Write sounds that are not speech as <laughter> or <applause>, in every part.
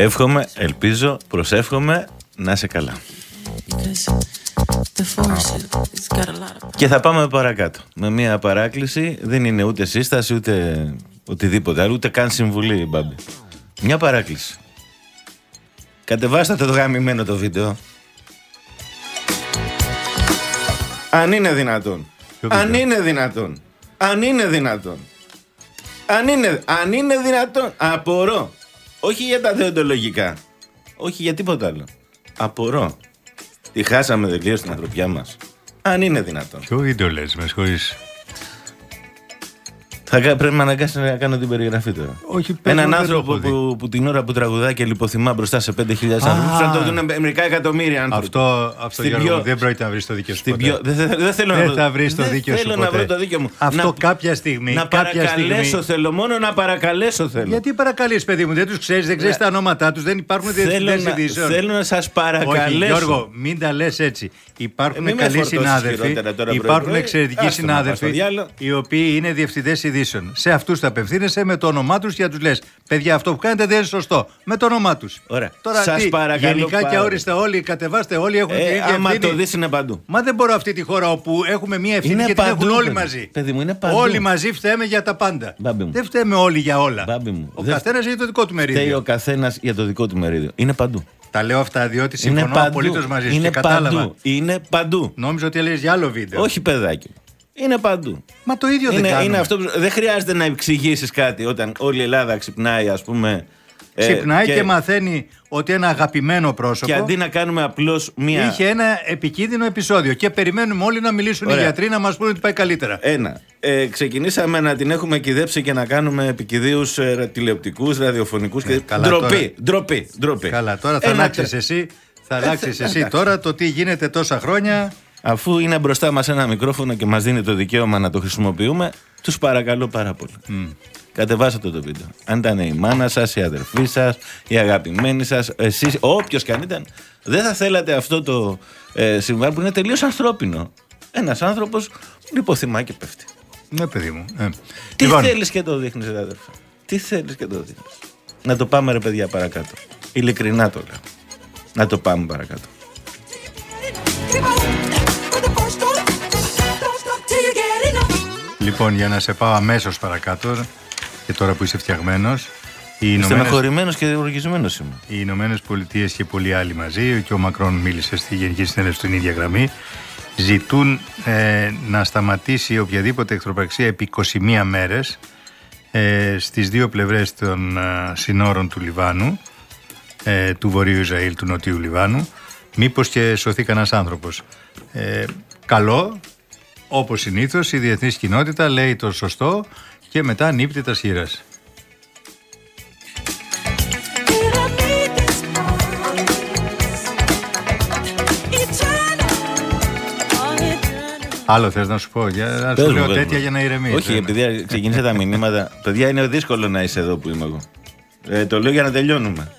Εύχομαι, ελπίζω, προσεύχομαι να είσαι καλά. because the force it's got a lot of Και θα πάμε παρακάτω. Με μια παράκληση δεν είναι ούτε σύσταση ούτε οτιδήποτε άλλο, ούτε καν συμβουλή, Μπάμπη. Μια παράκληση. Κατεβάστε το γαμημένο το βίντεο. Αν είναι δυνατόν. Ποιο Αν βίντεο; είναι δυνατόν. Αν είναι δυνατόν. Αν είναι, αν είναι δυνατόν. Απορώ. Όχι για τα δεοντολογικά. Όχι για τίποτα άλλο. Απορώ. Τη χάσαμε τελείως την ανθρωπιά μας. Αν είναι δυνατόν. Ποιο βίντεο λες, με συγχωρείς. Θα κα- πρέπει να αναγκάσει να κάνω την περιγραφή τώρα. Όχι, πες Έναν μου, δεν άνθρωπο το έχω που, που την ώρα που τραγουδά και λιποθυμά μπροστά σε 5.000 ανθρώπους θα το δουν μερικά εκατομμύρια άνθρωποι. Αυτό, αυτό Στην Γιώργο, πιο- μου, δεν πρόκειται να βρεις το δίκιο σου Στην ποτέ. πιο... Δεν, θε- δεν θέλω Δεν να θα βρεις το δεν δίκιο σου θέλω να ποτέ. βρω το δίκιο μου. Αυτό να, κάποια στιγμή, Να κάποια παρακαλέσω στιγμή- θέλω, μόνο να παρακαλέσω θέλω. Γιατί παρακαλείς παιδί μου, δεν τους ξέρεις, δεν ξέρεις Ναι. τα ονόματά τους, δεν υπάρχουν θέλω, διευθυντές να, ειδήσεων. θέλω να σας παρακαλέσω. Όχι, Γιώργο, μην τα λες έτσι. Υπάρχουν Ε, μη με καλοί φορτώσεις συνάδελφοι, χειρότερα τώρα υπάρχουν πρωί-πρωί. εξαιρετικοί Άστο να πας στο συνάδελφοι, διάλο. οι οποίοι είναι διευθυντές ειδήσεων. Σε αυτούς θα απευθύνεσαι με το όνομά τους και να τους λες: Παιδιά, αυτό που κάνετε δεν είναι σωστό. Με το όνομά τους. Ωραία. Τώρα Σας τι, παρακαλώ γενικά και πάρα όριστα όλοι, κατεβάστε όλοι, έχουν την Ε, ίδια άμα ευθύνη. το δεις είναι παντού. Μα δεν μπορώ αυτή τη χώρα όπου έχουμε μία ευθύνη Είναι και την παντού, έχουν όλοι παιδί. μαζί. Παιδί μου, είναι παντού. Όλοι μαζί φταίμε για τα πάντα. Μπάμπη μου. Δεν φταίμε όλοι για όλα. Μπάμπη μου. Ο Δεν- καθένας έχει το δικό του Φταίει μερίδιο. ο καθένας για το δικό του μερίδιο. Είναι παντού. Τα λέω αυτά διότι Είναι συμφωνώ παντού. απολύτως μαζί σου Είναι και κατάλαβα. παντού. Είναι παντού. Νόμιζα ότι έλεγες για άλλο βίντεο. Όχι παιδάκι. Είναι παντού. Μα το ίδιο δεν Είναι, κάνουμε. είναι αυτό που, δεν χρειάζεται να εξηγήσεις κάτι όταν όλη η Ελλάδα ξυπνάει, ας πούμε. ε, Ξυπνάει και, μαθαίνει ότι ένα αγαπημένο πρόσωπο Και αντί να κάνουμε απλώς μία. είχε ένα επικίνδυνο επεισόδιο. Και περιμένουμε όλοι να μιλήσουν οι Ωραία. γιατροί να μας πούνε ότι πάει καλύτερα. Ένα. Ε, ξεκινήσαμε να την έχουμε κυδέψει και να κάνουμε επικηδίους ε, τηλεοπτικούς, ραδιοφωνικούς. και... Ναι, καλά ντροπή, τώρα. ντροπή, ντροπή. Καλά, τώρα θα Ένα αλλάξεις τε- εσύ. Θα Ε, αλλάξεις θε- εσύ εντάξει. τώρα το τι γίνεται τόσα χρόνια. Αφού είναι μπροστά μας ένα μικρόφωνο και μας δίνει το δικαίωμα να το χρησιμοποιούμε, τους παρακαλώ πάρα πολύ. Κατεβάστε το το βίντεο. Αν ήταν η μάνα σας, η αδερφή σας, η αγαπημένη σας, εσείς, όποιος και αν ήταν, δεν θα θέλατε αυτό το ε, συμβάν που είναι τελείως ανθρώπινο. Ένας άνθρωπος λιποθυμά και πέφτει. Ναι, παιδί μου. Ε. Τι Λοιπόν, θέλεις και το δείχνεις, ρε αδερφέ; Τι θέλεις και το δείχνεις; Να το πάμε, ρε παιδιά, παρακάτω. Ειλικρινά το λέω. Να το πάμε παρακάτω. Λοιπόν, για να σε πάω αμέσως παρακάτω και τώρα που είσαι φτιαγμένος. Οι Ηνωμένες, Στεναχωρημένο και οργισμένος είμαι. οι Ηνωμένες Πολιτείες και πολλοί άλλοι μαζί, και ο Μακρόν μίλησε στη Γενική Συνέλευση στην ίδια γραμμή, ζητούν ε, να σταματήσει οποιαδήποτε εχθροπραξία επί 21 μέρες ε, στις δύο πλευρές των ε, συνόρων του Λιβάνου, ε, του Βορείου Ισραήλ, του Νοτιού Λιβάνου, μήπως και σωθεί κανένας άνθρωπος. Ε, καλό, όπως συνήθως, η διεθνής κοινότητα λέει το σωστό και μετά νύπτει τα σχήρας. Άλλο θες να σου πω, για, να Πες σου μου, λέω πες τέτοια μου. για να ηρεμείς. Όχι, ε. επειδή ξεκίνησε τα μηνύματα. <laughs> Παιδιά, είναι δύσκολο να είσαι εδώ που είμαι εγώ. Ε, το λέω για να τελειώνουμε.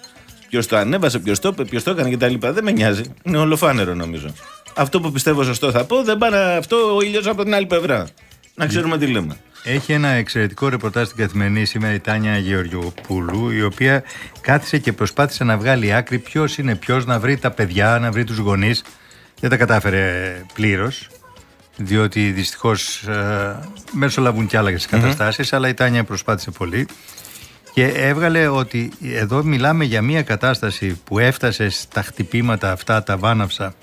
Ποιος το ανέβασε, ποιος το είπε, ποιος το έκανε κτλ. Δεν με νοιάζει. Είναι ολοφάνερο νομίζω. Αυτό που πιστεύω σωστό θα πω, δεν πάει να- αυτό ο ήλιος από την άλλη πλευρά. Να ξέρουμε τι λέμε. Έχει ένα εξαιρετικό ρεπορτάζ στην καθημερινή σήμερα η Τάνια Γεωργιοπούλου, η οποία κάθισε και προσπάθησε να βγάλει άκρη ποιος είναι ποιος, να βρει τα παιδιά, να βρει τους γονείς. Δεν τα κατάφερε πλήρως, διότι δυστυχώς ε, μεσολαβούν κι άλλε καταστάσεις, αλλά η Τάνια προσπάθησε πολύ. Και έβγαλε ότι εδώ μιλάμε για μια κατάσταση που έφτασε στα χτυπήματα αυτά, τα βάναυσα,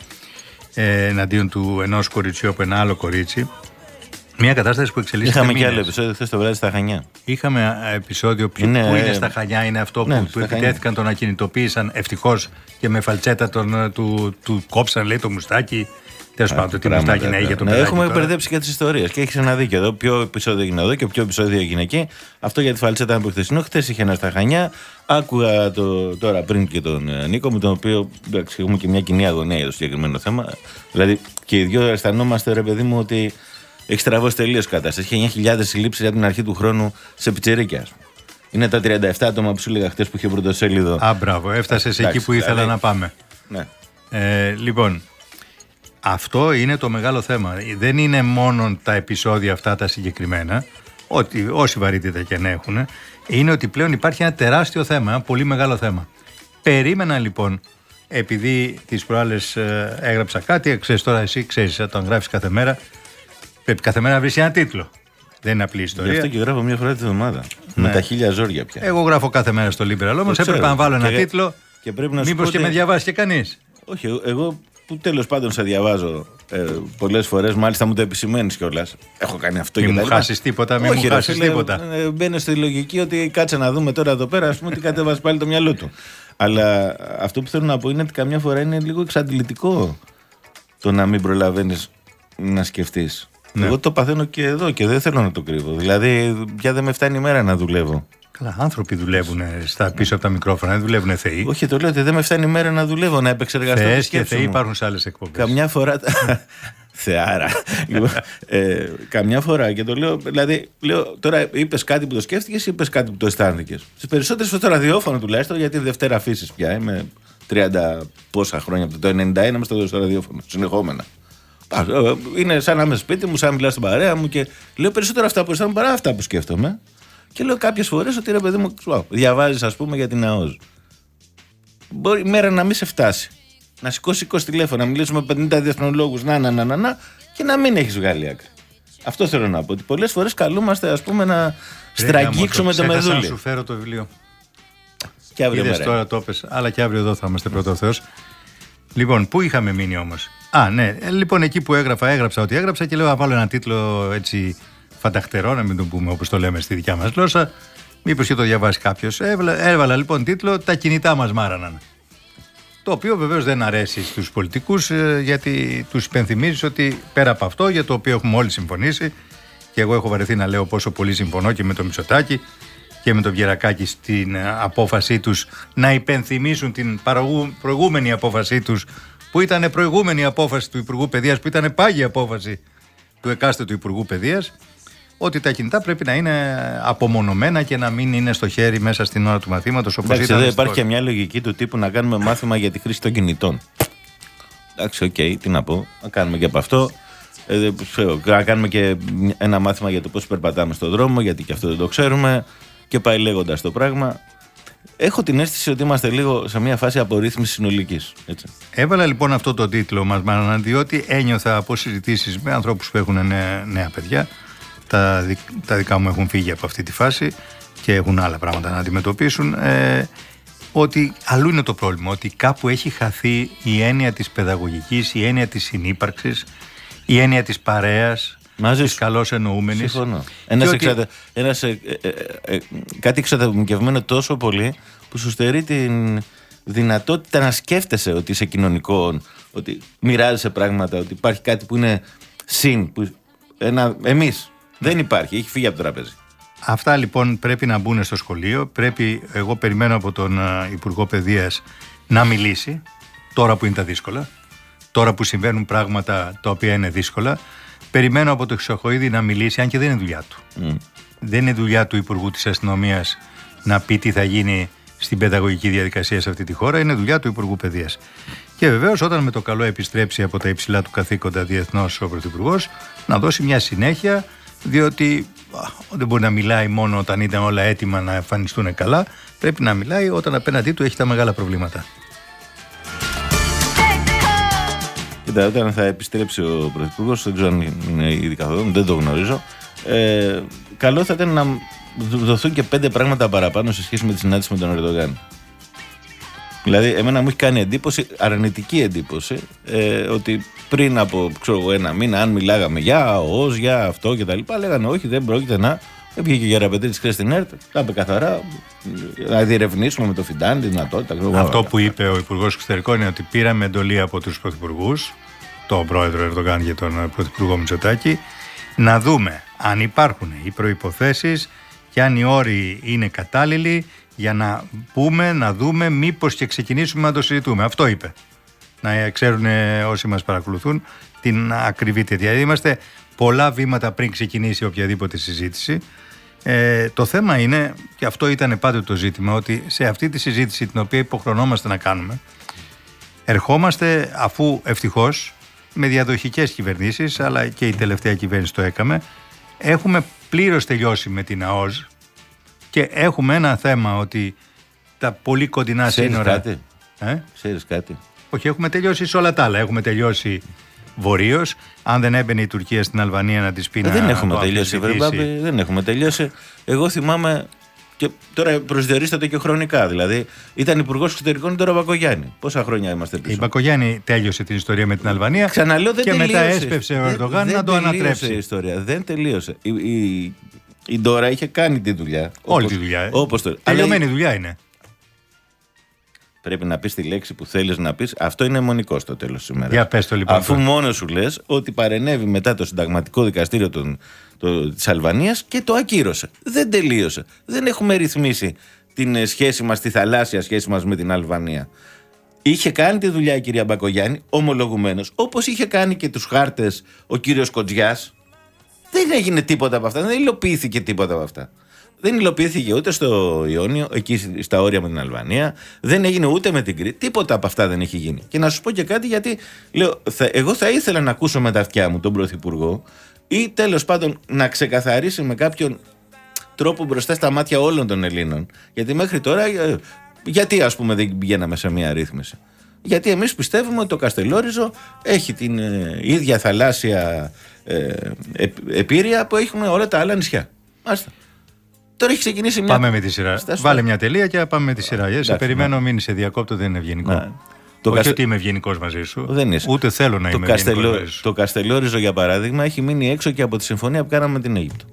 ε, εναντίον του ενός κοριτσιού από ένα άλλο κορίτσι. Μια κατάσταση που εξελίσσεται Είχαμε και μήνες. άλλο επεισόδιο χθες το βράδυ στα Χανιά. Είχαμε α, επεισόδιο που Είναι, που είναι ε, στα Χανιά, είναι αυτό ναι, που του στα Χανιά. επιτέθηκαν, τον ακινητοποίησαν ευτυχώς και με φαλτσέτα τον, ε, του, του κόψαν λέει το μουστάκι. Τέλος πάντων, τι Πράγματα, μουστάκι να είχε το ναι, παιδάκι. Έχουμε τώρα. μπερδέψει και τις ιστορίες. Και έχεις ένα δίκιο εδώ. Ποιο επεισόδιο έγινε εδώ και ποιο επεισόδιο έγινε εκεί. Αυτό για τη φαλτσέτα ήταν από χθεσινό. Χθες είχε ένα στα Χανιά. Άκουγα το, τώρα πριν και τον ε, Νίκο, με τον οποίο εντάξει, έχουμε και μια κοινή αγωνία για το συγκεκριμένο θέμα. Δηλαδή και οι δυο αισθανόμαστε, ρε παιδί μου, ότι έχει στραβώσει τελείως η κατάσταση. Έχει 9.000 συλλήψεις από την αρχή του χρόνου σε πιτσερίκια. ας πούμε. Είναι τα 37 άτομα που σου έλεγα χθε που είχε πρωτοσέλιδο. Α, μπράβο, έφτασες εκεί Εντάξει, που ήθελα δηλαδή. να πάμε. Ναι. Ε, λοιπόν, αυτό είναι το μεγάλο θέμα. Δεν είναι μόνο τα επεισόδια αυτά τα συγκεκριμένα, ότι, όση βαρύτητα και αν έχουν, είναι ότι πλέον υπάρχει ένα τεράστιο θέμα, ένα πολύ μεγάλο θέμα. Περίμενα λοιπόν, επειδή τις προάλλες ε, έγραψα κάτι, ξέρεις τώρα εσύ, ξέρεις, όταν γράφεις κάθε μέρα, πρέπει κάθε μέρα να βρεις ένα τίτλο. Δεν είναι απλή Γι' ιστορία. αυτό και γράφω μια φορά τη βδομάδα. Με τα χίλια ζόρια πια. Εγώ γράφω κάθε μέρα στο Liberal όμως, ξέρω. έπρεπε να βάλω ένα Και- τίτλο. και πρέπει να σου Μήπως πω και ότι- με διαβάσει και κανείς. Όχι, εγώ- εγώ που τέλος πάντων σε διαβάζω ε, πολλές φορές, μάλιστα μου το επισημαίνεις κιόλας. Έχω κάνει αυτό Μην και μου τα λοιπά. χάσεις τίποτα, μην Όχι, μου ρε χάσεις φίλε, τίποτα. ε, Μπαίνω στη λογική ότι κάτσε να δούμε τώρα εδώ πέρα, ας πούμε, τι κατέβασε πάλι το μυαλό του. Αλλά αυτό που θέλω να πω είναι ότι καμιά φορά είναι λίγο εξαντλητικό το να μην προλαβαίνεις να σκεφτείς. Ναι. Εγώ το παθαίνω και εδώ και δεν θέλω να το κρύβω. Δηλαδή, πια δεν με φτάνει η μέρα να δουλεύω. Καλά, άνθρωποι δουλεύουν στα πίσω από τα μικρόφωνα, δεν δουλεύουν θεοί. Όχι, το λέω ότι δεν με φτάνει η μέρα να δουλεύω, να επεξεργαστώ. τη Θεέ και σκέψη θεοί μου. υπάρχουν σε άλλες εκπομπές. Καμιά φορά. <laughs> Θεάρα. λοιπόν, ε, καμιά φορά και το λέω. Δηλαδή, λέω, τώρα είπες κάτι που το σκέφτηκες ή είπες κάτι που το αισθάνθηκες; Στι περισσότερες φορέ στο ραδιόφωνο τουλάχιστον, γιατί Δευτέρα αφήσεις πια. Είμαι 30 πόσα χρόνια από το 91 είμαι στο, στο ραδιόφωνο, συνεχόμενα. Α, ε, Είναι σαν να είμαι σπίτι μου, σαν να μιλάω στην παρέα μου και λέω περισσότερα αυτά που αισθάνομαι παρά αυτά που σκέφτομαι. Και λέω κάποιες φορές ότι ρε παιδί μου, διαβάζεις ας πούμε για την ΑΟΣ. Μπορεί η μέρα να μην σε φτάσει. Να σηκώσει 20 τηλέφωνα, να μιλήσουμε με 50 διεθνολόγους, να, να, να, να, να, και να μην έχεις βγάλει άκρη. Αυτό θέλω να πω. Ότι πολλές φορές καλούμαστε ας πούμε, να στραγγίξουμε το Να μεδούλι. σου φέρω το βιβλίο. Και αύριο Είδες μέρα. τώρα το πες, αλλά και αύριο εδώ θα είμαστε πρώτο Θεός. Λοιπόν, πού είχαμε μείνει όμως; Α, ναι. Ε, λοιπόν, εκεί που έγραφα, έγραψα ό,τι έγραψα και λέω να βάλω ένα τίτλο έτσι φανταχτερό, να μην το πούμε όπως το λέμε στη δικιά μας γλώσσα. Μήπως και το διαβάσει κάποιος. Έβαλα, έβαλα λοιπόν τίτλο Τα κινητά μας μάραναν. Το οποίο βεβαίως δεν αρέσει στους πολιτικούς, γιατί τους υπενθυμίζεις ότι πέρα από αυτό, για το οποίο έχουμε όλοι συμφωνήσει, και εγώ έχω βαρεθεί να λέω πόσο πολύ συμφωνώ και με το Μητσοτάκη και με τον Βιερακάκη στην ε, απόφασή τους να υπενθυμίσουν την παραγού- προηγούμενη απόφασή τους που ήταν προηγούμενη απόφαση του Υπουργού Παιδείας, που ήταν πάγια απόφαση του εκάστοτε Υπουργού Παιδείας, ότι τα κινητά πρέπει να είναι απομονωμένα και να μην είναι στο χέρι μέσα στην ώρα του μαθήματος. Όπως Εντάξει, ήταν. εδώ στην υπάρχει και τώρα. μια λογική του τύπου να κάνουμε μάθημα για τη χρήση των κινητών. Εντάξει, οκ, τι να πω. Να κάνουμε και από αυτό. Ε, δεν ξέρω, να κάνουμε και ένα μάθημα για το πώς περπατάμε στον δρόμο, γιατί και αυτό δεν το ξέρουμε. Και πάει λέγοντας το πράγμα. Έχω την αίσθηση ότι είμαστε λίγο σε μια φάση απορρύθμισης συνολικής. Έβαλα λοιπόν αυτό το τίτλο μας Μάνανα, διότι ένιωθα από συζητήσεις με ανθρώπους που έχουν νέα, νέα παιδιά. Τα, δικ- τα δικά μου έχουν φύγει από αυτή τη φάση και έχουν άλλα πράγματα να αντιμετωπίσουν. Ε, ότι αλλού είναι το πρόβλημα, ότι κάπου έχει χαθεί η έννοια της παιδαγωγικής, η έννοια της συνύπαρξης, η έννοια της παρέας, Μαζί της σου. καλώς εννοούμενης. Συμφωνώ. Και Ένας ότι- εξατε... ένας, ε, ε, ε, ε, κάτι εξατομικευμένο τόσο πολύ που σου στερεί την δυνατότητα να σκέφτεσαι ότι είσαι κοινωνικό, ότι μοιράζεσαι πράγματα, ότι υπάρχει κάτι που είναι συν. Που ένα, εμείς. Δεν υπάρχει. Έχει φύγει από το τραπέζι. Αυτά λοιπόν πρέπει να μπουν στο σχολείο. Πρέπει, εγώ περιμένω από τον α, Υπουργό Παιδείας να μιλήσει, τώρα που είναι τα δύσκολα, τώρα που συμβαίνουν πράγματα τα οποία είναι δύσκολα. Περιμένω από τον Χρυσοχοίδη να μιλήσει, αν και δεν είναι δουλειά του. Δεν είναι δουλειά του Υπουργού της Αστυνομίας να πει τι θα γίνει στην παιδαγωγική διαδικασία σε αυτή τη χώρα, είναι δουλειά του Υπουργού Παιδείας. Και βεβαίως, όταν με το καλό επιστρέψει από τα υψηλά του καθήκοντα διεθνώ ο Πρωθυπουργός, να δώσει μια συνέχεια, διότι α, δεν μπορεί να μιλάει μόνο όταν ήταν όλα έτοιμα να εμφανιστούν καλά, πρέπει να μιλάει όταν απέναντί του έχει τα μεγάλα προβλήματα. Κοίτα, όταν θα επιστρέψει ο Πρωθυπουργός, δεν ξέρω αν είναι ήδη καθόλου, δεν το γνωρίζω. Ε, καλό θα ήταν να δοθούν και πέντε πράγματα παραπάνω σε σχέση με τη συνάντηση με τον Ερντογάν. Δηλαδή, εμένα μου έχει κάνει εντύπωση, αρνητική εντύπωση, ε, ότι πριν από ξέρω, εγώ, ένα μήνα, αν μιλάγαμε για ΟΟΣ, για αυτό κτλ., λέγανε όχι, δεν πρόκειται να. Έπηγε και η Γεραπετρίτη χθε στην ΕΡΤ, τα είπε καθαρά, να διερευνήσουμε με το Φιντάν τη δυνατότητα. ξέρω εγώ, Αυτό όλα. που είπε ο Υπουργός Εξωτερικών είναι ότι πήραμε εντολή από τους Πρωθυπουργούς, τον πρόεδρο Ερντογάν και τον ε, Πρωθυπουργό Μητσοτάκη, να δούμε αν υπάρχουν οι προποθέσει και αν οι όροι είναι κατάλληλοι για να πούμε, να δούμε μήπως και ξεκινήσουμε να το συζητούμε. Αυτό είπε. Να ε, ξέρουν ε, όσοι μας παρακολουθούν την ακριβή τέτοια. Δηλαδή Είμαστε πολλά βήματα πριν ξεκινήσει οποιαδήποτε συζήτηση. Ε, το θέμα είναι, και αυτό ήταν πάντοτε το ζήτημα, ότι σε αυτή τη συζήτηση την οποία υποχρονόμαστε να κάνουμε, ερχόμαστε αφού ευτυχώς με διαδοχικές κυβερνήσεις, αλλά και η τελευταία κυβέρνηση το έκαμε, έχουμε πλήρως τελειώσει με την ΑΟΣ και έχουμε ένα θέμα ότι τα πολύ κοντινά Ξέρεις σύνορα... κάτι; Ε; Ξέρεις κάτι; Όχι, έχουμε τελειώσει σε όλα τα άλλα. Έχουμε τελειώσει βορείω. Αν δεν έμπαινε η Τουρκία στην Αλβανία να της πει Ε, να δεν έχουμε το τελειώσει, βρε αμφισβητήσει. Μπάμπη, δεν έχουμε τελειώσει. Εγώ θυμάμαι. Και τώρα προσδιορίστε το και χρονικά. Δηλαδή, ήταν υπουργός εξωτερικών τώρα ο Μπακογιάννη. Πόσα χρόνια είμαστε Η πίσω. Μπακογιάννη τέλειωσε την ιστορία με την Αλβανία. Ξαναλέω, δεν και μετά τελείωσε. έσπευσε ο Δεν- Ερντογάν δεν να το τελείωσε ανατρέψει. η ιστορία. Δεν τελείωσε. Η, η, η Ντόρα είχε κάνει τη δουλειά. Όλη όπως- τη δουλειά. ε. Όπως το. Τελειωμένη Αλλά δουλειά είναι. Πρέπει να πεις τη λέξη που θέλεις να πεις. Αυτό είναι αιμονικό στο τέλος τη ημέρα. Για πες το, λοιπόν, Αφού τώρα. μόνος σου λες ότι παρενέβη μετά το συνταγματικό δικαστήριο των, το, της Αλβανίας και το ακύρωσε. Δεν τελείωσε. Δεν έχουμε ρυθμίσει την ε, σχέση μας, τη θαλάσσια σχέση μας με την Αλβανία. Είχε κάνει τη δουλειά η κυρία Μπακογιάννη, ομολογουμένως, όπως είχε κάνει και τους χάρτες ο κύριος Κοντζιά. Δεν έγινε τίποτα από αυτά, δεν υλοποιήθηκε τίποτα από αυτά. Δεν υλοποιήθηκε ούτε στο Ιόνιο, εκεί στα όρια με την Αλβανία. Δεν έγινε ούτε με την Κρήτη. Τίποτα από αυτά δεν έχει γίνει. Και να σου πω και κάτι, γιατί λέω, θα, εγώ θα ήθελα να ακούσω με τα αυτιά μου τον Πρωθυπουργό ή τέλος πάντων να ξεκαθαρίσει με κάποιον τρόπο μπροστά στα μάτια όλων των Ελλήνων. Γιατί μέχρι τώρα, ε, γιατί ας πούμε δεν πηγαίναμε σε μια ρύθμιση. Γιατί εμείς πιστεύουμε ότι το Καστελόριζο έχει την ε, ίδια θαλάσσια ε, επ- επίρρεια που έχουν όλα τα άλλα νησιά. Μάλιστα. Τώρα έχει ξεκινήσει μια. Πάμε με τη σειρά. Στάσου. Βάλε μια τελεία και πάμε με τη σειρά. Ε, Σε Εντάξει, περιμένω, μην σε διακόπτω, δεν είναι ευγενικό. Ναι. Το Όχι καστε- ότι είμαι ευγενικός μαζί σου. Δεν είσαι. Ούτε θέλω να το, είμαι Καστελό... ευγενικός μαζί σου. το Καστελόριζο, για παράδειγμα, έχει μείνει έξω και από τη συμφωνία που κάναμε με την Αίγυπτο.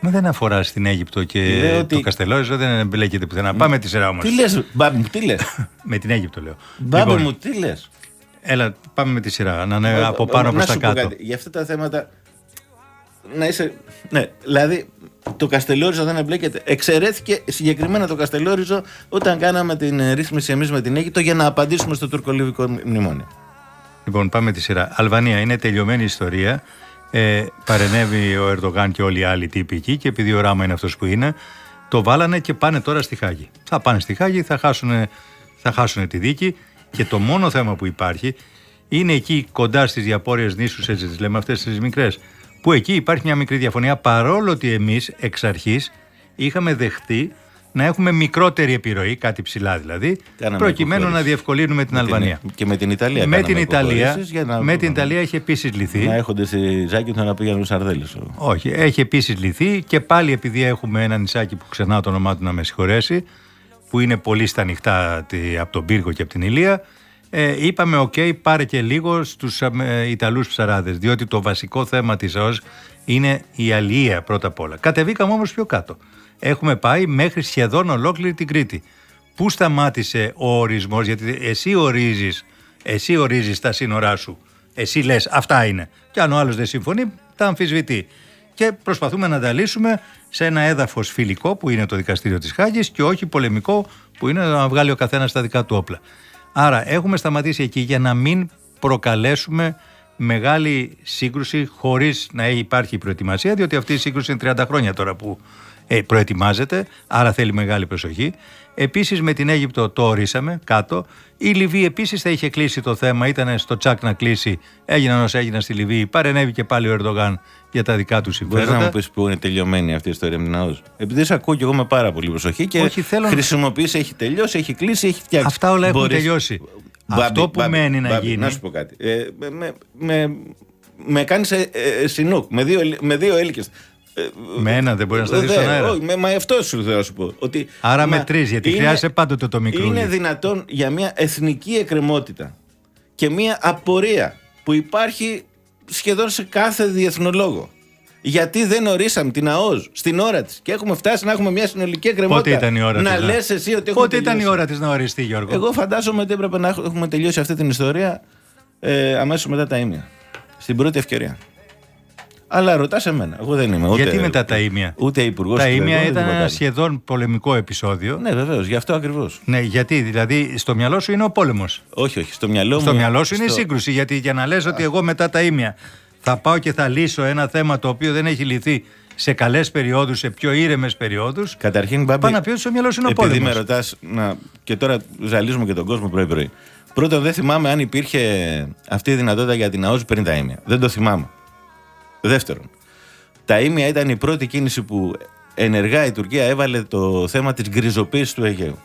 Μα δεν αφορά στην Αίγυπτο και Λέω ότι- το Καστελόριζο δεν εμπλέκεται πουθενά. Πάμε τη σειρά όμως. Τι λες, Μπάμπη μου, τι λες; <laughs> Με την Αίγυπτο λέω. Μπάμπη Λοιπόν, μου, τι λες; Έλα, πάμε με τη σειρά. Να είναι από πάνω προς να τα σου πω κάτω. κάτι. Για αυτά τα θέματα να είσαι. Ναι, δηλαδή το Καστελόριζο δεν εμπλέκεται. Εξαιρέθηκε συγκεκριμένα το Καστελόριζο όταν κάναμε την ε, ρύθμιση εμείς με την Αίγυπτο για να απαντήσουμε στο τουρκολιβικό μνημόνιο. Λοιπόν, πάμε τη σειρά. Αλβανία είναι τελειωμένη ιστορία. Ε, παρενέβη ο Ερντογάν και όλοι οι άλλοι τύποι εκεί και επειδή ο Ράμα είναι αυτός που είναι, το βάλανε και πάνε τώρα στη Χάγη. Θα πάνε στη Χάγη, θα χάσουν, θα χάσουν τη δίκη και το μόνο θέμα που υπάρχει είναι εκεί κοντά στις διαπόρειες νήσους, έτσι τις λέμε αυτές τις μικρές, που εκεί υπάρχει μια μικρή διαφωνία παρόλο ότι εμείς εξ αρχής είχαμε δεχτεί να έχουμε μικρότερη επιρροή, κάτι ψηλά δηλαδή, Κάναμε προκειμένου να υποχώρηση. διευκολύνουμε την Αλβανία. Και με την Ιταλία. Με κάναμε την, Ιταλία, υποχωρήσεις για να- με την Ιταλία έχει επίσης λυθεί. Να έχονται στη Ζάκη να πήγαιναν στου Αρδέλε. Όχι, έχει επίσης λυθεί και πάλι επειδή έχουμε ένα νησάκι που ξεχνάω το όνομά του να με συγχωρέσει, που είναι πολύ στα ανοιχτά τη- από τον Πύργο και από την Ηλεία, ε, είπαμε: οκ, πάρε και λίγο στους ε, Ιταλούς ψαράδες. Διότι το βασικό θέμα της ΑΟΖ είναι η αλιεία πρώτα απ' όλα. Κατεβήκαμε όμως πιο κάτω. Έχουμε πάει μέχρι σχεδόν ολόκληρη την Κρήτη. Πού σταμάτησε ο ορισμός, γιατί εσύ ορίζεις εσύ ορίζεις τα σύνορά σου. Εσύ λες αυτά είναι. Και αν ο άλλος δεν συμφωνεί, τα αμφισβητεί. Και προσπαθούμε να τα λύσουμε σε ένα έδαφος φιλικό που είναι το δικαστήριο της Χάγης και όχι πολεμικό που είναι να βγάλει ο καθένας τα δικά του όπλα. Άρα έχουμε σταματήσει εκεί για να μην προκαλέσουμε μεγάλη σύγκρουση χωρίς να υπάρχει προετοιμασία διότι αυτή η σύγκρουση είναι 30 χρόνια τώρα που ε, προετοιμάζεται, άρα θέλει μεγάλη προσοχή. Επίσης με την Αίγυπτο το ορίσαμε κάτω. Η Λιβύη επίσης θα είχε κλείσει το θέμα, ήταν στο τσάκ να κλείσει, έγιναν όσα έγιναν στη Λιβύη, παρενέβη και πάλι ο Ερντογάν για τα δικά του Μπορεί συμφέροντα. να μου πεις που είναι τελειωμένη αυτή η ιστορία με την ΑΟΣ. Επειδή σε ακούω και εγώ με πάρα πολύ προσοχή και Όχι, θέλω να- χρησιμοποιήσει, έχει τελειώσει, έχει κλείσει, έχει φτιάξει. Αυτά όλα έχουν Μπορείς- τελειώσει. Μπάμπη, Αυτό που Μπάμπη, μένει να Μπάμπη, γίνει- Να σου πω κάτι. Ε, με, με, με, με κάνεις ε, ε, συνούκ με δύο, ελ- με δύο έλικες. Με ένα δεν μπορεί να σταθείς στον αέρα. Όχι, με, μα αυτό σου θέλω να σου πω. Ότι, Άρα με μα, τρεις, γιατί χρειάζεται πάντοτε το μικρούλι. Είναι δυνατόν για μια εθνική εκκρεμότητα και μια απορία που υπάρχει σχεδόν σε κάθε διεθνολόγο. Γιατί δεν ορίσαμε την ΑΟΣ στην ώρα της και έχουμε φτάσει να έχουμε μια συνολική εκκρεμότητα. Πότε ήταν η ώρα να της λες εσύ ότι έχουμε Πότε ήταν η τελειώσει. ώρα της να οριστεί, Γιώργο; Εγώ φαντάζομαι ότι έπρεπε να έχουμε τελειώσει αυτή την ιστορία ε, αμέσως μετά τα ίμια. Στην πρώτη ευκαιρία. Αλλά ρωτάς εμένα. Εγώ δεν είμαι. Ούτε, Γιατί μετά τα ίμια. Ούτε υπουργός. Τα ίμια ήταν ένα σχεδόν πολεμικό επεισόδιο. Ναι, βεβαίως, γι' αυτό ακριβώς. Ναι, γιατί δηλαδή στο μυαλό σου είναι ο πόλεμος. Όχι, όχι. Στο μυαλό Στο μου. μυαλό σου είναι η στο- σύγκρουση. Γιατί για να λες ότι εγώ μετά τα ίμια θα πάω και θα λύσω ένα θέμα το οποίο δεν έχει λυθεί σε καλές περιόδους, σε πιο ήρεμες περιόδους. Καταρχήν, Μπάμπη, Πάει να πει ότι στο μυαλός σου είναι ο επειδή πόλεμος. με ρωτάς. Και τώρα ζαλίζουμε και τον κόσμο πρωί-πρωί. Πρώτον, δεν θυμάμαι αν υπήρχε αυτή η δυνατότητα για την ΑΟΣ πριν τα ίμια. Δεν το θυμάμαι. Δεύτερον, τα ίμια ήταν η πρώτη κίνηση που ενεργά η Τουρκία έβαλε το θέμα της γκριζοποίησης του Αιγαίου.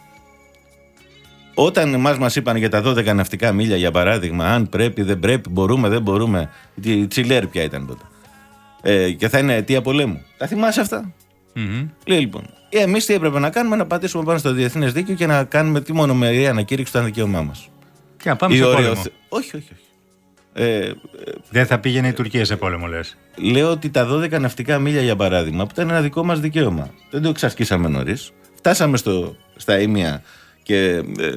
Όταν εμάς μας είπαν για τα 12 ναυτικά μίλια, για παράδειγμα, αν πρέπει, δεν πρέπει, μπορούμε, δεν μπορούμε. Η Τσιλέρ πια ήταν τότε. Ε, και θα είναι αιτία πολέμου. Τα θυμάσαι αυτά; Μμμ. Λέει λοιπόν, εμείς τι έπρεπε να κάνουμε, να πατήσουμε πάνω στο διεθνές δίκαιο και να κάνουμε τη μονομερή ανακήρυξη του δικαίωμά μας. Και να πάμε σε πόλεμο. Όχι, όχι, όχι. Ε, ε, Δεν θα πήγαινε η Τουρκία σε πόλεμο, λες. λέω ότι τα 12 ναυτικά μίλια, για παράδειγμα, που ήταν ένα δικό μας δικαίωμα, δεν το εξασκήσαμε νωρίς. Φτάσαμε στο, στα ίμια και ε,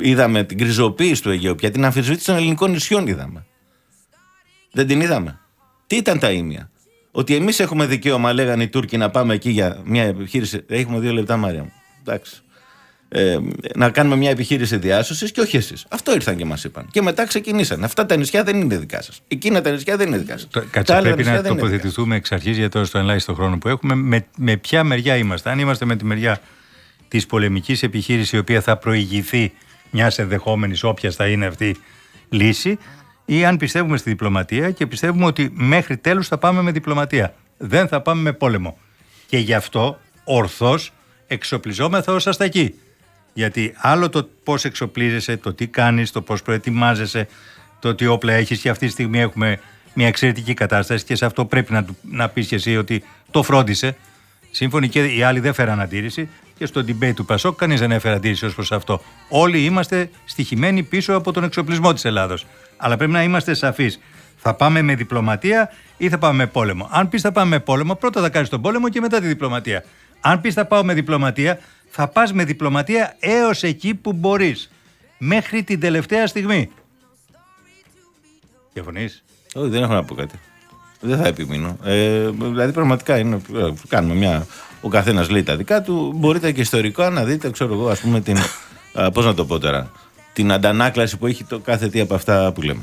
είδαμε την κρυζοποίηση του Αιγαίου, πια την αμφισβήτηση των ελληνικών νησιών είδαμε. Δεν την είδαμε. Τι ήταν τα ίμια; Ότι εμείς έχουμε δικαίωμα, λέγανε οι Τούρκοι, να πάμε εκεί για μια επιχείρηση. Έχουμε δύο λεπτά, Μάρια μου. Εντάξει. Ε, να κάνουμε μια επιχείρηση διάσωσης και όχι εσείς. Αυτό ήρθαν και μας είπαν. Και μετά ξεκινήσαν. Αυτά τα νησιά δεν είναι δικά σας. Εκείνα τα νησιά δεν είναι δικά σας. Κάτσε, πρέπει να τοποθετηθούμε εξ αρχής για τώρα στο ελάχιστο χρόνο που έχουμε. Με, με ποια μεριά είμαστε. Αν είμαστε με τη μεριά της πολεμικής επιχείρησης, η οποία θα προηγηθεί μιας ενδεχόμενης, όποιας θα είναι αυτή λύση, ή αν πιστεύουμε στη διπλωματία και πιστεύουμε ότι μέχρι τέλους θα πάμε με διπλωματία. Δεν θα πάμε με πόλεμο. Και γι' αυτό ορθώς εξοπλιζόμεθα ως αστακοί. Γιατί άλλο το πώς εξοπλίζεσαι, το τι κάνεις, το πώς προετοιμάζεσαι, το τι όπλα έχεις και αυτή τη στιγμή έχουμε μια εξαιρετική κατάσταση και σε αυτό πρέπει να, του- να πεις και εσύ ότι το φρόντισε. Σύμφωνοι και οι άλλοι δεν φέραν αντίρρηση και στο debate του Πασόκ κανείς δεν έφερε αντίρρηση ως προς αυτό. Όλοι είμαστε στοιχημένοι πίσω από τον εξοπλισμό της Ελλάδος. Αλλά πρέπει να είμαστε σαφείς. Θα πάμε με διπλωματία ή θα πάμε με πόλεμο. Αν πεις θα πάμε με πόλεμο, πρώτα θα κάνεις τον πόλεμο και μετά τη διπλωματία. Αν πεις θα πάω με διπλωματία, θα πας με διπλωματία έως εκεί που μπορείς. Μέχρι την τελευταία στιγμή. Διαφωνείς; Όχι, δεν έχω να πω κάτι. Δεν θα επιμείνω. Ε, δηλαδή, πραγματικά είναι, ε, κάνουμε μια. Ο καθένας λέει τα δικά του. Μπορείτε και ιστορικά να δείτε, ξέρω εγώ, ας πούμε, την. <laughs> Πώς να το πω τώρα. Την αντανάκλαση που έχει το κάθε τι από αυτά που λέμε.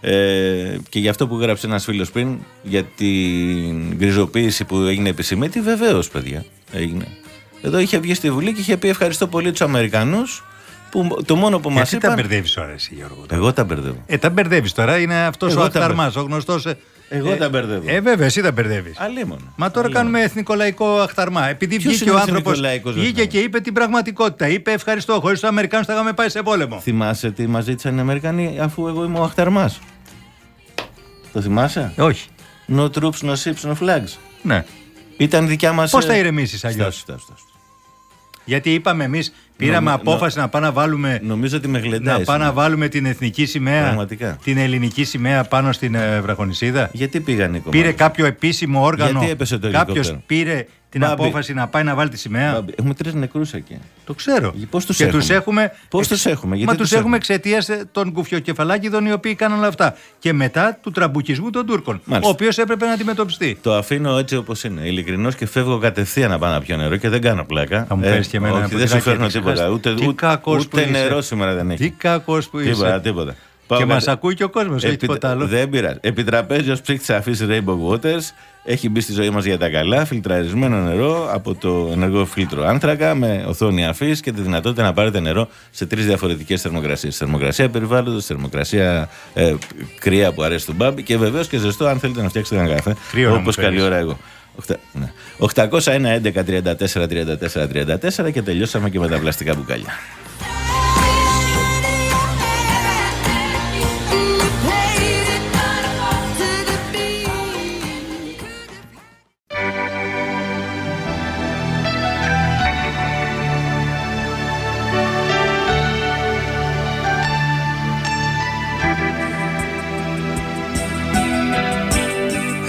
Ε, και γι' αυτό που γράψε ένας φίλος πριν, για την γκριζοποίηση που έγινε επισημέτη, βεβαίως, παιδιά. Έγινε. Εδώ είχε βγει στη Βουλή και είχε πει ευχαριστώ πολύ τους Αμερικανούς που το μόνο που μας Γιατί τα είπαν. μπερδεύεις τώρα, εσύ, Γιώργο. Εγώ τα μπερδεύω. Ε, τα μπερδεύεις τώρα. Είναι αυτός Εγώ ο τα αχταρμά, ο γνωστός. Εγώ τα μπερδεύω. Ε, βέβαια, εσύ τα μπερδεύεις. Αλίμονο. Μα τώρα Αλίμονο. κάνουμε εθνικολαϊκό αχταρμά. Επειδή Ποιος βγήκε είναι ο ο άνθρωπος. εθνικολαϊκός Βγήκε αχταρμάς; και είπε την πραγματικότητα. Είπε ευχαριστώ. Χωρίς τους Αμερικάνου θα είχαμε πάει σε πόλεμο. Θυμάσαι τι μας ζήτησαν οι Αμερικανοί αφού εγώ είμαι ο Αχταρμά. Το θυμάσαι; Όχι. No troops, no ships, no flags. Ναι. Ήταν δικιά μας. Πώς θα ηρεμήσεις αλλιώς; Γιατί είπαμε εμείς, πήραμε Νομι- απόφαση να πάμε να βάλουμε. Νομίζω ότι με γλεντάει. Να πάμε να βάλουμε την εθνική σημαία, Πραγματικά. την ελληνική σημαία πάνω στην ε, βραχονισίδα. Γιατί πήγαν οι κομμάτες; Πήρε κάποιο επίσημο όργανο. Γιατί έπεσε το Κάποιος ελικόπτερο; πήρε την Μπάμπη. απόφαση να πάει να βάλει τη σημαία. Μπάμπη, Έχουμε τρεις νεκρούς εκεί. Το ξέρω. Πώς τους και έχουμε; τους έχουμε. Πώς τους έχουμε, γιατί Μα τους τους έχουμε έχουμε; εξαιτίας των κουφιοκεφαλάκιδων οι οποίοι κάναν όλα αυτά. Και μετά του τραμπουκισμού των Τούρκων. Μάλιστα. Ο οποίος έπρεπε να αντιμετωπιστεί. Το αφήνω έτσι όπως είναι. Ειλικρινώς και φεύγω κατευθείαν να πάω να πιω νερό και δεν κάνω πλάκα. Θα μου φέρεις και εμένα ένα Όχι, δεν σου ποτηράκι, φέρνω γιατί τίποτα. ξεχάστε. Ούτε, Τι ούτε, κακός που ούτε είσαι. νερό σήμερα δεν έχει. Τι κακός που είσαι. Τίποτα, τίποτα. Και Πάω μας κατε- ακούει και ο κόσμος, όχι Επι- τίποτα άλλο. Δεν πειράζει. Επιτραπέζιος ψύκτης αφής Rainbow Waters έχει μπει στη ζωή μας για τα καλά. Φιλτραρισμένο νερό από το ενεργό φίλτρο άνθρακα με οθόνη αφής και τη δυνατότητα να πάρετε νερό σε τρεις διαφορετικές θερμοκρασίες. Θερμοκρασία περιβάλλοντος, θερμοκρασία ε, κρύα που αρέσει τον μπάμπι και βεβαίως και ζεστό αν θέλετε να φτιάξετε ένα καφέ. Κρύο να μου Όπως καλή φέρεις. ώρα εγώ. Οχτα- ναι. 801 11 34 34 34 και τελειώσαμε και με τα πλαστικά μπουκάλια.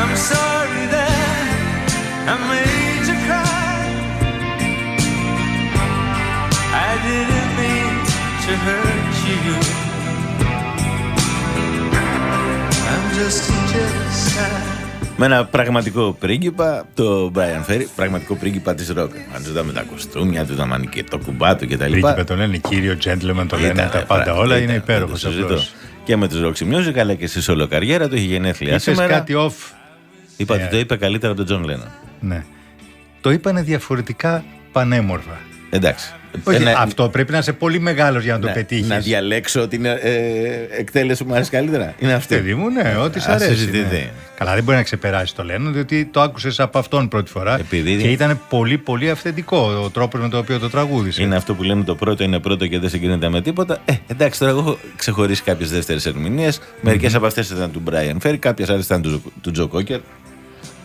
I'm sorry that I made you cry. I didn't mean to hurt you. I'm just a jealous guy. Με ένα πραγματικό πρίγκιπα, το Brian Ferry, πραγματικό πρίγκιπα της ροκ. Αν ζητάμε με τα κοστούμια τους, τα μανικέ, το κουμπάτο κτλ. Πρίγκιπε τον λένε κύριο, gentleman τον λένε, τα πάντα όλα είναι υπέροχος αυτός. Και με τους Roxy Music, αλλά και στη σόλο καριέρα του, έχει γενέθλια Είπε σήμερα. κάτι off; Είπα ότι Ε. το είπε καλύτερα από τον Τζον Λένον. Ναι. Το είπανε διαφορετικά πανέμορφα. Εντάξει. Όχι, Ένα- αυτό πρέπει να είσαι πολύ μεγάλος για να το να- πετύχεις. Να διαλέξω την ε, εκτέλεση που μου αρέσει καλύτερα. Είναι αυτή. Παιδί μου, ναι, ό,τι σ' Ας αρέσει. συζητηθεί. ναι. Καλά, δεν μπορεί να ξεπεράσει τον Λένον, διότι το άκουσες από αυτόν πρώτη φορά. Επειδή- Και ήταν πολύ, πολύ αυθεντικό ο τρόπος με τον οποίο το τραγούδισε. Είναι αυτό που λέμε το πρώτο είναι πρώτο και δεν συγκρίνεται με τίποτα. Ε, εντάξει, τώρα εγώ έχω ξεχωρίσει κάποιες δεύτερες ερμηνείες. Μερικές από αυτές ήταν του Brian Ferry, κάποιες άλλες ήταν του, του Τζο Κόκερ.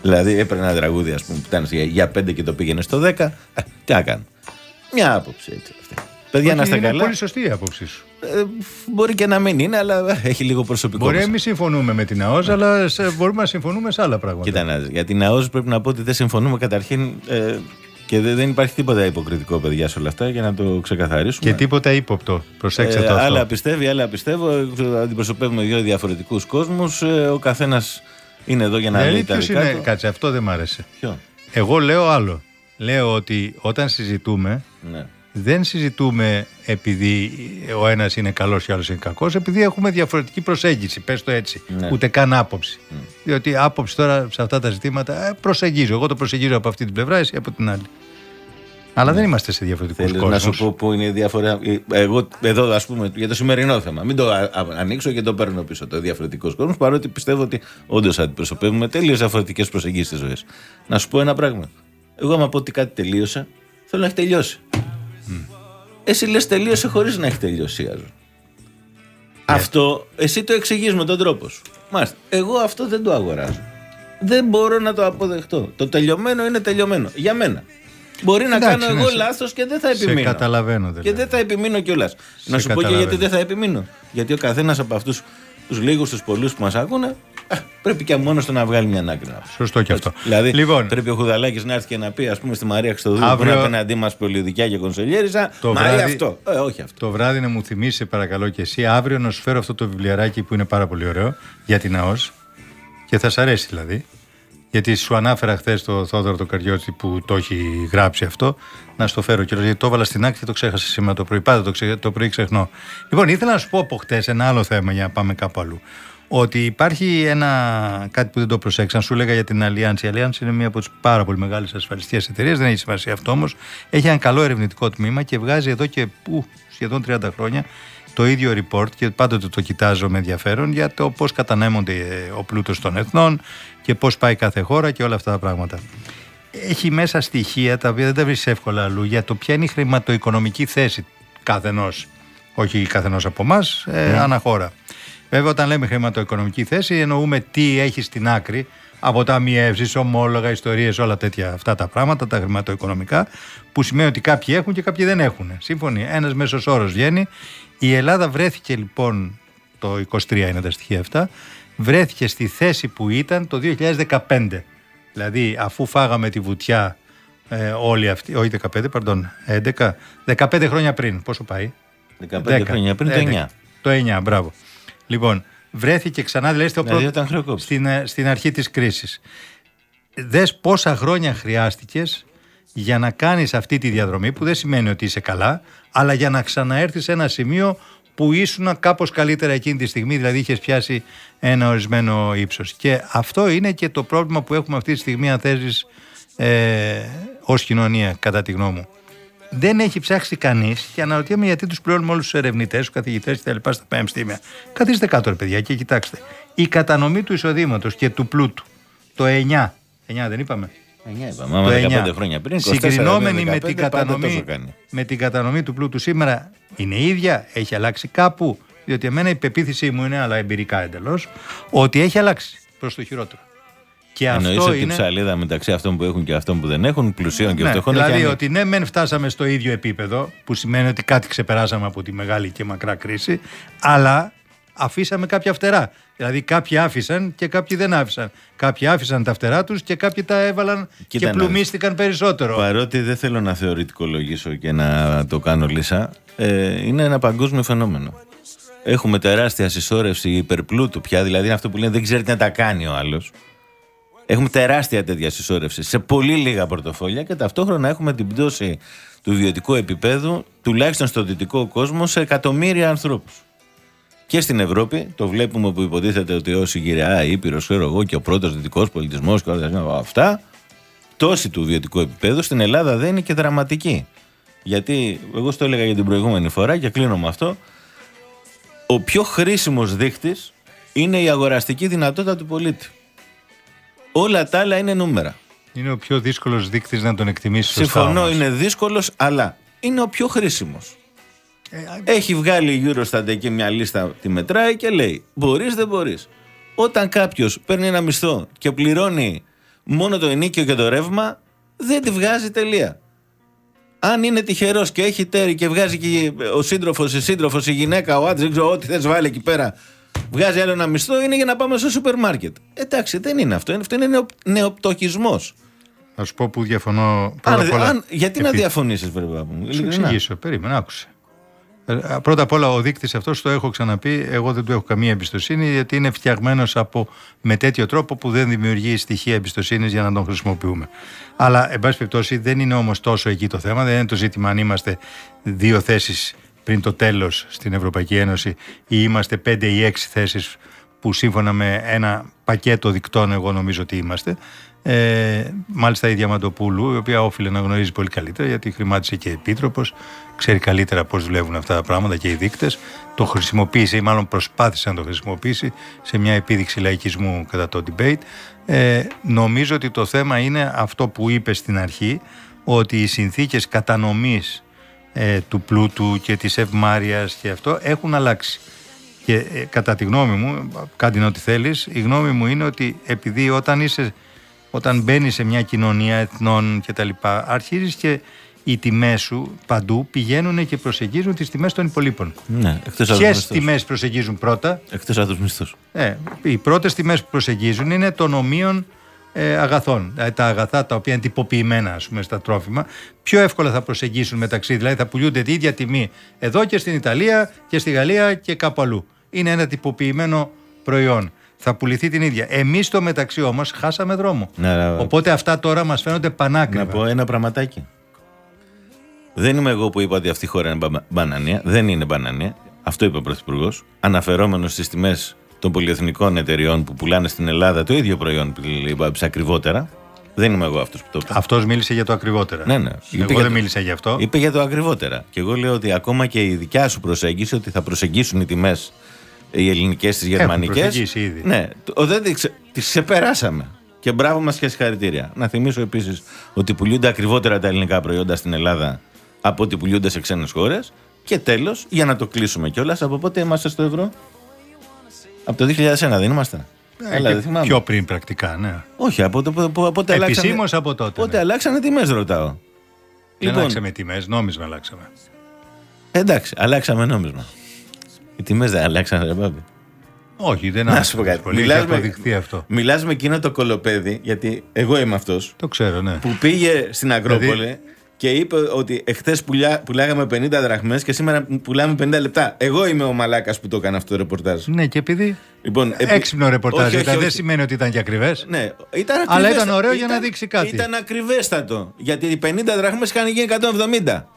Δηλαδή έπαιρνε ένα τραγούδι ας πούμε, που ήταν για, για 5 και το πήγαινε στο 10. Ε, τι να κάνω. Μια άποψη έτσι. Αυτή. Παιδιά Όχι, να είστε είναι καλά. πολύ σωστή η άποψή σου. Ε, μπορεί και να μην είναι, αλλά ε, έχει λίγο προσωπικό. Μπορεί να μέσα. μην συμφωνούμε με την ΑΟΣ, αλλά σε- μπορούμε να συμφωνούμε σε άλλα πράγματα. Κοίτα να δεις, Για την ΑΟΣ πρέπει να πω ότι δεν συμφωνούμε καταρχήν ε, και δεν, δεν υπάρχει τίποτα υποκριτικό, παιδιά, σε όλα αυτά για να το ξεκαθαρίσουμε. Και τίποτα ύποπτο. Προσέξτε Ε, το αυτό. άλλα πιστεύει, άλλα πιστεύω. Ε, Αντιπροσωπεύουμε δύο διαφορετικούς κόσμους. Ο καθένας είναι εδώ για να Δηλαδή, λέει τα ποιος δικά είναι... του. Κάτσε, αυτό δεν μ' άρεσε. Ποιο; Εγώ λέω άλλο. Λέω ότι όταν συζητούμε, Ναι. δεν συζητούμε επειδή ο ένας είναι καλός και ο άλλος είναι κακός, επειδή έχουμε διαφορετική προσέγγιση, πες το έτσι. Ναι. Ούτε καν άποψη. Διότι άποψη τώρα σε αυτά τα ζητήματα ε, προσεγγίζω. Εγώ το προσεγγίζω από αυτή την πλευρά, εσύ από την άλλη. Αλλά δεν είμαστε σε διαφορετικούς Θέλεις Ναι. να κόσμους. σου πω που είναι η διαφορά; ε, Εγώ εδώ, ας πούμε, για το σημερινό θέμα. Μην το α- α- ανοίξω και το παίρνω πίσω. Το διαφορετικός κόσμος, παρότι πιστεύω ότι όντως αντιπροσωπεύουμε τελείως διαφορετικές προσεγγίσεις τη ζωή. Να σου πω ένα πράγμα. Εγώ, άμα πω ότι κάτι τελείωσε, θέλω να έχει τελειώσει. Εσύ λες τελείωσε χωρίς να έχει τελειώσει η άλλη. Αυτό εσύ το εξηγείς με τον τρόπο σου. Μάλιστα. Εγώ αυτό δεν το αγοράζω. Δεν μπορώ να το αποδεχτώ. Το τελειωμένο είναι τελειωμένο. Για μένα. Μπορεί να Εντάξει, κάνω ναι, εγώ σε- λάθος και δεν θα σε επιμείνω. καταλαβαίνω, δηλαδή. Και δεν θα επιμείνω κιόλας. Να σου πω και καταλαβαίνω. γιατί δεν θα επιμείνω. Γιατί ο καθένας από αυτούς τους λίγους, τους πολλούς που μας ακούνε, α, πρέπει και μόνος του να βγάλει μια άκρη. Σωστό και αυτό. Δηλαδή, Λοιπόν. πρέπει ο Χουδαλάκης να έρθει και να πει, ας πούμε, στη Μαρία Χριστοδούλου που Αύριο- είναι απέναντί μας πολυδικιά και κονσελιέρισα. Το Μαρία βράδυ- αυτό. Ε, όχι αυτό. Το βράδυ να μου θυμίσει, παρακαλώ και εσύ, αύριο να σου φέρω αυτό το βιβλιαράκι που είναι πάρα πολύ ωραίο για την ΑΟΣ και θα σ' αρέσει δηλαδή. Γιατί σου ανάφερα χθες το Θόδωρο το Καριώτη που το έχει γράψει αυτό. Να στο φέρω κιόλα. Γιατί το έβαλα στην άκρη και το ξέχασα σήμερα το πρωί. Πάντα το, ξε... το πρωί ξεχνώ. Λοιπόν, ήθελα να σου πω από χτε ένα άλλο θέμα για να πάμε κάπου αλλού. Ότι υπάρχει ένα κάτι που δεν το προσέξαν. Σου έλεγα για την Allianz. Η Allianz είναι μία από τις πάρα πολύ μεγάλες ασφαλιστικές εταιρείες. Δεν έχει σημασία αυτό όμως. Έχει ένα καλό ερευνητικό τμήμα και βγάζει εδώ και που, σχεδόν 30 χρόνια το ίδιο report και πάντοτε το κοιτάζω με ενδιαφέρον για το πώς κατανέμονται ε, ο πλούτος των εθνών και πώς πάει κάθε χώρα και όλα αυτά τα πράγματα. Έχει μέσα στοιχεία τα οποία δεν τα βρεις εύκολα αλλού για το ποια είναι η χρηματοοικονομική θέση καθενός, όχι καθενός από εμάς, ε, αναχώρα. Βέβαια όταν λέμε χρηματοοικονομική θέση εννοούμε τι έχει στην άκρη από ταμιεύσεις, ομόλογα, ιστορίες, όλα τέτοια αυτά τα πράγματα, τα χρηματοοικονομικά, που σημαίνει ότι κάποιοι έχουν και κάποιοι δεν έχουν. Σύμφωνοι. Ένας μέσος όρος βγαίνει. Η Ελλάδα βρέθηκε λοιπόν, το 23 είναι τα στοιχεία αυτά, βρέθηκε στη θέση που ήταν το 2015. Δηλαδή αφού φάγαμε τη βουτιά ε, όλοι αυτοί, όχι 15, pardon, 11, 15 χρόνια πριν. Πόσο πάει; 15 10. χρόνια πριν το 9. Το 9, μπράβο. Λοιπόν, βρέθηκε ξανά, δηλαδή, στο Δηλαδή, πρώτο- όταν χρεοκόπησε. στην, ε, στην αρχή της κρίσης. Δες πόσα χρόνια χρειάστηκες για να κάνεις αυτή τη διαδρομή, που δεν σημαίνει ότι είσαι καλά, αλλά για να ξαναέρθεις σε ένα σημείο που ήσουν κάπως καλύτερα εκείνη τη στιγμή, δηλαδή είχες πιάσει ένα ορισμένο ύψος. Και αυτό είναι και το πρόβλημα που έχουμε αυτή τη στιγμή, αν θέλεις, ε, ως κοινωνία, κατά τη γνώμη μου δεν έχει ψάξει κανείς και αναρωτιέμαι γιατί τους πληρώνουμε όλους τους ερευνητές, τους καθηγητές κτλ. στα πανεπιστήμια. Καθίστε κάτω, ρε παιδιά, και κοιτάξτε. Η κατανομή του εισοδήματος και του πλούτου, το 9, 9 δεν είπαμε; 9 είπαμε. Άμα 15 χρόνια πριν, 24, συγκρινόμενη με 15, την, πάντα κατανομή, τόσο κάνει. με την κατανομή του πλούτου σήμερα, είναι ίδια, έχει αλλάξει κάπου. Διότι εμένα η πεποίθησή μου είναι, αλλά εμπειρικά εντελώς, ότι έχει αλλάξει προς το χειρότερο. Και Εννοείς αυτό ότι η είναι. ψαλίδα μεταξύ αυτών που έχουν και αυτών που δεν έχουν, πλουσίων και Ναι, φτωχών. δηλαδή έχει ότι ναι, μεν φτάσαμε στο ίδιο επίπεδο, που σημαίνει ότι κάτι ξεπεράσαμε από τη μεγάλη και μακρά κρίση, αλλά αφήσαμε κάποια φτερά. Δηλαδή κάποιοι άφησαν και κάποιοι δεν άφησαν. Κάποιοι άφησαν τα φτερά τους και κάποιοι τα έβαλαν Κοίτα και να δεις. πλουμίστηκαν περισσότερο. Παρότι δεν θέλω να θεωρητικολογήσω και να το κάνω λύσα, ε, είναι ένα παγκόσμιο φαινόμενο. Έχουμε τεράστια συσσόρευση υπερπλούτου πια, δηλαδή είναι αυτό που λένε δεν ξέρει τι να τα κάνει ο άλλος. Έχουμε τεράστια τέτοια συσσόρευση σε πολύ λίγα πορτοφόλια και ταυτόχρονα έχουμε την πτώση του ιδιωτικού επίπεδου, τουλάχιστον στο δυτικό κόσμο, σε εκατομμύρια ανθρώπους. Και στην Ευρώπη το βλέπουμε που υποτίθεται ότι ω η γυραιά Ήπειρος, ξέρω εγώ, και ο πρώτος δυτικός πολιτισμός και όλα αυτά, πτώση του βιωτικού επίπεδου στην Ελλάδα δεν είναι και δραματική. Γιατί, εγώ στο έλεγα για την προηγούμενη φορά και κλείνω με αυτό, ο πιο χρήσιμος δείχτης είναι η αγοραστική δυνατότητα του πολίτη. Όλα τα άλλα είναι νούμερα. Είναι ο πιο δύσκολος δείκτης να τον εκτιμήσεις σωστά. Συμφωνώ, όμως. είναι δύσκολος, αλλά είναι ο πιο χρήσιμος. Έχει βγάλει η Eurostat εκεί μια λίστα, τη μετράει και λέει μπορείς δεν μπορείς. Όταν κάποιος παίρνει ένα μισθό και πληρώνει μόνο το ενίκιο και το ρεύμα, δεν τη βγάζει τελεία. Αν είναι τυχερός και έχει τέρι και βγάζει και ο σύντροφος, η σύντροφος, η γυναίκα, ο άντρας, δεν ξέρω, ό,τι θες βάλει εκεί πέρα, βγάζει άλλο ένα μισθό, είναι για να πάμε στο σούπερ μάρκετ. Εντάξει, δεν είναι αυτό. Αυτό είναι νεοπτοκισμό. Θα σου πω που διαφωνώ. Πρώτα Αν, απ' όλα, αν, γιατί να επειδή- διαφωνήσεις, βέβαια μου. Σου ειλικρινά. εξηγήσω, περίμενα, άκουσε. Ε, Πρώτα απ' όλα, ο δείκτης αυτός το έχω ξαναπεί. Εγώ δεν του έχω καμία εμπιστοσύνη, γιατί είναι φτιαγμένος με τέτοιο τρόπο που δεν δημιουργεί στοιχεία εμπιστοσύνης για να τον χρησιμοποιούμε. Αλλά, εν πάση περιπτώσει, δεν είναι όμως τόσο εκεί το θέμα. Δεν είναι το ζήτημα αν είμαστε δύο θέσεις πριν το τέλος στην Ευρωπαϊκή Ένωση ή είμαστε πέντε ή έξι θέσεις που σύμφωνα με ένα πακέτο δικτών, εγώ νομίζω ότι είμαστε. Ε, μάλιστα η Διαμαντοπούλου, η οποία όφιλε να γνωρίζει πολύ καλύτερα, γιατί χρημάτισε και επίτροπος, ξέρει καλύτερα πώς δουλεύουν αυτά τα πράγματα και οι δείκτες. Το χρησιμοποίησε, ή μάλλον προσπάθησε να το χρησιμοποιήσει σε μια επίδειξη λαϊκισμού κατά το debate. Ε, νομίζω ότι το θέμα είναι αυτό που είπε στην αρχή, ότι οι συνθήκες κατανομής ε, του πλούτου και της ευμάρειας και αυτό έχουν αλλάξει. Και ε, κατά τη γνώμη μου, κάτι είναι ό,τι θέλεις, η γνώμη μου είναι ότι επειδή όταν είσαι, όταν μπαίνει σε μια κοινωνία εθνών κτλ., αρχίζεις και οι τιμές σου παντού πηγαίνουν και προσεγγίζουν τις τιμές των υπολείπων. Ναι, εκτός από Ποιες τους μισθούς. τιμές προσεγγίζουν πρώτα, Εκτός από τους μισθούς. ε, οι πρώτες τιμές που προσεγγίζουν είναι των ομοίων ε, αγαθών. Δηλαδή τα αγαθά τα οποία είναι τυποποιημένα ας πούμε, στα τρόφιμα, πιο εύκολα θα προσεγγίσουν μεταξύ. Δηλαδή θα πουλούνται την ίδια τιμή εδώ και στην Ιταλία και στη Γαλλία και κάπου αλλού. Είναι ένα τυποποιημένο προϊόν. Θα πουληθεί την ίδια. Εμείς στο μεταξύ όμως χάσαμε δρόμο. Ναι, ναι. Οπότε αυτά τώρα μας φαίνονται πανάκριβα. Να πω ένα πραγματάκι. Δεν είμαι εγώ που είπα ότι αυτή η χώρα είναι μπα- μπανανία. Δεν είναι μπανανία. Αυτό είπε ο Πρωθυπουργός. Αναφερόμενος στις τιμές των πολυεθνικών εταιριών που πουλάνε στην Ελλάδα το ίδιο προϊόν που λέει η Μπάμπης, ακριβότερα. Δεν είμαι εγώ αυτός που το είπε. Αυτός μίλησε για το ακριβότερα. Ναι, ναι. Εγώ για δεν το- μίλησα γι' αυτό. Είπε για το ακριβότερα. Και εγώ λέω ότι ακόμα και η δικιά σου προσέγγιση ότι θα προσεγγίσουν οι τιμές οι ελληνικές τις γερμανικές. προσεγγίσει ήδη. Ναι, το- δεν τι ξε- τις ξεπεράσαμε. Και μπράβο μας και συγχαρητήρια. Να θυμίσω επίσης ότι πουλούνται ακριβότερα τα ελληνικά προϊόντα στην Ελλάδα από ότι πουλούνται σε ξένες χώρες. Και τέλος, για να το κλείσουμε κιόλας, από πότε είμαστε στο ευρώ; Από το 2001 δεν είμαστε. Ε, Έλα, και δεν θυμάμαι. πιο πριν πρακτικά, ναι. Όχι, από το από, από, πότε αλλάξανε. Επισήμως από τότε, Πότε ναι. αλλάξανε τιμές, ρωτάω. Δεν αλλάξαμε τιμές, νόμισμα αλλάξαμε. Εντάξει, αλλάξαμε νόμισμα. Οι τιμές δεν αλλάξαν, ρε Μπάμπη. Όχι, δεν Να σου πω αλλάξαμε. κάτι. Πολύ. Έχει Μιλάς με, αποδειχθεί αυτό. μιλάς με εκείνο το κολοπέδι, γιατί εγώ είμαι αυτός, Το ξέρω, ναι. που πήγε στην Ακρόπολη Δηλαδή- και είπε ότι εχθές πουλάγαμε 50 δραχμές και σήμερα πουλάμε 50 λεπτά. Εγώ είμαι ο μαλάκας που το έκανε αυτό το ρεπορτάζ. Ναι, και επειδή. Λοιπόν, επί- Έξυπνο ρεπορτάζ Όχι, όχι, ήταν, δεν όχι. σημαίνει ότι ήταν και ακριβές. Ναι, ήταν Αλλά ακριβέστα- ήταν ωραίο για να δείξει κάτι. Ήταν ακριβέστατο. Γιατί οι 50 δραχμές είχαν γίνει 170.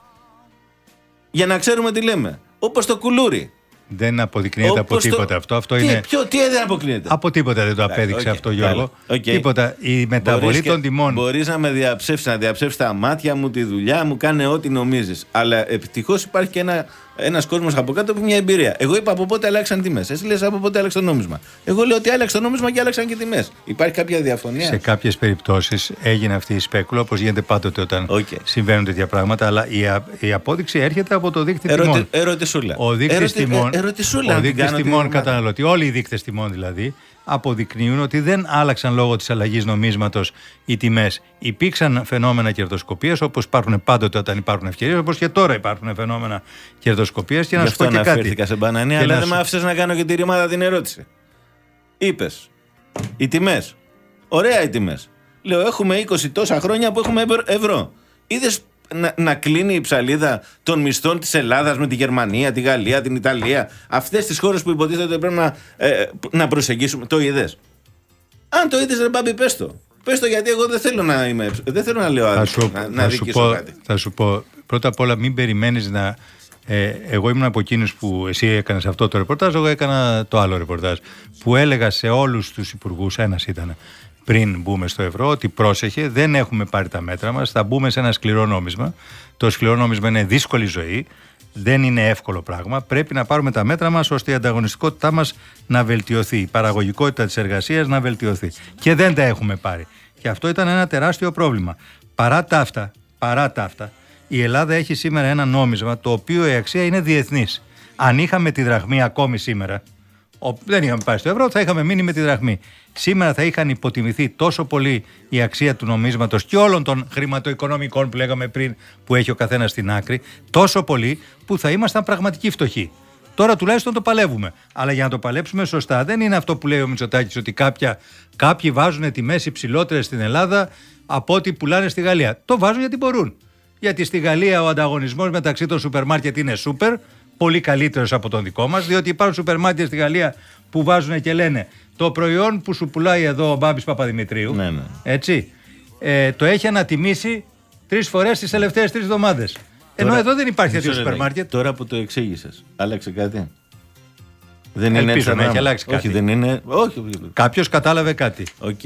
Για να ξέρουμε τι λέμε. Όπως το κουλούρι. Δεν αποδεικνύεται από Όπως το- τίποτα αυτό. Αυτό τι, είναι. Ποιο, τι δεν αποκλείεται. Από τίποτα δεν το απέδειξε οκ, αυτό, Γιώργο. καλά, οκ. Τίποτα. Η μεταβολή Μπορείς και- των τιμών. Μπορείς να με διαψεύσεις, να διαψεύσεις τα μάτια μου, τη δουλειά μου, κάνε ό,τι νομίζεις. Αλλά ευτυχώς υπάρχει και ένα ένας κόσμος από κάτω που έχει μια εμπειρία. Εγώ είπα από πότε αλλάξαν τιμές; Εσύ λες από πότε άλλαξε το νόμισμα; Εγώ λέω ότι άλλαξε το νόμισμα και άλλαξαν και τιμές. Υπάρχει κάποια διαφωνία; Σε κάποιες περιπτώσεις έγινε αυτή η σπέκουλα, όπως γίνεται πάντοτε όταν Οκ. συμβαίνουν τέτοια πράγματα. Αλλά η, α- η απόδειξη έρχεται από το δείκτη Ερωτη- τιμών. ερωτησούλα. Ο δείκτης Ερωτη- τιμών, ε, ερωτησούλα, ο να την δείκτης κάνω τη τιμών βδομάδα. καταναλωτή, όλοι οι δείκτες τιμών δηλαδή, αποδεικνύουν ότι δεν άλλαξαν λόγω της αλλαγής νομίσματος οι τιμές. Υπήρξαν φαινόμενα κερδοσκοπίας, όπως υπάρχουν πάντοτε όταν υπάρχουν ευκαιρίες, όπως και τώρα υπάρχουν φαινόμενα κερδοσκοπίας. Και να Γι' σου πω αυτό και κάτι. αναφέρθηκα σε μπανανία, Και αλλά να δεν σου- με άφησες να κάνω και τη ρημάδα την ερώτηση. Είπες, οι τιμές. Ωραία οι τιμές. Λέω, έχουμε 20 τόσα χρόνια που έχουμε ευρώ- ευρώ. Είδες να, να κλείνει η ψαλίδα των μισθών της Ελλάδας με τη Γερμανία, τη Γαλλία, την Ιταλία. Αυτές τις χώρες που υποτίθεται ότι πρέπει να, ε, να προσεγγίσουμε. Το είδες; Αν το είδες, ρε Μπάμπη, πες το. Πες το γιατί εγώ δεν θέλω να, είμαι, δεν θέλω να λέω θα άδικο, σου, να, να θα, σου δικήσω πω, κάτι. θα σου πω, πρώτα απ' όλα μην περιμένεις να... Ε, εγώ ήμουν από εκείνους που εσύ έκανες αυτό το ρεπορτάζ, εγώ έκανα το άλλο ρεπορτάζ, που έλεγα σε όλους τους υπουργούς, ένας ήταν πριν μπούμε στο ευρώ, ότι πρόσεχε, δεν έχουμε πάρει τα μέτρα μας, θα μπούμε σε ένα σκληρό νόμισμα. Το σκληρό νόμισμα είναι δύσκολη ζωή, δεν είναι εύκολο πράγμα. Πρέπει να πάρουμε τα μέτρα μας ώστε η ανταγωνιστικότητά μας να βελτιωθεί, η παραγωγικότητα της εργασίας να βελτιωθεί. Και δεν τα έχουμε πάρει. Και αυτό ήταν ένα τεράστιο πρόβλημα. Παρά τα αυτά, παρά τα αυτά, η Ελλάδα έχει σήμερα ένα νόμισμα το οποίο η αξία είναι διεθνής. Αν είχαμε τη δραχμή ακόμη σήμερα, ο- δεν είχαμε πάει στο ευρώ, θα είχαμε μείνει με τη δραχμή. Σήμερα θα είχαν υποτιμηθεί τόσο πολύ η αξία του νομίσματος και όλων των χρηματοοικονομικών που λέγαμε πριν που έχει ο καθένας στην άκρη, τόσο πολύ που θα ήμασταν πραγματικοί φτωχοί. Τώρα τουλάχιστον το παλεύουμε. Αλλά για να το παλέψουμε σωστά, δεν είναι αυτό που λέει ο Μητσοτάκης ότι κάποια, κάποιοι βάζουν τιμές υψηλότερες στην Ελλάδα από ό,τι πουλάνε στη Γαλλία. Το βάζουν γιατί μπορούν. Γιατί στη Γαλλία ο ανταγωνισμός μεταξύ των σούπερ μάρκετ είναι σούπερ, πολύ καλύτερος από τον δικό μας, διότι υπάρχουν σούπερ μάρκετ στη Γαλλία που βάζουν και λένε το προϊόν που σου πουλάει εδώ ο Μπάμπης Παπαδημητρίου. Ναι, ναι. Έτσι, ε, το έχει ανατιμήσει τρεις φορές τις τελευταίες τρεις εβδομάδες. Ενώ Τώρα- εδώ δεν υπάρχει Μισό τέτοιο σούπερ λεπτάκι. μάρκετ. Τώρα που το εξήγησες, άλλαξε κάτι; Δεν Ελπίζω έτσι τα να έχει πράγματα. αλλάξει Όχι, κάτι. δεν είναι. Όχι, όχι. Κάποιος κατάλαβε κάτι. Οκ.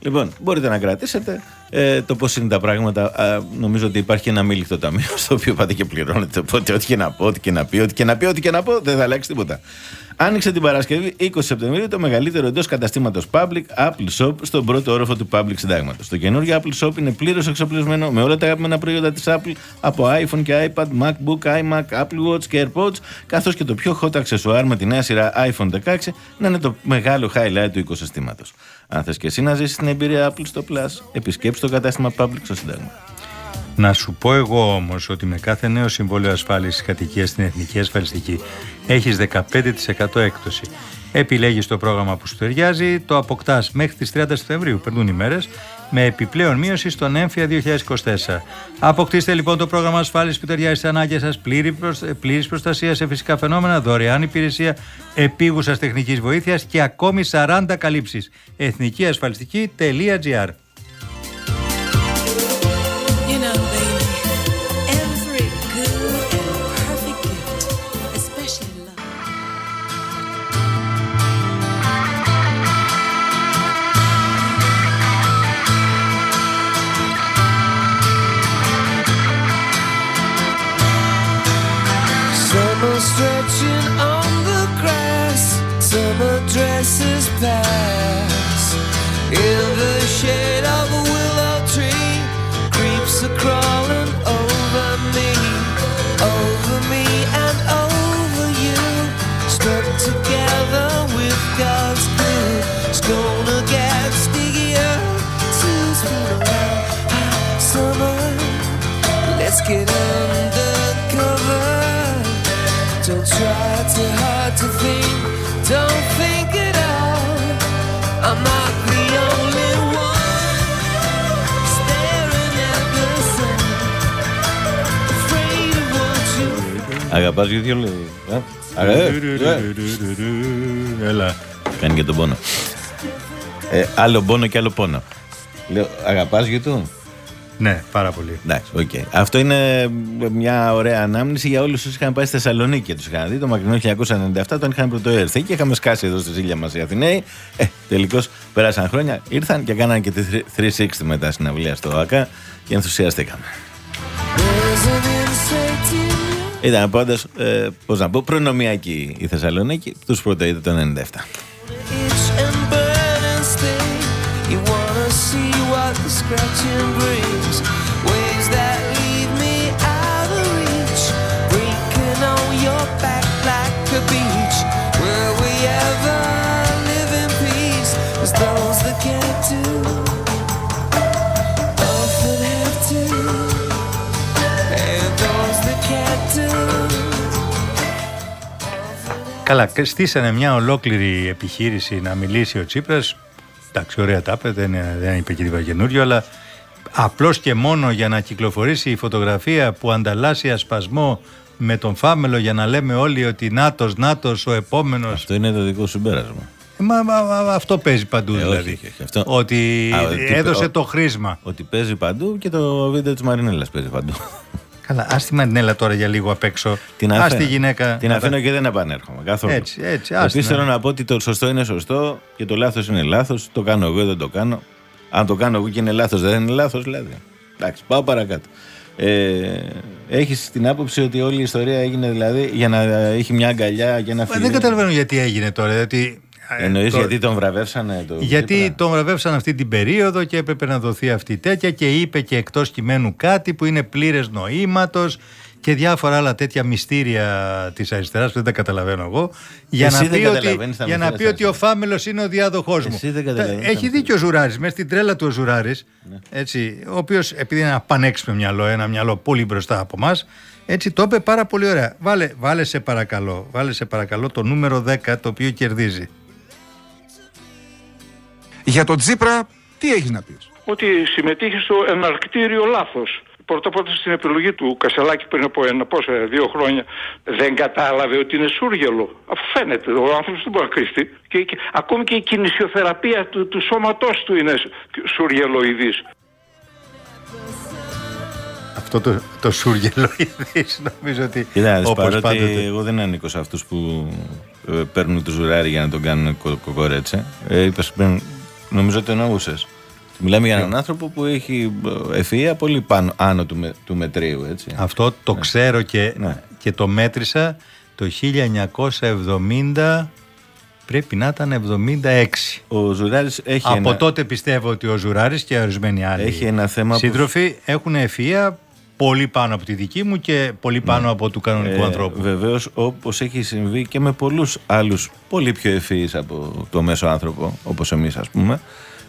Λοιπόν, μπορείτε να κρατήσετε Ε, το πώς είναι τα πράγματα, α, νομίζω ότι υπάρχει ένα αμείλικτο ταμείο στο οποίο πάτε και πληρώνετε. Οπότε, ό,τι και να πω, ό,τι και να πει, ό,τι και να πει, ό,τι και να πω, δεν θα αλλάξει τίποτα. Άνοιξε την Παρασκευή 20 Σεπτεμβρίου το μεγαλύτερο εντός καταστήματος Public Apple Shop στον πρώτο όροφο του Public Συντάγματος. Το καινούργιο Apple Shop είναι πλήρως εξοπλισμένο με όλα τα αγαπημένα προϊόντα της Apple από iPhone και iPad, MacBook, iMac, Apple Watch και AirPods, καθώς και το πιο hot accessoire με τη νέα σειρά iPhone 16 να είναι το μεγάλο highlight του οικοσυστήματος. Αν θες και εσύ να ζήσεις την εμπειρία Apple στο Plus, επισκέψτε το κατάστημα Public στο Συντάγμα. Να σου πω εγώ όμως ότι με κάθε νέο συμβόλαιο ασφάλισης κατοικίας στην Εθνική Ασφαλιστική έχεις 15% έκπτωση. Επιλέγεις το πρόγραμμα που σου ταιριάζει, το αποκτάς μέχρι τις 30 Σεπτεμβρίου, περνούν οι μέρες, με επιπλέον μείωση στον έμφυα 2024. Αποκτήστε λοιπόν το πρόγραμμα ασφάλισης που ταιριάζει στις ανάγκες σας, πλήρη πλήρης προστασία σε φυσικά φαινόμενα, δωρεάν υπηρεσία επίγουσας τεχνικής βοήθειας και ακόμη 40 καλύψεις. εθνικιασφαλιστική.gr You get undercover. Don't try too hard to think. Don't think at all. I'm not the only one staring at the sun. Afraid of what you Αγαπά YouTube, λέει. Ε, αγα- ε, ε. Έλα. Κάνει και τον πόνο. Ε, άλλο πόνο και άλλο πόνο. Λέω, αγαπά U2. Ναι, πάρα πολύ. Εντάξει, οκ. Αυτό είναι μια ωραία ανάμνηση για όλους όσους είχαν πάει στη Θεσσαλονίκη και τους είχαν δει. Το μακρινό 1997 τον είχαν πρωτοέρθει και είχαμε σκάσει εδώ στη ζήλια μας οι Αθηναίοι. Ε, τελικώς πέρασαν χρόνια, ήρθαν και κάνανε και τη 360 μετά συναυλία στο ΟΑΚΑ και ενθουσιαστήκαμε. There's an insect in you. Ήταν πάντως, ε, πώς να πω, προνομιακή η Θεσσαλονίκη, τους πρωτοείδε το 97. itch and burn and sting. You wanna see what the scratching brings. Καλά, και στήσανε μια ολόκληρη επιχείρηση να μιλήσει ο Τσίπρας. Εντάξει, ωραία τα είπε, δεν, δεν είπε και τίποτα καινούριο, αλλά απλώς και μόνο για να κυκλοφορήσει η φωτογραφία που ανταλλάσσει ασπασμό με τον Φάμελο για να λέμε όλοι ότι νάτος, νάτος, ο επόμενος. Αυτό είναι το δικό σου συμπέρασμα. Ε, Μα, μα- μα- αυτό παίζει παντού Ε, όχι, δηλαδή. όχι, όχι, αυτό- Ότι Α, τι- έδωσε ο- το χρήσμα. Ότι παίζει παντού και το βίντεο της Μαρινέλας παίζει παντού. Καλά, ας τη Μαρινέλα τώρα για λίγο απ' έξω. Την Ας αφήνω. τη γυναίκα. Την να αφήνω τα- και δεν επανέρχομαι καθόλου. Έτσι, έτσι, άστη Επίσης να- θέλω να πω ότι το σωστό είναι σωστό και το λάθος είναι λάθος. Το κάνω εγώ, δεν το κάνω. Αν το κάνω εγώ και είναι λάθος, δεν είναι λάθος, δηλαδή. Εντάξει, πάω παρακάτω. Ε, Έχεις την άποψη ότι όλη η ιστορία έγινε δηλαδή για να έχει μια αγκαλιά και ένα Μα φιλί. Δεν καταλαβαίνω γιατί έγινε τώρα. Γιατί, ε, Εννοείς το- γιατί τον βραβεύσανε το. Γιατί Τσίπρα; τον βραβεύσαν αυτή την περίοδο και έπρεπε να δοθεί αυτή η τέτοια και είπε και εκτός κειμένου κάτι που είναι πλήρες νοήματος και διάφορα άλλα τέτοια μυστήρια της αριστεράς που δεν τα καταλαβαίνω εγώ για Εσύ να δεν πει, ότι, καταλαβαίνεις τα για να μυστήρια πει της ότι ο Φάμελος είναι ο διάδοχός μου. Εσύ δεν Τα- καταλαβαίνεις τα Έχει μυστήρια. δίκιο ο Ζουράρης, μέσα στην τρέλα του ο Ζουράρης, Ναι. έτσι, ο οποίος επειδή είναι ένα πανέξυπνο μυαλό, ένα μυαλό πολύ μπροστά από εμά. Έτσι το είπε πάρα πολύ ωραία. Βάλε, βάλε σε παρακαλώ, βάλε σε παρακαλώ το νούμερο 10 το οποίο κερδίζει. Για τον Τσίπρα, τι έχεις να πεις; ότι συμμετείχε στο εναρκτήριο λάθος. Πρώτα πρώτα στην επιλογή του Κασελάκη πριν από ένα, πόσα, δύο χρόνια δεν κατάλαβε ότι είναι σούργελο. Αφού φαίνεται, ο άνθρωπος δεν μπορεί να κρυφτεί. Και, και, ακόμη και η κινησιοθεραπεία του, του σώματός του είναι σούργελοειδής. Αυτό το, το σούργελο ειδής <laughs> νομίζω ότι Κοίτα, να δεις, όπως παρότι πάντοτε. εγώ δεν ανήκω σε αυτούς που ε, παίρνουν το ζουράρι για να τον κάνουν κο- κοκορέτσε. Ε, είπες πριν, νομίζω ότι εννοούσες. Μιλάμε για έναν άνθρωπο που έχει ε, ευφυΐα πολύ πάνω, άνω του, με- του μετρίου, έτσι. Αυτό το ξέρω και, Ναι. και το μέτρησα το 1970, πρέπει να ήταν 76. Ο Ζουράρης έχει Από ένα... τότε πιστεύω ότι ο Ζουράρης και ορισμένοι άλλοι Έχει ένα θέμα που- σύντροφοι έχουν ευφυΐα πολύ πάνω από τη δική μου και πολύ πάνω από του κανονικού Ε, ανθρώπου. Βεβαίως όπως έχει συμβεί και με πολλούς άλλους πολύ πιο ευφυείς από το μέσο άνθρωπο όπως εμείς ας πούμε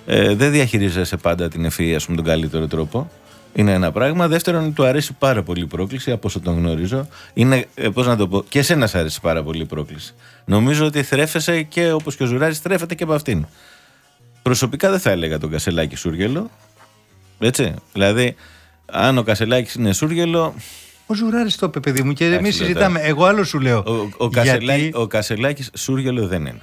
ε, δεν διαχειρίζεσαι πάντα την ευφυΐα σου με τον καλύτερο τρόπο είναι ένα πράγμα. Δεύτερον, του αρέσει πάρα πολύ η πρόκληση, από όσο τον γνωρίζω. Είναι, ε, πώς να το πω, και εσένα αρέσει πάρα πολύ η πρόκληση. Νομίζω ότι θρέφεσαι και όπως και ο Ζουράρης θρέφεται και από αυτήν. Προσωπικά δεν θα έλεγα τον Κασελάκη Σούργελο. Έτσι. Δηλαδή, αν ο Κασελάκης είναι Σούργελο, Ο Ζουράρης το είπε, παιδί μου, και εμείς δεν συζητάμε. Εγώ άλλο σου λέω. Ο, ο, γιατί Κασελάκη, ο Κασελάκης Σούργελο δεν είναι.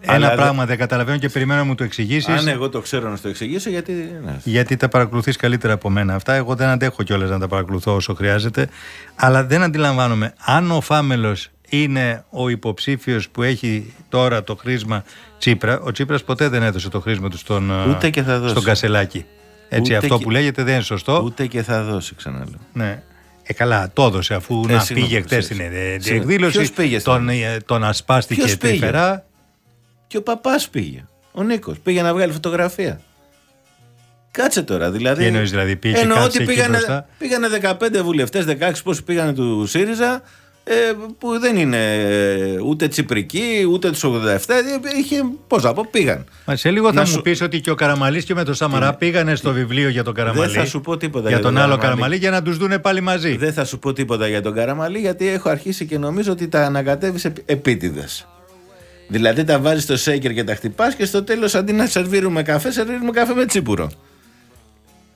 ένα Αλλά πράγμα δεν καταλαβαίνω και περιμένω να μου το εξηγήσεις. Αν εγώ το ξέρω να στο εξηγήσω, γιατί. ναι. Γιατί τα παρακολουθείς καλύτερα από μένα αυτά. Εγώ δεν αντέχω κιόλας να τα παρακολουθώ όσο χρειάζεται. Αλλά δεν αντιλαμβάνομαι. Αν ο Φάμελος είναι ο υποψήφιος που έχει τώρα το χρήσμα Τσίπρα, ο Τσίπρας ποτέ δεν έδωσε το χρήσμα του στον, ε, Ούτε και θα δώσει. στον Κασελάκη. Έτσι, Ούτε αυτό και- που λέγεται δεν είναι σωστό. Ούτε και θα δώσει, ξαναλέω. Ναι. Ε, καλά, το έδωσε αφού Ε, να συγγνώμη, πήγε χθες συγγνώμη. στην ε, Συγγνώμη. εκδήλωση. Ποιος πήγε στην- τον, ε, τον ασπάστηκε Ποιος πήγε; τρυφερά. Και ο παπάς πήγε. Ο Νίκος πήγε να βγάλει φωτογραφία. Κάτσε τώρα, δηλαδή. Τι εννοείς, δηλαδή, πήγε και Εννοώ κάτσε ότι εκεί πήγανε, μπροστά; πήγανε 15 βουλευτές, 16 πόσοι πήγανε του ΣΥΡΙΖΑ, ε, που δεν είναι ε, ούτε τσιπρικοί, ούτε τους 87. ε, Είχε, πώς να πω, πήγαν. Μα σε λίγο θα Να μου σου- πεις ότι και ο Καραμαλής και με τον Σαμαρά πήγανε στο βιβλίο για τον Καραμαλή. θα σου πω τίποτα για για τον τον άλλο Καραμαλή. Καραμαλή για να τους δούνε πάλι μαζί. Δεν θα σου πω τίποτα για τον Καραμαλή, γιατί έχω αρχίσει και νομίζω ότι τα ανακατεύεις επίτηδες. Δηλαδή τα βάζεις στο σέικερ και τα χτυπάς και στο τέλος αντί να σερβίρουμε καφέ, σερβίρουμε καφέ με τσίπουρο.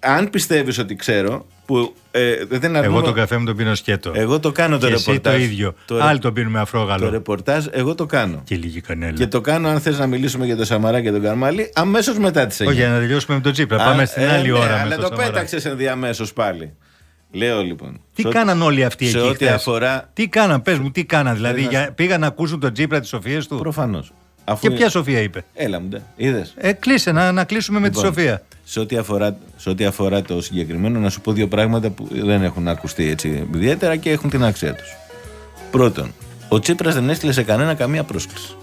Αν πιστεύεις ότι ξέρω, που ε, δεν αρνούμαι- Εγώ τον καφέ μου τον πίνω σκέτο. Εγώ το κάνω το και εσύ ρεπορτάζ. το ίδιο. Το, Άλλοι τον πίνουμε αφρόγαλο. το ρεπορτάζ, εγώ το κάνω. Και λίγη κανέλα. Και το κάνω αν θες να μιλήσουμε για τον Σαμαρά και τον Καρμαλή, αμέσως μετά τις 9. Όχι, για να τελειώσουμε με τον Τσίπρα. Πάμε στην ε, άλλη ναι, ώρα με Αλλά τον το Σαμαρά. πέταξες ενδιαμέσως πάλι. Λέω λοιπόν. Τι σε ό- κάναν όλοι αυτοί σε εκεί ό,τι χθες; αφορά. Τι κάναν, πες μου, τι κάναν; Δηλαδή να- για, πήγαν να ακούσουν τον Τσίπρα τις σοφίες του; Προφανώς. Και ποια σοφία είπε; Έλα μου, είδες. Ε, κλείσε να, να κλείσουμε με τη Λοιπόν, σοφία. Σε ό,τι, αφορά, σε ό,τι αφορά το συγκεκριμένο, να σου πω δύο πράγματα που δεν έχουν ακουστεί έτσι ιδιαίτερα και έχουν την αξία τους. Πρώτον, ο Τσίπρας δεν έστειλε σε κανένα καμία πρόσκληση.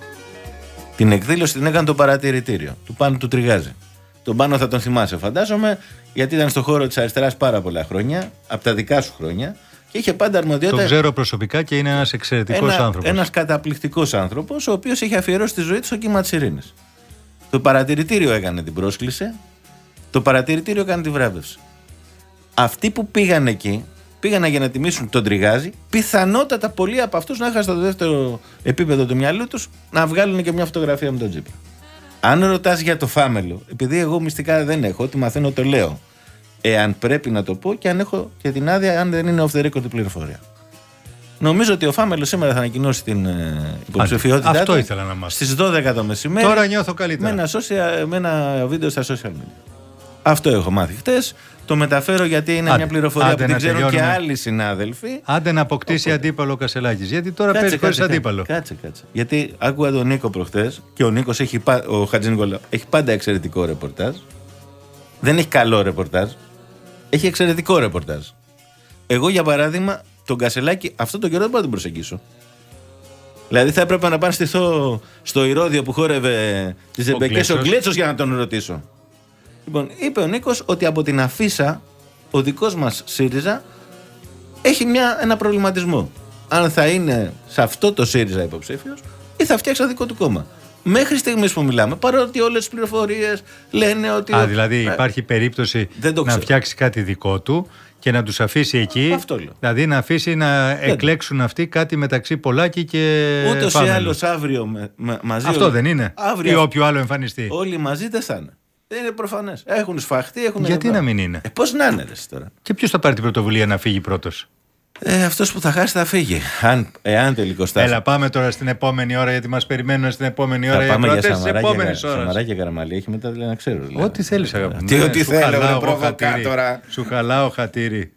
Την εκδήλωση την έκανε το παρατηρητήριο. Του πάνω του τριγάζει. Τον πάνω θα τον θυμάσαι, φαντάζομαι, γιατί ήταν στο χώρο της αριστεράς πάρα πολλά χρόνια, από τα δικά σου χρόνια, και είχε πάντα αρμοδιότητα. Τον ξέρω προσωπικά και είναι ένας εξαιρετικός Ένα, άνθρωπος. ένας καταπληκτικός άνθρωπος, ο οποίος έχει αφιερώσει τη ζωή του στο κύμα της ειρήνης. Το παρατηρητήριο έκανε την πρόσκληση, το παρατηρητήριο έκανε τη βράβευση. Αυτοί που πήγαν εκεί, πήγαν για να τιμήσουν τον Τριγάζη, πιθανότατα πολλοί από αυτούς να είχαν στο δεύτερο επίπεδο του μυαλού τους να βγάλουν και μια φωτογραφία με τον Τζίπρα. Αν ρωτάς για το φάμελο, επειδή εγώ μυστικά δεν έχω, ό,τι μαθαίνω το λέω. Εάν πρέπει να το πω και αν έχω και την άδεια, αν δεν είναι off the record την πληροφορία. Νομίζω ότι ο Φάμελος σήμερα θα ανακοινώσει την ε, υποψηφιότητά Άντε, αυτό του ήθελα να μάθω. Στις 12 το μεσημέρι. Τώρα νιώθω με καλύτερα. ένα, social, με ένα βίντεο στα social media. Αυτό έχω μάθει χτες. Το μεταφέρω γιατί είναι Άντε, μια πληροφορία άντε που την να ξέρουν και τελειώνουμε. άλλοι συνάδελφοι. Άντε να αποκτήσει αντίπαλο ο Κασελάκης. Γιατί τώρα παίζει χωρίς αντίπαλο. Κάτσε, κάτσε. Γιατί άκουγα τον Νίκο προχτές και ο Νίκος έχει, πα- ο Χατζη Νικολάου, έχει πάντα εξαιρετικό ρεπορτάζ. Δεν έχει καλό ρεπορτάζ. Έχει εξαιρετικό ρεπορτάζ. Εγώ για παράδειγμα, τον Κασελάκη αυτό το καιρό δεν μπορώ να τον προσεγγίσω. Δηλαδή θα έπρεπε να πάω να στηθώ στο ηρόδιο που χόρευε τι Ζεμπεκέ ο Γκλέτσος. Γκλέτσο για να τον ρωτήσω. Λοιπόν, είπε ο Νίκος ότι από την αφίσα ο δικός μας ΣΥΡΙΖΑ έχει μια, ένα προβληματισμό. Αν θα είναι σε αυτό το ΣΥΡΙΖΑ υποψήφιος ή θα φτιάξει ένα δικό του κόμμα. Μέχρι στιγμής που μιλάμε, παρότι όλες τις πληροφορίες λένε ότι. Α, δηλαδή Ε, υπάρχει περίπτωση Δεν το να ξέρω. φτιάξει κάτι δικό του και να τους αφήσει εκεί. Αυτό λέω. Δηλαδή να αφήσει να εκλέξουν αυτοί κάτι μεταξύ Πολάκη και Ούτως ή Φάμελου. άλλως αύριο με, με- μαζί. Αυτό όλοι- δεν είναι. Αύριο Ή όποιο άλλο εμφανιστεί. Όλοι μαζί δεν θα είναι. Δεν είναι προφανές. Έχουν σφαχτεί, έχουν. Γιατί να μην είναι; Ε, Πώς να είναι, ρε, εσύ τώρα; Και ποιος θα πάρει την πρωτοβουλία να φύγει πρώτος; Ε, Αυτός που θα χάσει θα φύγει. Αν, εάν τελικώς θα Έλα, πάμε τώρα στην επόμενη ώρα γιατί μας περιμένουν στην επόμενη ώρα Θα οι πάμε για ακροατές της Σαμαρά και, επόμενης Κα- ώρας. Σαμαρά και Καραμαλή. Έχει μετά δηλαδή, να ξέρω. δηλαδή. Ό,τι θέλεις αγάπη μου. Τι, Ναι, ό,τι σου θέλω, χαλάω ρε εγώ προβοκάτορα. χατήρι. Σου χαλάω χατήρι.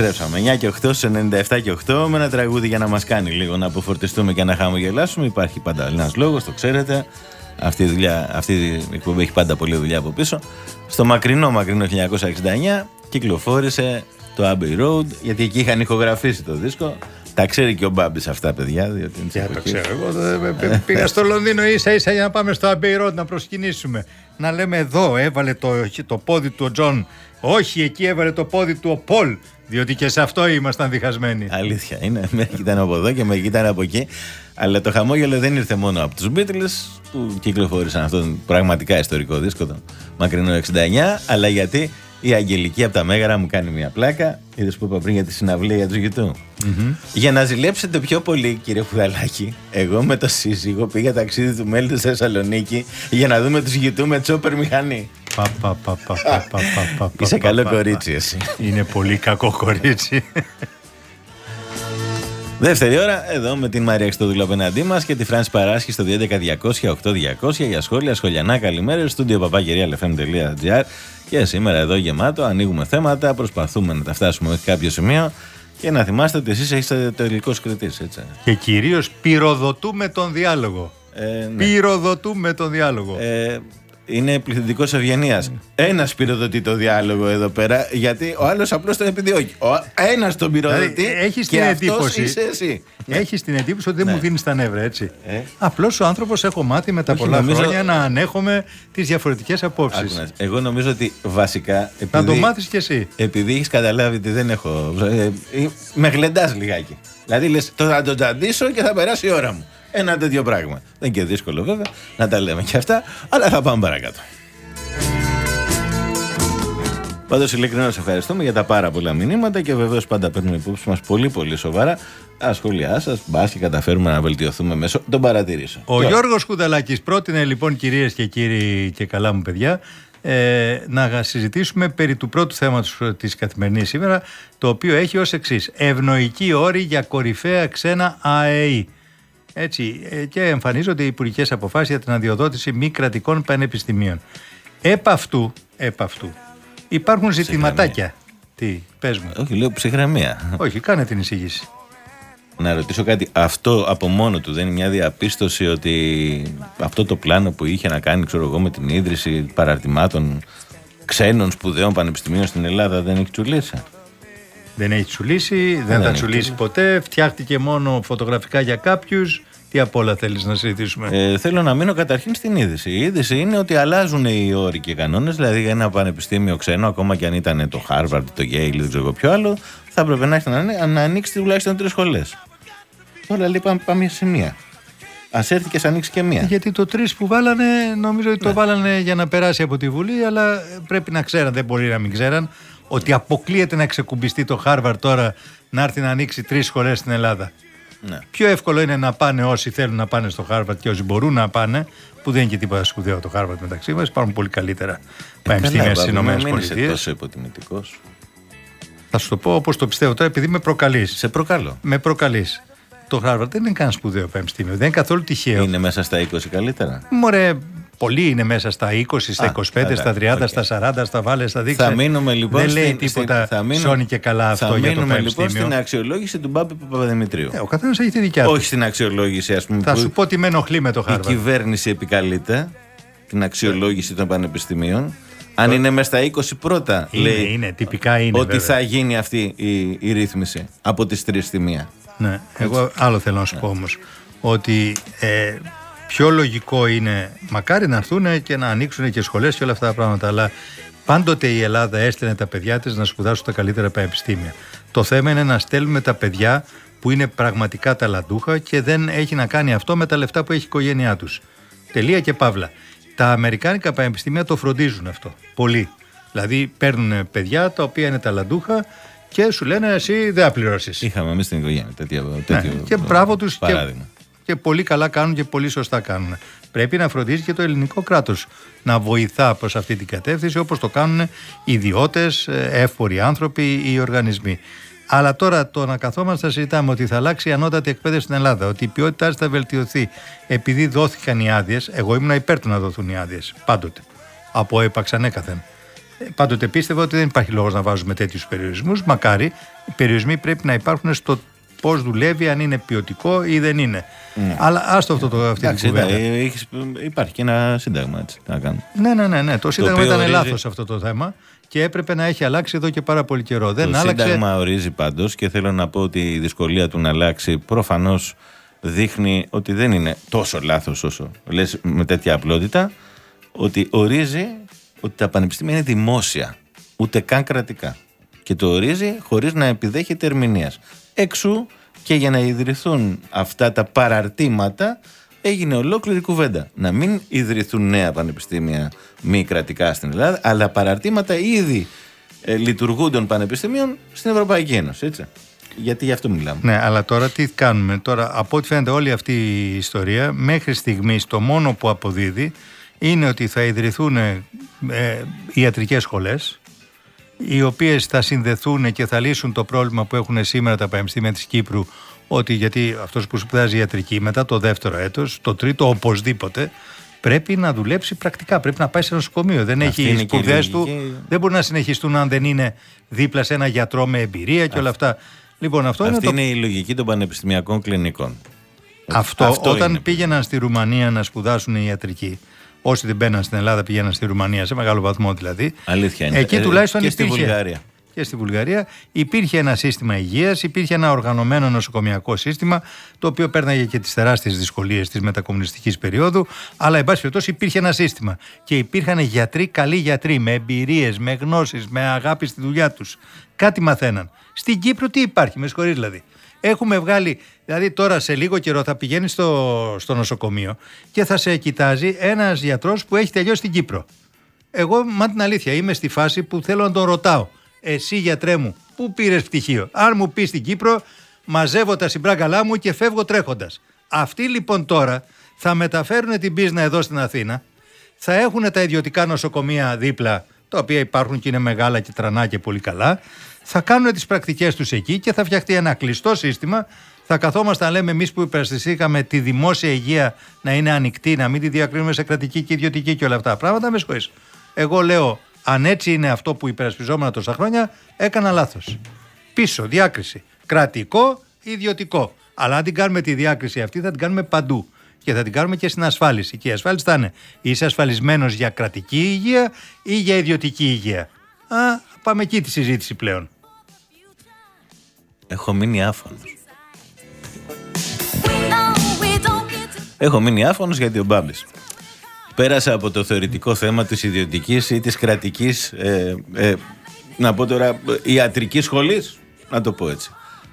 Επιστρέψαμε. 9 και 8 σε 97 και 8 με ένα τραγούδι για να μας κάνει λίγο να αποφορτιστούμε και να χαμογελάσουμε. Υπάρχει πάντα ένας λόγος, το ξέρετε. Αυτή η, δουλειά, αυτή η εκπομπή έχει πάντα πολλή δουλειά από πίσω. Στο μακρινό, μακρινό 1969 κυκλοφόρησε το Abbey Road, γιατί εκεί είχαν ηχογραφήσει το δίσκο. Τα ξέρει και ο Μπάμπης αυτά, παιδιά. Διότι είναι της Για το εποχής. ξέρω. Εγώ ε, ε, ε, πήγα στο Λονδίνο ίσα ίσα για να πάμε στο Abbey Road να προσκυνήσουμε. Να λέμε εδώ έβαλε το, το πόδι του ο Τζον. Όχι, εκεί έβαλε το πόδι του ο Πολ. Διότι και σε αυτό ήμασταν διχασμένοι. Αλήθεια είναι. Μερικοί ήταν από εδώ και μερικοί ήταν από εκεί. Αλλά το χαμόγελο δεν ήρθε μόνο από τους Beatles που κυκλοφόρησαν αυτόν τον πραγματικά ιστορικό δίσκο, το μακρινό 69, αλλά γιατί η Αγγελική από τα Μέγαρα μου κάνει μια πλάκα. Είδες που είπα πριν για τη συναυλία για τους U2. Για να ζηλέψετε πιο πολύ, κύριε Χουδαλάκη, εγώ με το σύζυγο πήγα ταξίδι του μέλιτος στη Θεσσαλονίκη για να δούμε τους γητού με τσόπερ μηχανή. Πα, πα, πα, πα, πα, πα, πα, πα, Είσαι πα, καλό πα, πα. κορίτσι, εσύ. Είναι πολύ κακό κορίτσι. Δεύτερη ώρα, εδώ με την Μαρία Χριστοδούλου απέναντί μας και τη Φράνση Παράσχη στο 211-200-8200 για σχόλια, σχολιανά, καλημέρε. Στούντιο παπάκυριαλεφm.gr και σήμερα εδώ γεμάτο. Ανοίγουμε θέματα, προσπαθούμε να τα φτάσουμε μέχρι κάποιο σημείο και να θυμάστε ότι εσείς έχετε τελικό κριτή, έτσι. Και κυρίως πυροδοτούμε τον διάλογο. Ε, ναι. Πυροδοτούμε τον διάλογο. Ε, είναι πληθυντικός ευγενίας. Ένας πυροδοτεί το διάλογο εδώ πέρα, γιατί ο άλλος απλώς τον επιδιώκει. Ένας τον πυροδοτεί Δηλαδή, έχεις και την αυτός εντύπωση. είσαι εσύ. Έχεις την εντύπωση ότι δεν Ναι. μου δίνεις τα νεύρα, έτσι. Ε. Απλώς ο άνθρωπος έχω μάθει με τα Όχι, πολλά νομίζω- χρόνια να ανέχομαι τις διαφορετικές Άκου απόψεις. να δεις. Εγώ νομίζω ότι βασικά. Να Επειδή, το μάθεις κι εσύ. επειδή έχεις καταλάβει ότι δεν έχω. ε, ε, με γλεντάς λιγάκι. Δηλαδή λες, τώρα θα τον τζαντήσω και θα περάσει η ώρα μου. Ένα τέτοιο πράγμα. Δεν είναι και δύσκολο βέβαια να τα λέμε και αυτά, αλλά θα πάμε παρακάτω. Πάντως, ειλικρινά σα ευχαριστούμε για τα πάρα πολλά μηνύματα και βεβαίως πάντα παίρνουμε υπόψη μας πολύ πολύ σοβαρά τα σχόλιά σας. Μπας και καταφέρουμε να βελτιωθούμε μέσω των παρατηρήσεων. Ο Τώρα, Γιώργος Κουδαλάκης πρότεινε λοιπόν κυρίες και κύριοι και καλά μου παιδιά ε, να συζητήσουμε περί του πρώτου θέματος της καθημερινής σήμερα το οποίο έχει ως εξής ευνοϊκοί όροι για κορυφαία ξένα ΑΕΗ έτσι, ε, και εμφανίζονται οι υπουργικές αποφάσεις για την αδειοδότηση μη κρατικών πανεπιστημίων. Επ' αυτού, επ' αυτού υπάρχουν ζητηματάκια. Τι, πες μου. Όχι, λέω ψυχραιμία. Όχι, κάνε την εισήγηση. Να ρωτήσω κάτι. Αυτό από μόνο του δεν είναι μια διαπίστωση ότι αυτό το πλάνο που είχε να κάνει, ξέρω εγώ, με την ίδρυση παραρτημάτων ξένων σπουδαίων πανεπιστημίων στην Ελλάδα δεν έχει τσουλήσει; Δεν έχει τσουλήσει, δεν, δεν θα έχει τσουλήσει ποτέ. Φτιάχτηκε μόνο φωτογραφικά για κάποιους. Τι απ' όλα θέλεις να συζητήσουμε; Ε, θέλω να μείνω καταρχήν στην είδηση. Η είδηση είναι ότι αλλάζουν οι όροι και οι κανόνες. Δηλαδή, ένα πανεπιστήμιο ξένο, ακόμα και αν ήταν το Harvard, το Yale, δεν ξέρω εγώ ποιο άλλο, θα έπρεπε να, έχει να, να ανοίξει τουλάχιστον τρεις σχολές. Τώρα λέει πάμε, πάμε σε μία. Α έρθει και α ανοίξει και μία. Γιατί το τρεις που βάλανε, νομίζω ότι Ναι. το βάλανε για να περάσει από τη Βουλή, αλλά πρέπει να ξέραν, δεν μπορεί να μην ξέραν, ότι αποκλείεται να ξεκουμπιστεί το Harvard τώρα να έρθει να ανοίξει τρεις σχολές στην Ελλάδα. Ναι. Πιο εύκολο είναι να πάνε όσοι θέλουν να πάνε στο Harvard και όσοι μπορούν να πάνε, που δεν είναι και τίποτα σπουδαίο το Harvard μεταξύ μας. Υπάρχουν πολύ καλύτερα πανεπιστήμια Καλά, στι Παύλο, ΗΠΑ. μην είσαι τόσο υποτιμητικός. Θα σου το πω όπως το πιστεύω τώρα, επειδή με προκαλείς. Σε προκαλώ. Με προκαλείς. Το Harvard δεν είναι καν σπουδαίο πανεπιστήμιο. Δεν είναι καθόλου τυχαίο. Είναι μέσα στα 20 καλύτερα. Μωρέ, πολλοί είναι μέσα στα 20, στα Α, 25, καλά, στα 30, οκ. στα 40, στα βάλε, στα δείξε. Θα μείνουμε λοιπόν. Δεν λέει στην- τίποτα στην- θα μείνουμε- σώνει και καλά αυτό θα για το μείνουμε λοιπόν πανεπιστήμιο. στην αξιολόγηση του Μπάμπη Παπαδημητρίου. Ε, ο καθένας έχει τη δικιά του. Όχι στην αξιολόγηση, ας πούμε. Θα που σου πω τι με ενοχλεί με το η Harvard. κυβέρνηση επικαλείται την αξιολόγηση των πανεπιστημίων. Αν είναι μέσα στα 20 πρώτα, Είναι, λέει είναι, τυπικά είναι. ότι βέβαια. θα γίνει αυτή η, η ρύθμιση από τις τρεις στη μία. Ναι, εγώ άλλο θέλω να σου πω όμως. Ότι ε, πιο λογικό είναι, μακάρι να έρθουν και να ανοίξουν και σχολές και όλα αυτά τα πράγματα. Αλλά πάντοτε η Ελλάδα έστελνε τα παιδιά της να σπουδάσουν τα καλύτερα πανεπιστήμια. Το θέμα είναι να στέλνουμε τα παιδιά που είναι πραγματικά ταλαντούχα και δεν έχει να κάνει αυτό με τα λεφτά που έχει η οικογένειά τους. Τελεία και παύλα. Τα Αμερικάνικα πανεπιστήμια το φροντίζουν αυτό. Πολύ. Δηλαδή παίρνουν παιδιά τα οποία είναι ταλαντούχα και σου λένε εσύ δεν θα πληρώσεις. Είχαμε εμείς στην οικογένεια τέτοιο, τέτοιο Ναι. Και μπράβο τους και, παράδειγμα. Και πολύ καλά κάνουν και πολύ σωστά κάνουν. Πρέπει να φροντίζει και το ελληνικό κράτος να βοηθά προς αυτή την κατεύθυνση όπως το κάνουν ιδιώτες, εύποροι άνθρωποι ή οργανισμοί. Αλλά τώρα το να καθόμαστε να συζητάμε ότι θα αλλάξει η ανώτατη εκπαίδευση στην Ελλάδα, ότι η ποιότητά της θα βελτιωθεί επειδή δόθηκαν οι άδειες. Εγώ ήμουν υπέρ του να δοθούν οι άδειες πάντοτε. Από έπαξ ανέκαθεν. Ε, Πάντοτε πίστευα ότι δεν υπάρχει λόγος να βάζουμε τέτοιους περιορισμούς. Μακάρι οι περιορισμοί πρέπει να υπάρχουν στο πώς δουλεύει, αν είναι ποιοτικό ή δεν είναι. Αλλά άστο αυτό το, αυτή Ναι. Εντάξει, την κουβέντα. ναι, έχεις- υπάρχει και ένα σύνταγμα έτσι. Τι να κάνουμε. Ναι, ναι, ναι, ναι. Το Σύνταγμα οποίο ήταν ορίζει- λάθος αυτό το θέμα και έπρεπε να έχει αλλάξει εδώ και πάρα πολύ καιρό. Δεν το άλλαξε. Σύνταγμα ορίζει πάντως και θέλω να πω ότι η δυσκολία του να αλλάξει προφανώς δείχνει ότι δεν είναι τόσο λάθος όσο λες με τέτοια απλότητα. Ότι ορίζει ότι τα πανεπιστήμια είναι δημόσια, ούτε καν κρατικά. Και το ορίζει χωρίς να επιδέχεται ερμηνείας. Εξού και για να ιδρυθούν αυτά τα παραρτήματα έγινε ολόκληρη κουβέντα. Να μην ιδρυθούν νέα πανεπιστήμια μη κρατικά στην Ελλάδα, αλλά παραρτήματα ήδη ε, λειτουργούντων πανεπιστήμιων στην Ευρωπαϊκή Ένωση. Έτσι. Γιατί γι' αυτό μιλάμε. Ναι, αλλά τώρα τι κάνουμε; Τώρα, από ό,τι φαίνεται, όλη αυτή η ιστορία μέχρι στιγμής το μόνο που αποδίδει είναι ότι θα ιδρυθούν ε, ιατρικές σχολές οι οποίες θα συνδεθούν και θα λύσουν το πρόβλημα που έχουν σήμερα τα πανεπιστήμια της Κύπρου ότι γιατί αυτός που σπουδάζει ιατρική μετά το δεύτερο έτος, το τρίτο οπωσδήποτε πρέπει να δουλέψει πρακτικά, πρέπει να πάει σε νοσοκομείο. Δεν Αυτή έχει είναι και η σπουδές του, λογική. δεν μπορεί να συνεχιστούν αν δεν είναι δίπλα σε ένα γιατρό με εμπειρία και όλα αυτά. Λοιπόν, αυτό Αυτή είναι το είναι η λογική των πανεπιστημιακών κλινικών. αυτό, όταν είναι. πήγαιναν στη Ρουμανία να σπουδάσουν οι ιατρικοί, όσοι δεν μπαίναν στην Ελλάδα πήγαιναν στη Ρουμανία, σε μεγάλο βαθμό δηλαδή. Αλήθεια είναι. Εκεί Ε, τουλάχιστον και στη υπήρχε. Βουλγαρία. Και στη Βουλγαρία υπήρχε ένα σύστημα υγείας, υπήρχε ένα οργανωμένο νοσοκομιακό σύστημα, το οποίο πέρναγε και τις τεράστιες δυσκολίες της μετακομμουνιστικής περίοδου. Αλλά, εν πάση περιπτώσει, υπήρχε ένα σύστημα. Και υπήρχαν γιατροί, καλοί γιατροί, με εμπειρίες, με γνώσεις, με αγάπη στη δουλειά τους. Κάτι μαθαίναν. Στην Κύπρο τι υπάρχει, με συγχωρείς δηλαδή. Έχουμε βγάλει, δηλαδή τώρα σε λίγο καιρό θα πηγαίνει στο, στο νοσοκομείο και θα σε κοιτάζει ένας γιατρός που έχει τελειώσει στην Κύπρο. Εγώ, μα την αλήθεια, είμαι στη φάση που θέλω να τον ρωτάω. Εσύ, γιατρέ μου, πού πήρες πτυχίο; Αν μου πεις στην Κύπρο, μαζεύω τα συμπράγκαλά μου και φεύγω τρέχοντας. Αυτοί λοιπόν τώρα θα μεταφέρουν την πίσνα εδώ στην Αθήνα, θα έχουν τα ιδιωτικά νοσοκομεία δίπλα, τα οποία υπάρχουν και είναι μεγάλα και τρανά και πολύ καλά, θα κάνουν τις πρακτικές τους εκεί και θα φτιαχτεί ένα κλειστό σύστημα. Θα καθόμαστε να λέμε εμείς που υπερασπιστήκαμε τη δημόσια υγεία να είναι ανοιχτή, να μην τη διακρίνουμε σε κρατική και ιδιωτική και όλα αυτά. Πράγματα με συγχωρείς. Εγώ λέω, αν έτσι είναι αυτό που υπερασπιζόμουν τόσα χρόνια, έκανα λάθος. Πίσω, διάκριση. Κρατικό, ιδιωτικό. Αλλά αν την κάνουμε τη διάκριση αυτή, θα την κάνουμε παντού. Και θα την κάνουμε και στην ασφάλιση. Και η ασφάλιση θα είναι είσαι ασφαλισμένος για κρατική υγεία ή για ιδιωτική υγεία. Α, πάμε εκεί τη συζήτηση πλέον. Έχω μείνει άφωνος. Έχω μείνει άφωνος γιατί ο Μπάμπης πέρασε από το θεωρητικό θέμα της ιδιωτικής ή της κρατικής ε, ε, να πω τώρα ιατρικής σχολής να το πω έτσι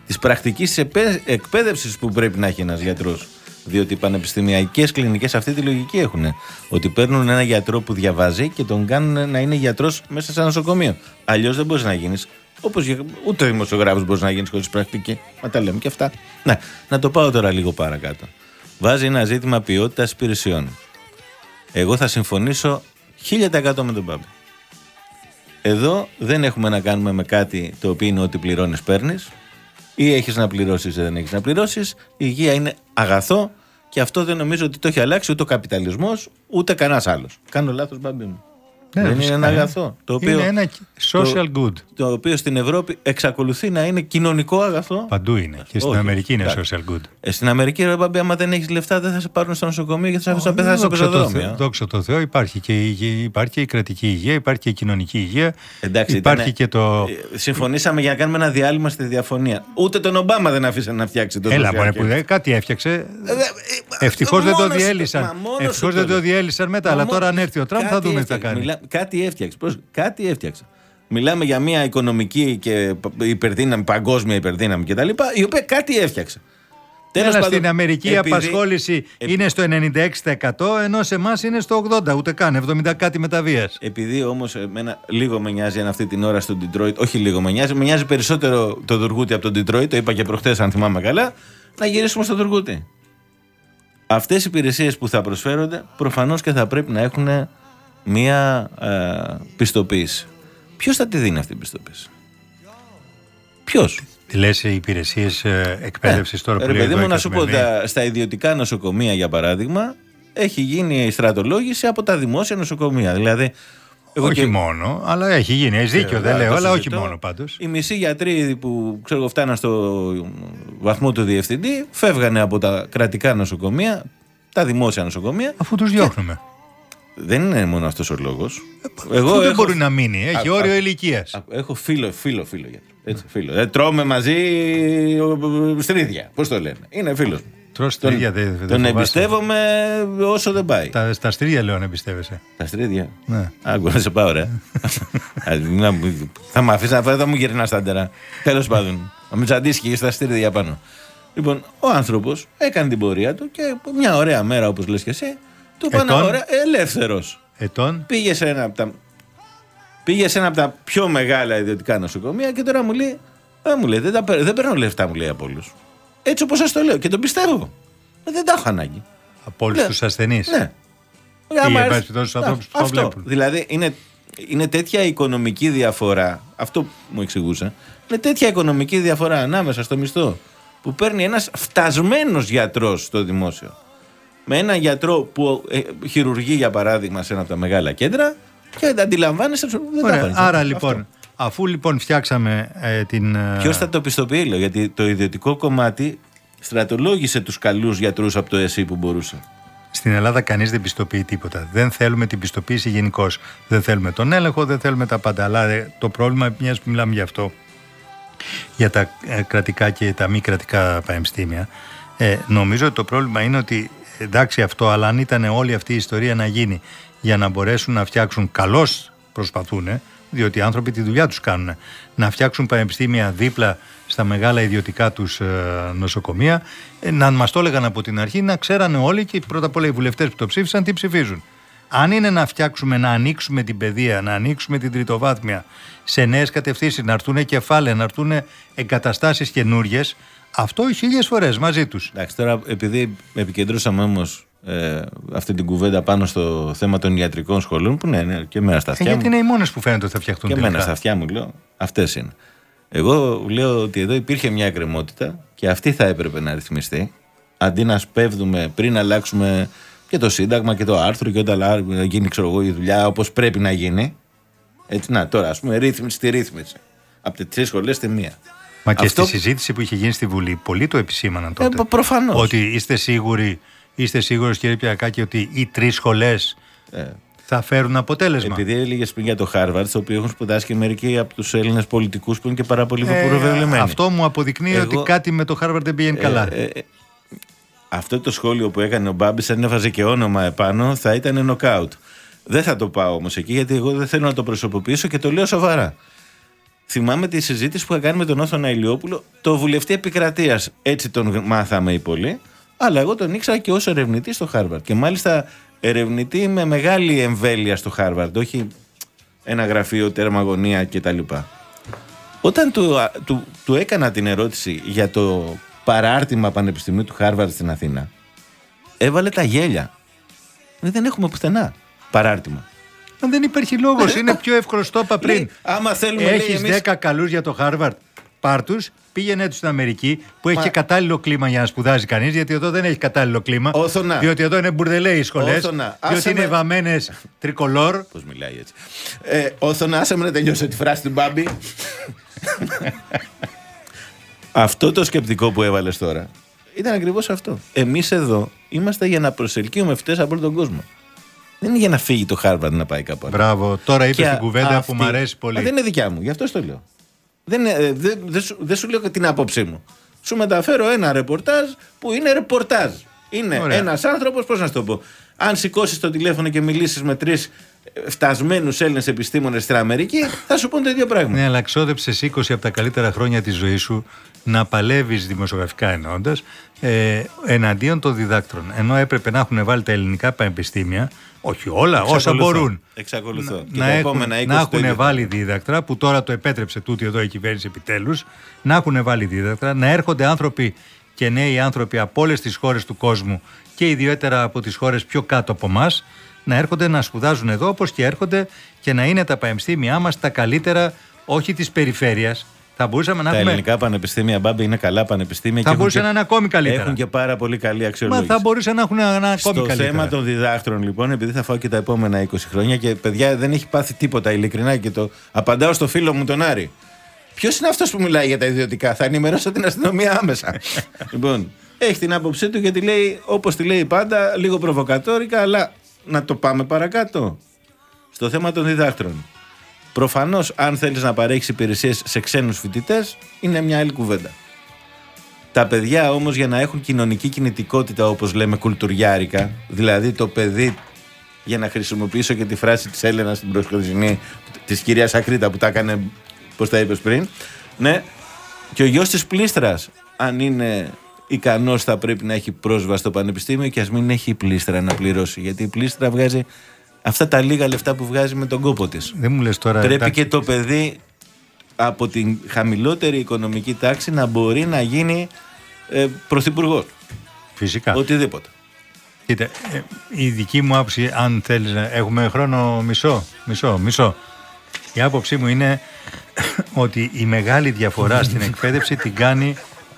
της πρακτικής επέ- εκπαίδευσης που πρέπει να έχει ένας γιατρός διότι οι πανεπιστημιακές κλινικές αυτή τη λογική έχουν ότι παίρνουν ένα γιατρό που διαβάζει και τον κάνουν να είναι γιατρός μέσα σε ένα νοσοκομείο αλλιώς δεν μπορείς να γίνεις όπως για- ούτε δημοσιογράφος μπορείς να γίνεις χωρίς πρακτική μα τα λέμε και αυτά ναι, να το πάω τώρα λίγο παρακάτω βάζει ένα ζήτημα ποιότητας υπηρεσιών εγώ θα συμφωνήσω 1000% με τον Μπάμπη. Εδώ δεν έχουμε να κάνουμε με κάτι το οποίο είναι ότι πληρώνεις παίρνεις ή έχεις να πληρώσεις ή δεν έχεις να πληρώσεις. Η υγεία είναι αγαθό και αυτό δεν νομίζω ότι το έχει αλλάξει ούτε ο καπιταλισμός ούτε κανένας άλλος. Κάνω λάθος Μπάμπη μου. Ναι, δεν είναι φυσικά, ένα ε. αγαθό. Το οποίο, Είναι ένα social good. το οποίο στην Ευρώπη εξακολουθεί να είναι κοινωνικό αγαθό. Παντού είναι. Και στην Όχι, Αμερική είναι εντάξει. social good. Ε, στην Αμερική, ρε Μπάμπη, άμα δεν έχεις λεφτά, δεν θα σε πάρουν στο νοσοκομείο και θα σε αφήσουν να πεθάσει στο Δόξα τω Θεώ- πεζοδρόμιο. Δόξα τω Θεώ, υπάρχει και, η, υγεία- υπάρχει και η κρατική υγεία, υπάρχει και η κοινωνική υγεία. Εντάξει, υπάρχει ήτανε- και το. Ε, Συμφωνήσαμε για να κάνουμε ένα διάλειμμα στη διαφωνία. Ούτε τον Ομπάμα δεν αφήσαν να φτιάξει το Έλα, social μωρέ, που care. δεν, κάτι έφτιαξε. Ε, ε, Ευτυχώς δεν το μόνος- διέλυσαν. μα μόνος Ευτυχώς σου δεν το το λέω. διέλυσαν μετά. Μα Αλλά μόνο- τώρα αν έρθει ο Τραμπ θα κάτι δούμε τι θα έφτιαξε. κάνει. Μιλά- Κάτι έφτιαξε. Πώς- Κάτι έφτιαξε. Μιλάμε για μια οικονομική και π- υπερδύναμη, παγκόσμια υπερδύναμη κτλ. Η οποία κάτι έφτιαξε. Τέλος Έλα, πάντων, στην Αμερική η επειδή- απασχόληση επ- είναι στο 96% ενώ σε εμάς είναι στο 80%, ούτε καν, 70 κάτι μεταβία. Επειδή όμως λίγο με νοιάζει αν αυτή την ώρα στο Detroit, όχι λίγο με νοιάζει, με νοιάζει περισσότερο το Δουργούτι από τον Detroit, το είπα και προχθές, αν θυμάμαι καλά, να γυρίσουμε στο Δουργούτι. Αυτές οι υπηρεσίες που θα προσφέρονται προφανώς και θα πρέπει να έχουν μία ε, πιστοποίηση. Ποιος θα τη δίνει αυτή την πιστοποίηση, Ποιος; Τι λες, οι υπηρεσίες εκπαίδευσης τώρα που Ε, Ρε λέει παιδί εδώ μου, η να σου πω, καθημερινή. τα- στα ιδιωτικά νοσοκομεία, για παράδειγμα, έχει γίνει η στρατολόγηση από τα δημόσια νοσοκομεία. Δηλαδή, εγώ Όχι και- μόνο, αλλά έχει γίνει. Έχεις δίκιο, Ε, δεν το λέω, αλλά όχι συζητώ. μόνο πάντως. Οι μισοί γιατροί που ξέρω εγώ φτάναν στο βαθμό του διευθυντή φεύγανε από τα κρατικά νοσοκομεία, τα δημόσια νοσοκομεία. Αφού τους διώχνουμε. Δεν είναι μόνο αυτός ο λόγος. Εγώ δεν μπορεί να μείνει. Έχει Α, όριο α, ηλικίας. Α, Έχω φίλο, φίλο, φίλο γιατρό. Έτσι, φίλο. Ε, τρώμε μαζί ο, ο, στρίδια. Πώς το λένε. Είναι φίλος μου. Τρως στρίδια, δεν- δεν τον φοβάσαι. εμπιστεύομαι όσο δεν πάει. Τα, Τα, στα στρίδια λέω να εμπιστεύεσαι. στρίδια. Ναι. Άκου να σε πάω, ρε. <laughs> Α, να μου- θα με αφήσεις να φέρω, θα μου γυρνάς στάντερα. Τέλος πάντων. Να μην τσαντήσει και στα στρίδια πάνω. Λοιπόν, ο άνθρωπος έκανε την πορεία του και μια ωραία μέρα, όπως λες και εσύ, του είπα Ετών. ωραία, ελεύθερος. Ετών; Πήγε σε ένα από τα, πήγε σε ένα από τα πιο μεγάλα ιδιωτικά νοσοκομεία και τώρα μου λέει, «Α, μου λέει δεν, τα, παίρνω- δεν παίρνω λεφτά, μου λέει από όλους. Έτσι όπως σας το λέω και τον πιστεύω. Ε, δεν τα έχω ανάγκη. Από όλους Ναι. τους ασθενείς; Ναι. Ή, Άμα εν έρθει- πάση περιπτώσει, στους Α, ανθρώπους που το αυτό. βλέπουν. Δηλαδή είναι, είναι τέτοια οικονομική διαφορά. Αυτό μου εξηγούσε. Είναι τέτοια οικονομική διαφορά ανάμεσα στο μισθό που παίρνει ένας φτασμένος γιατρός στο δημόσιο. Με έναν γιατρό που ε, χειρουργεί, για παράδειγμα, σε ένα από τα μεγάλα κέντρα και αντιλαμβάνεσαι. ότι Δεν τα Ωραία. πάρεις. Άρα Αυτό. λοιπόν, αφού λοιπόν φτιάξαμε ε, την. ε, Ποιος θα το πιστοποιεί, λέω, γιατί το ιδιωτικό κομμάτι στρατολόγησε τους καλούς γιατρούς από το ΕΣΥ που μπορούσε. Στην Ελλάδα κανείς δεν πιστοποιεί τίποτα. Δεν θέλουμε την πιστοποίηση γενικώ. Δεν θέλουμε τον έλεγχο, δεν θέλουμε τα πάντα. Αλλά ε, το πρόβλημα, μιας που μιλάμε γι' αυτό, για τα ε, κρατικά και τα μη κρατικά πανεπιστήμια, ε, νομίζω ότι το πρόβλημα είναι ότι εντάξει αυτό, αλλά αν ήταν όλη αυτή η ιστορία να γίνει για να μπορέσουν να φτιάξουν καλώς προσπαθούν, διότι οι άνθρωποι τη δουλειά τους κάνουν, να φτιάξουν πανεπιστήμια δίπλα στα μεγάλα ιδιωτικά τους ε, νοσοκομεία, ε, να μας το έλεγαν από την αρχή, να ξέρανε όλοι και πρώτα απ' όλα οι βουλευτές που το ψήφισαν τι ψηφίζουν. Αν είναι να φτιάξουμε, να ανοίξουμε την παιδεία, να ανοίξουμε την τριτοβάθμια σε νέες κατευθύνσεις, να έρθουν κεφάλαια, να έρθουν εγκαταστάσεις καινούριες, αυτό χίλιες φορές μαζί τους. Εντάξει, τώρα επειδή επικεντρώσαμε όμως ε, αυτή την κουβέντα πάνω στο θέμα των ιατρικών σχολών, που ναι, ναι και εμένα στα Ε, αυτιά γιατί μου. είναι οι μόνες που φαίνεται ότι θα φτιαχτούν Και εμένα τελικά. στα αυτιά μου λέω, αυτές είναι. Εγώ λέω ότι εδώ υπήρχε μια εκκρεμότητα και αυτή θα έπρεπε να ρυθμιστεί. Αντί να σπέβδουμε πριν αλλάξουμε και το Σύνταγμα και το άρθρο και όταν αλλά- να γίνει ξέρω εγώ, η δουλειά όπως πρέπει να γίνει. Έτσι, να τώρα, ας πούμε, ρύθμιση στη ρύθμιση. Από τις τρεις σχολές στη μία. Μα και Αυτό- στη συζήτηση που είχε γίνει στη Βουλή, πολλοί το επισήμαναν τότε. προ- προφανώς. Ότι είστε σίγουροι, είστε σίγουροι κύριε Πιερρακάκη, ότι οι τρεις σχολές Ε, θα φέρουν αποτέλεσμα. Επειδή έλεγε πριν για το Χάρβαρντ, το οποίο έχουν σπουδάσει και μερικοί από τους Έλληνες πολιτικούς που είναι και πάρα πολύ Ε, προβεβλημένοι. αυτό μου αποδεικνύει Εγώ- ότι κάτι με το Χάρβαρντ δεν πηγαίνει καλά. Ε, ε, αυτό το σχόλιο που έκανε ο Μπάμπης, αν έβαζε και όνομα επάνω, θα ήταν νοκάουτ. Δεν θα το πάω όμως εκεί, γιατί εγώ δεν θέλω να το προσωποποιήσω και το λέω σοβαρά. Θυμάμαι τη συζήτηση που είχα κάνει με τον Όθωνα Ηλιόπουλο, το βουλευτή επικρατείας. Έτσι τον μάθαμε οι πολλοί, αλλά εγώ τον ήξερα και ως ερευνητή στο Χάρβαρντ. Και μάλιστα ερευνητή με μεγάλη εμβέλεια στο Χάρβαρντ, όχι ένα γραφείο, τέρμα γωνία κτλ. Όταν του, α, του, του έκανα την ερώτηση για το παράρτημα πανεπιστημίου του Χάρβαρντ στην Αθήνα, έβαλε τα γέλια. Λέει, Δεν έχουμε πουθενά παράρτημα. Αν δεν υπάρχει λόγος, είναι πιο εύκολο. Το είπα πριν. Λέει, άμα θέλουμε, λέει, Έχεις εμείς- 10 καλούς για το Χάρβαρντ. Πάρ του, πήγαινε του στην Αμερική που έχει Μα- και κατάλληλο κλίμα για να σπουδάζει κανείς, γιατί εδώ δεν έχει κατάλληλο κλίμα. Όθωνα. Διότι εδώ είναι μπουρδελέ οι σχολές. Όθωνα. Διότι Άσε είναι με. βαμμένες τρικολόρ. Πώς μιλάει έτσι. Ε, Όθω να άσε με να τελειώσω τη φράση του Μπάμπη. <laughs> αυτό το σκεπτικό που έβαλες τώρα ήταν ακριβώς αυτό. Εμείς εδώ είμαστε για να προσελκύουμε φταίει από όλο τον κόσμο. Δεν είναι για να φύγει το Χάρβαρντ να πάει κάπου αλλού. Μπράβο, τώρα είπες Και την κουβέντα αυτή- που μου αρέσει Α, πολύ. δεν είναι δικιά μου, γι' αυτό το λέω. Δεν, είναι- ε, δεν, δεν σου, δεν σου λέω και την άποψή μου. Σου μεταφέρω ένα ρεπορτάζ που είναι ρεπορτάζ. Είναι Ωραία. ένας άνθρωπος, πώς να σου το πω. Αν σηκώσεις το τηλέφωνο και μιλήσεις με τρεις φτασμένους Έλληνες επιστήμονες στην Αμερική, θα σου πούν το ίδιο πράγμα. Ναι, αλλά ξόδεψες 20 από τα καλύτερα χρόνια της ζωής σου να παλεύεις δημοσιογραφικά εννοώντας ε, εναντίον των διδάκτρων. Ενώ έπρεπε να έχουν βάλει τα ελληνικά πανεπιστήμια, όχι όλα, όσα Εξακολουθώ. μπορούν. Εξακολουθώ. Και Να, τα έχουν, επόμενα 20 να το έχουν ίδιο. βάλει δίδακτρα, που τώρα το επέτρεψε τούτη εδώ η κυβέρνηση επιτέλους, να έχουν βάλει δίδακτρα, να έρχονται άνθρωποι και νέοι άνθρωποι από όλες τις χώρες του κόσμου και ιδιαίτερα από τις χώρες πιο κάτω από εμάς, να έρχονται να σπουδάζουν εδώ όπως και έρχονται και να είναι τα πανεπιστήμια μας τα καλύτερα, όχι της περιφέρειας. Θα μπορούσαμε να Τα έχουμε. ελληνικά πανεπιστήμια, Μπάμπη, είναι καλά πανεπιστήμια. Θα και έχουν μπορούσε και- να είναι ακόμη καλύτερα. Έχουν και πάρα πολύ καλή Μα αξιολόγηση. θα μπορούσε να έχουν ένα ακόμη Στο καλύτερα. θέμα των διδάκτρων, λοιπόν, επειδή θα φάω και τα επόμενα 20 χρόνια και παιδιά δεν έχει πάθει τίποτα ειλικρινά και το απαντάω στο φίλο μου τον Άρη. Ποιος είναι αυτός που μιλάει για τα ιδιωτικά, θα ενημερώσω την αστυνομία άμεσα. <laughs> λοιπόν, έχει την άποψή του γιατί λέει, όπως τη λέει πάντα, λίγο προβοκατόρικα, αλλά να το πάμε παρακάτω. Στο θέμα των διδάκτρων. Προφανώς, αν θέλεις να παρέχεις υπηρεσίες σε ξένους φοιτητές, είναι μια άλλη κουβέντα. Τα παιδιά όμως για να έχουν κοινωνική κινητικότητα όπως λέμε κουλτουριάρικα, δηλαδή το παιδί για να χρησιμοποιήσω και τη φράση της Έλενας στην προσχωρησινή της κυρίας Ακρίτα που τα έκανε πώς τα είπες πριν, ναι, και ο γιος της Πλήστρας αν είναι ικανός θα πρέπει να έχει πρόσβαση στο πανεπιστήμιο και ας μην έχει η Πλήστρα να πληρώσει γιατί η Πλήστρα βγάζει αυτά τα λίγα λεφτά που βγάζει με τον κόπο της. Δεν μου λες τώρα. Πρέπει εντάξει, και το παιδί από την χαμηλότερη οικονομική τάξη να μπορεί να γίνει ε, πρωθυπουργός. Φυσικά. Οτιδήποτε. Κοίτα, ε, η δική μου άποψη, αν θέλεις να. Έχουμε χρόνο μισό. Μισό, μισό. Η άποψή μου είναι <coughs> ότι η μεγάλη διαφορά στην εκπαίδευση την, κάνει,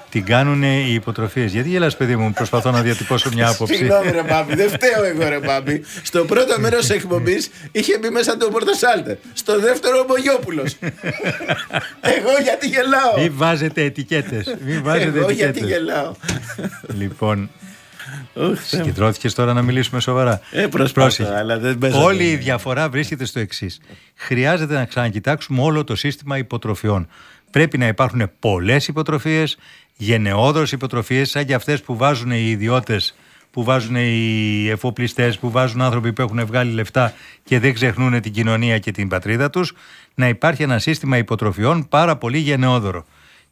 την κάνουν οι υποτροφίες. Γιατί γελάς παιδί μου, προσπαθώ να διατυπώσω μια <laughs> άποψη; Συγγνώμη, ρε Μπάμπη, δεν φταίω εγώ, ρε Μπάμπη. Στο πρώτο μέρος της εκπομπής είχε μπει μέσα το Πορτοσάλτε. Στο δεύτερο ο Μπογιόπουλος. <laughs> εγώ γιατί γελάω; Μην βάζετε ετικέτες. Μην βάζετε Εγώ γιατί ετικέτες. γελάω; Λοιπόν, Ωχ, Θεέ μου. συγκεντρώθηκες τώρα να μιλήσουμε σοβαρά. Ε, προσπάθω, αλλά δεν παίζω. Όλη η διαφορά βρίσκεται στο εξής. Χρειάζεται να ξανακοιτάξουμε όλο το σύστημα υποτροφιών. Πρέπει να υπάρχουν πολλές υποτροφίες, γενναιόδορε υποτροφίες, σαν και αυτές που βάζουν οι ιδιώτες, που βάζουν οι εφοπλιστές, που βάζουν άνθρωποι που έχουν βγάλει λεφτά και δεν ξεχνούν την κοινωνία και την πατρίδα τους. Να υπάρχει ένα σύστημα υποτροφιών πάρα πολύ γενναιόδωρο.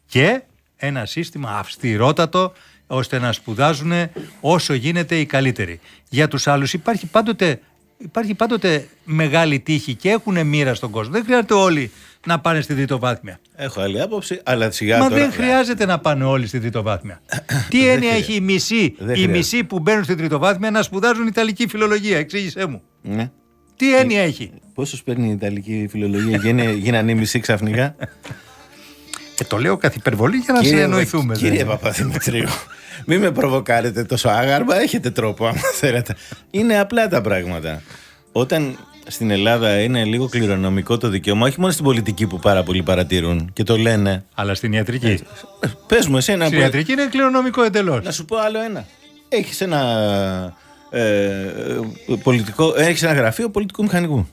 Και ένα σύστημα αυστηρότατο ώστε να σπουδάζουν όσο γίνεται οι καλύτεροι. Για τους άλλους υπάρχει πάντοτε, υπάρχει πάντοτε μεγάλη τύχη και έχουν μοίρα στον κόσμο. Δεν χρειάζεται όλοι να πάνε στη τριτοβάθμια. Έχω άλλη άποψη, αλλά σιγά Μα τώρα. δεν χρειάζεται να πάνε όλοι στη τριτοβάθμια. <coughs> Τι έννοια έχει η μισή, Δεν οι χρειάζεται. μισοί που μπαίνουν στην τριτοβάθμια να σπουδάζουν Ιταλική φιλολογία. Εξήγησέ μου. Ναι. Τι έννοια έχει; Πόσος παίρνει η Ιταλική φιλολογία, γίνε, <laughs> γίνανε μισή ξαφνικά; Ε, το λέω καθ' υπερβολή για να συνεννοηθούμε. Κύριε δεν- Παπαδημητρίου, μην με προβοκάρετε τόσο άγαρμα. Έχετε τρόπο, άμα θέλετε. Είναι απλά τα πράγματα. Όταν στην Ελλάδα είναι λίγο κληρονομικό το δικαίωμα, όχι μόνο στην πολιτική που πάρα πολλοί παρατηρούν και το λένε. Αλλά στην ιατρική. Πες μου, εσένα Στην που. ιατρική είναι κληρονομικό εντελώς. Να σου πω άλλο ένα. Έχεις ένα. Ε, ε, πολιτικό, έχεις ένα γραφείο πολιτικού μηχανικού.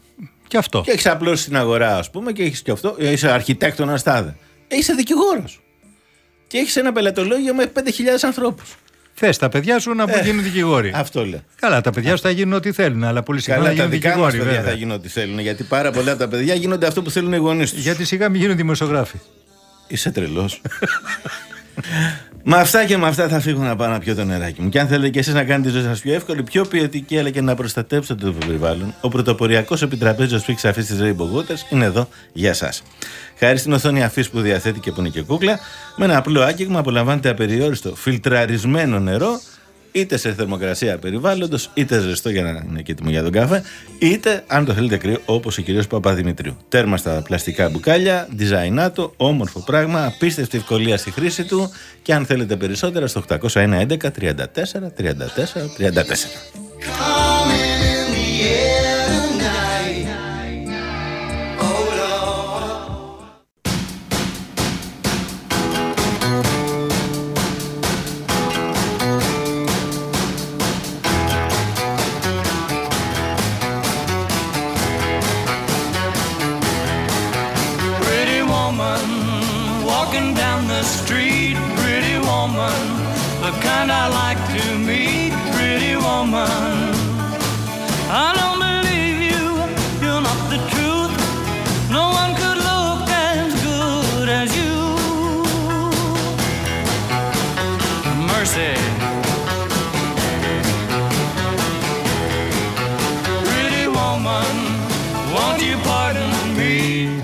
Και αυτό. Και έχεις απλώσει την αγορά, ας πούμε, και έχεις και αυτό. Είσαι αρχιτέκτονας τάδε. Είσαι δικηγόρος. Και έχεις ένα πελατολόγιο με 5.000 ανθρώπους. Θες τα παιδιά σου να Ε, γίνουν δικηγόροι. Αυτό λέω. Καλά, τα παιδιά σου θα γίνουν ό,τι θέλουν, αλλά πολύ συχνά Καλά, να τα γίνουν δικά μας δικηγόροι. παιδιά βέβαια. θα γίνουν ό,τι θέλουν. Γιατί πάρα πολλά από τα παιδιά γίνονται αυτό που θέλουν οι γονείς τους. Γιατί σιγά μην γίνουν δημοσιογράφοι. Είσαι τρελός. <laughs> με αυτά και με αυτά θα φύγω να πάω να πιω το νεράκι μου. Και αν θέλετε και εσείς να κάνετε τη ζωή σας πιο εύκολη, πιο ποιοτική, αλλά και να προστατέψετε το περιβάλλον, ο πρωτοποριακός επιτραπέζιο πίξ αφή της Rainbow Waters είναι εδώ για εσά. Χάρη στην οθόνη αφή που διαθέτει και που είναι και κούκλα, με ένα απλό άγγιγμα απολαμβάνετε απεριόριστο φιλτραρισμένο νερό είτε σε θερμοκρασία περιβάλλοντος, είτε ζεστό για να είναι και έτοιμο για τον κάφε, είτε αν το θέλετε κρύο όπως ο κ. Παπαδημητρίου. Τέρμα στα πλαστικά μπουκάλια, designato, όμορφο πράγμα, απίστευτη ευκολία στη χρήση του και αν θέλετε περισσότερα στο 801 11 34 34 34. the street. Pretty woman, the kind I like to meet. Pretty woman, I don't believe you, you're not the truth. No one could look as good as you. Mercy. Pretty woman, won't you pardon me?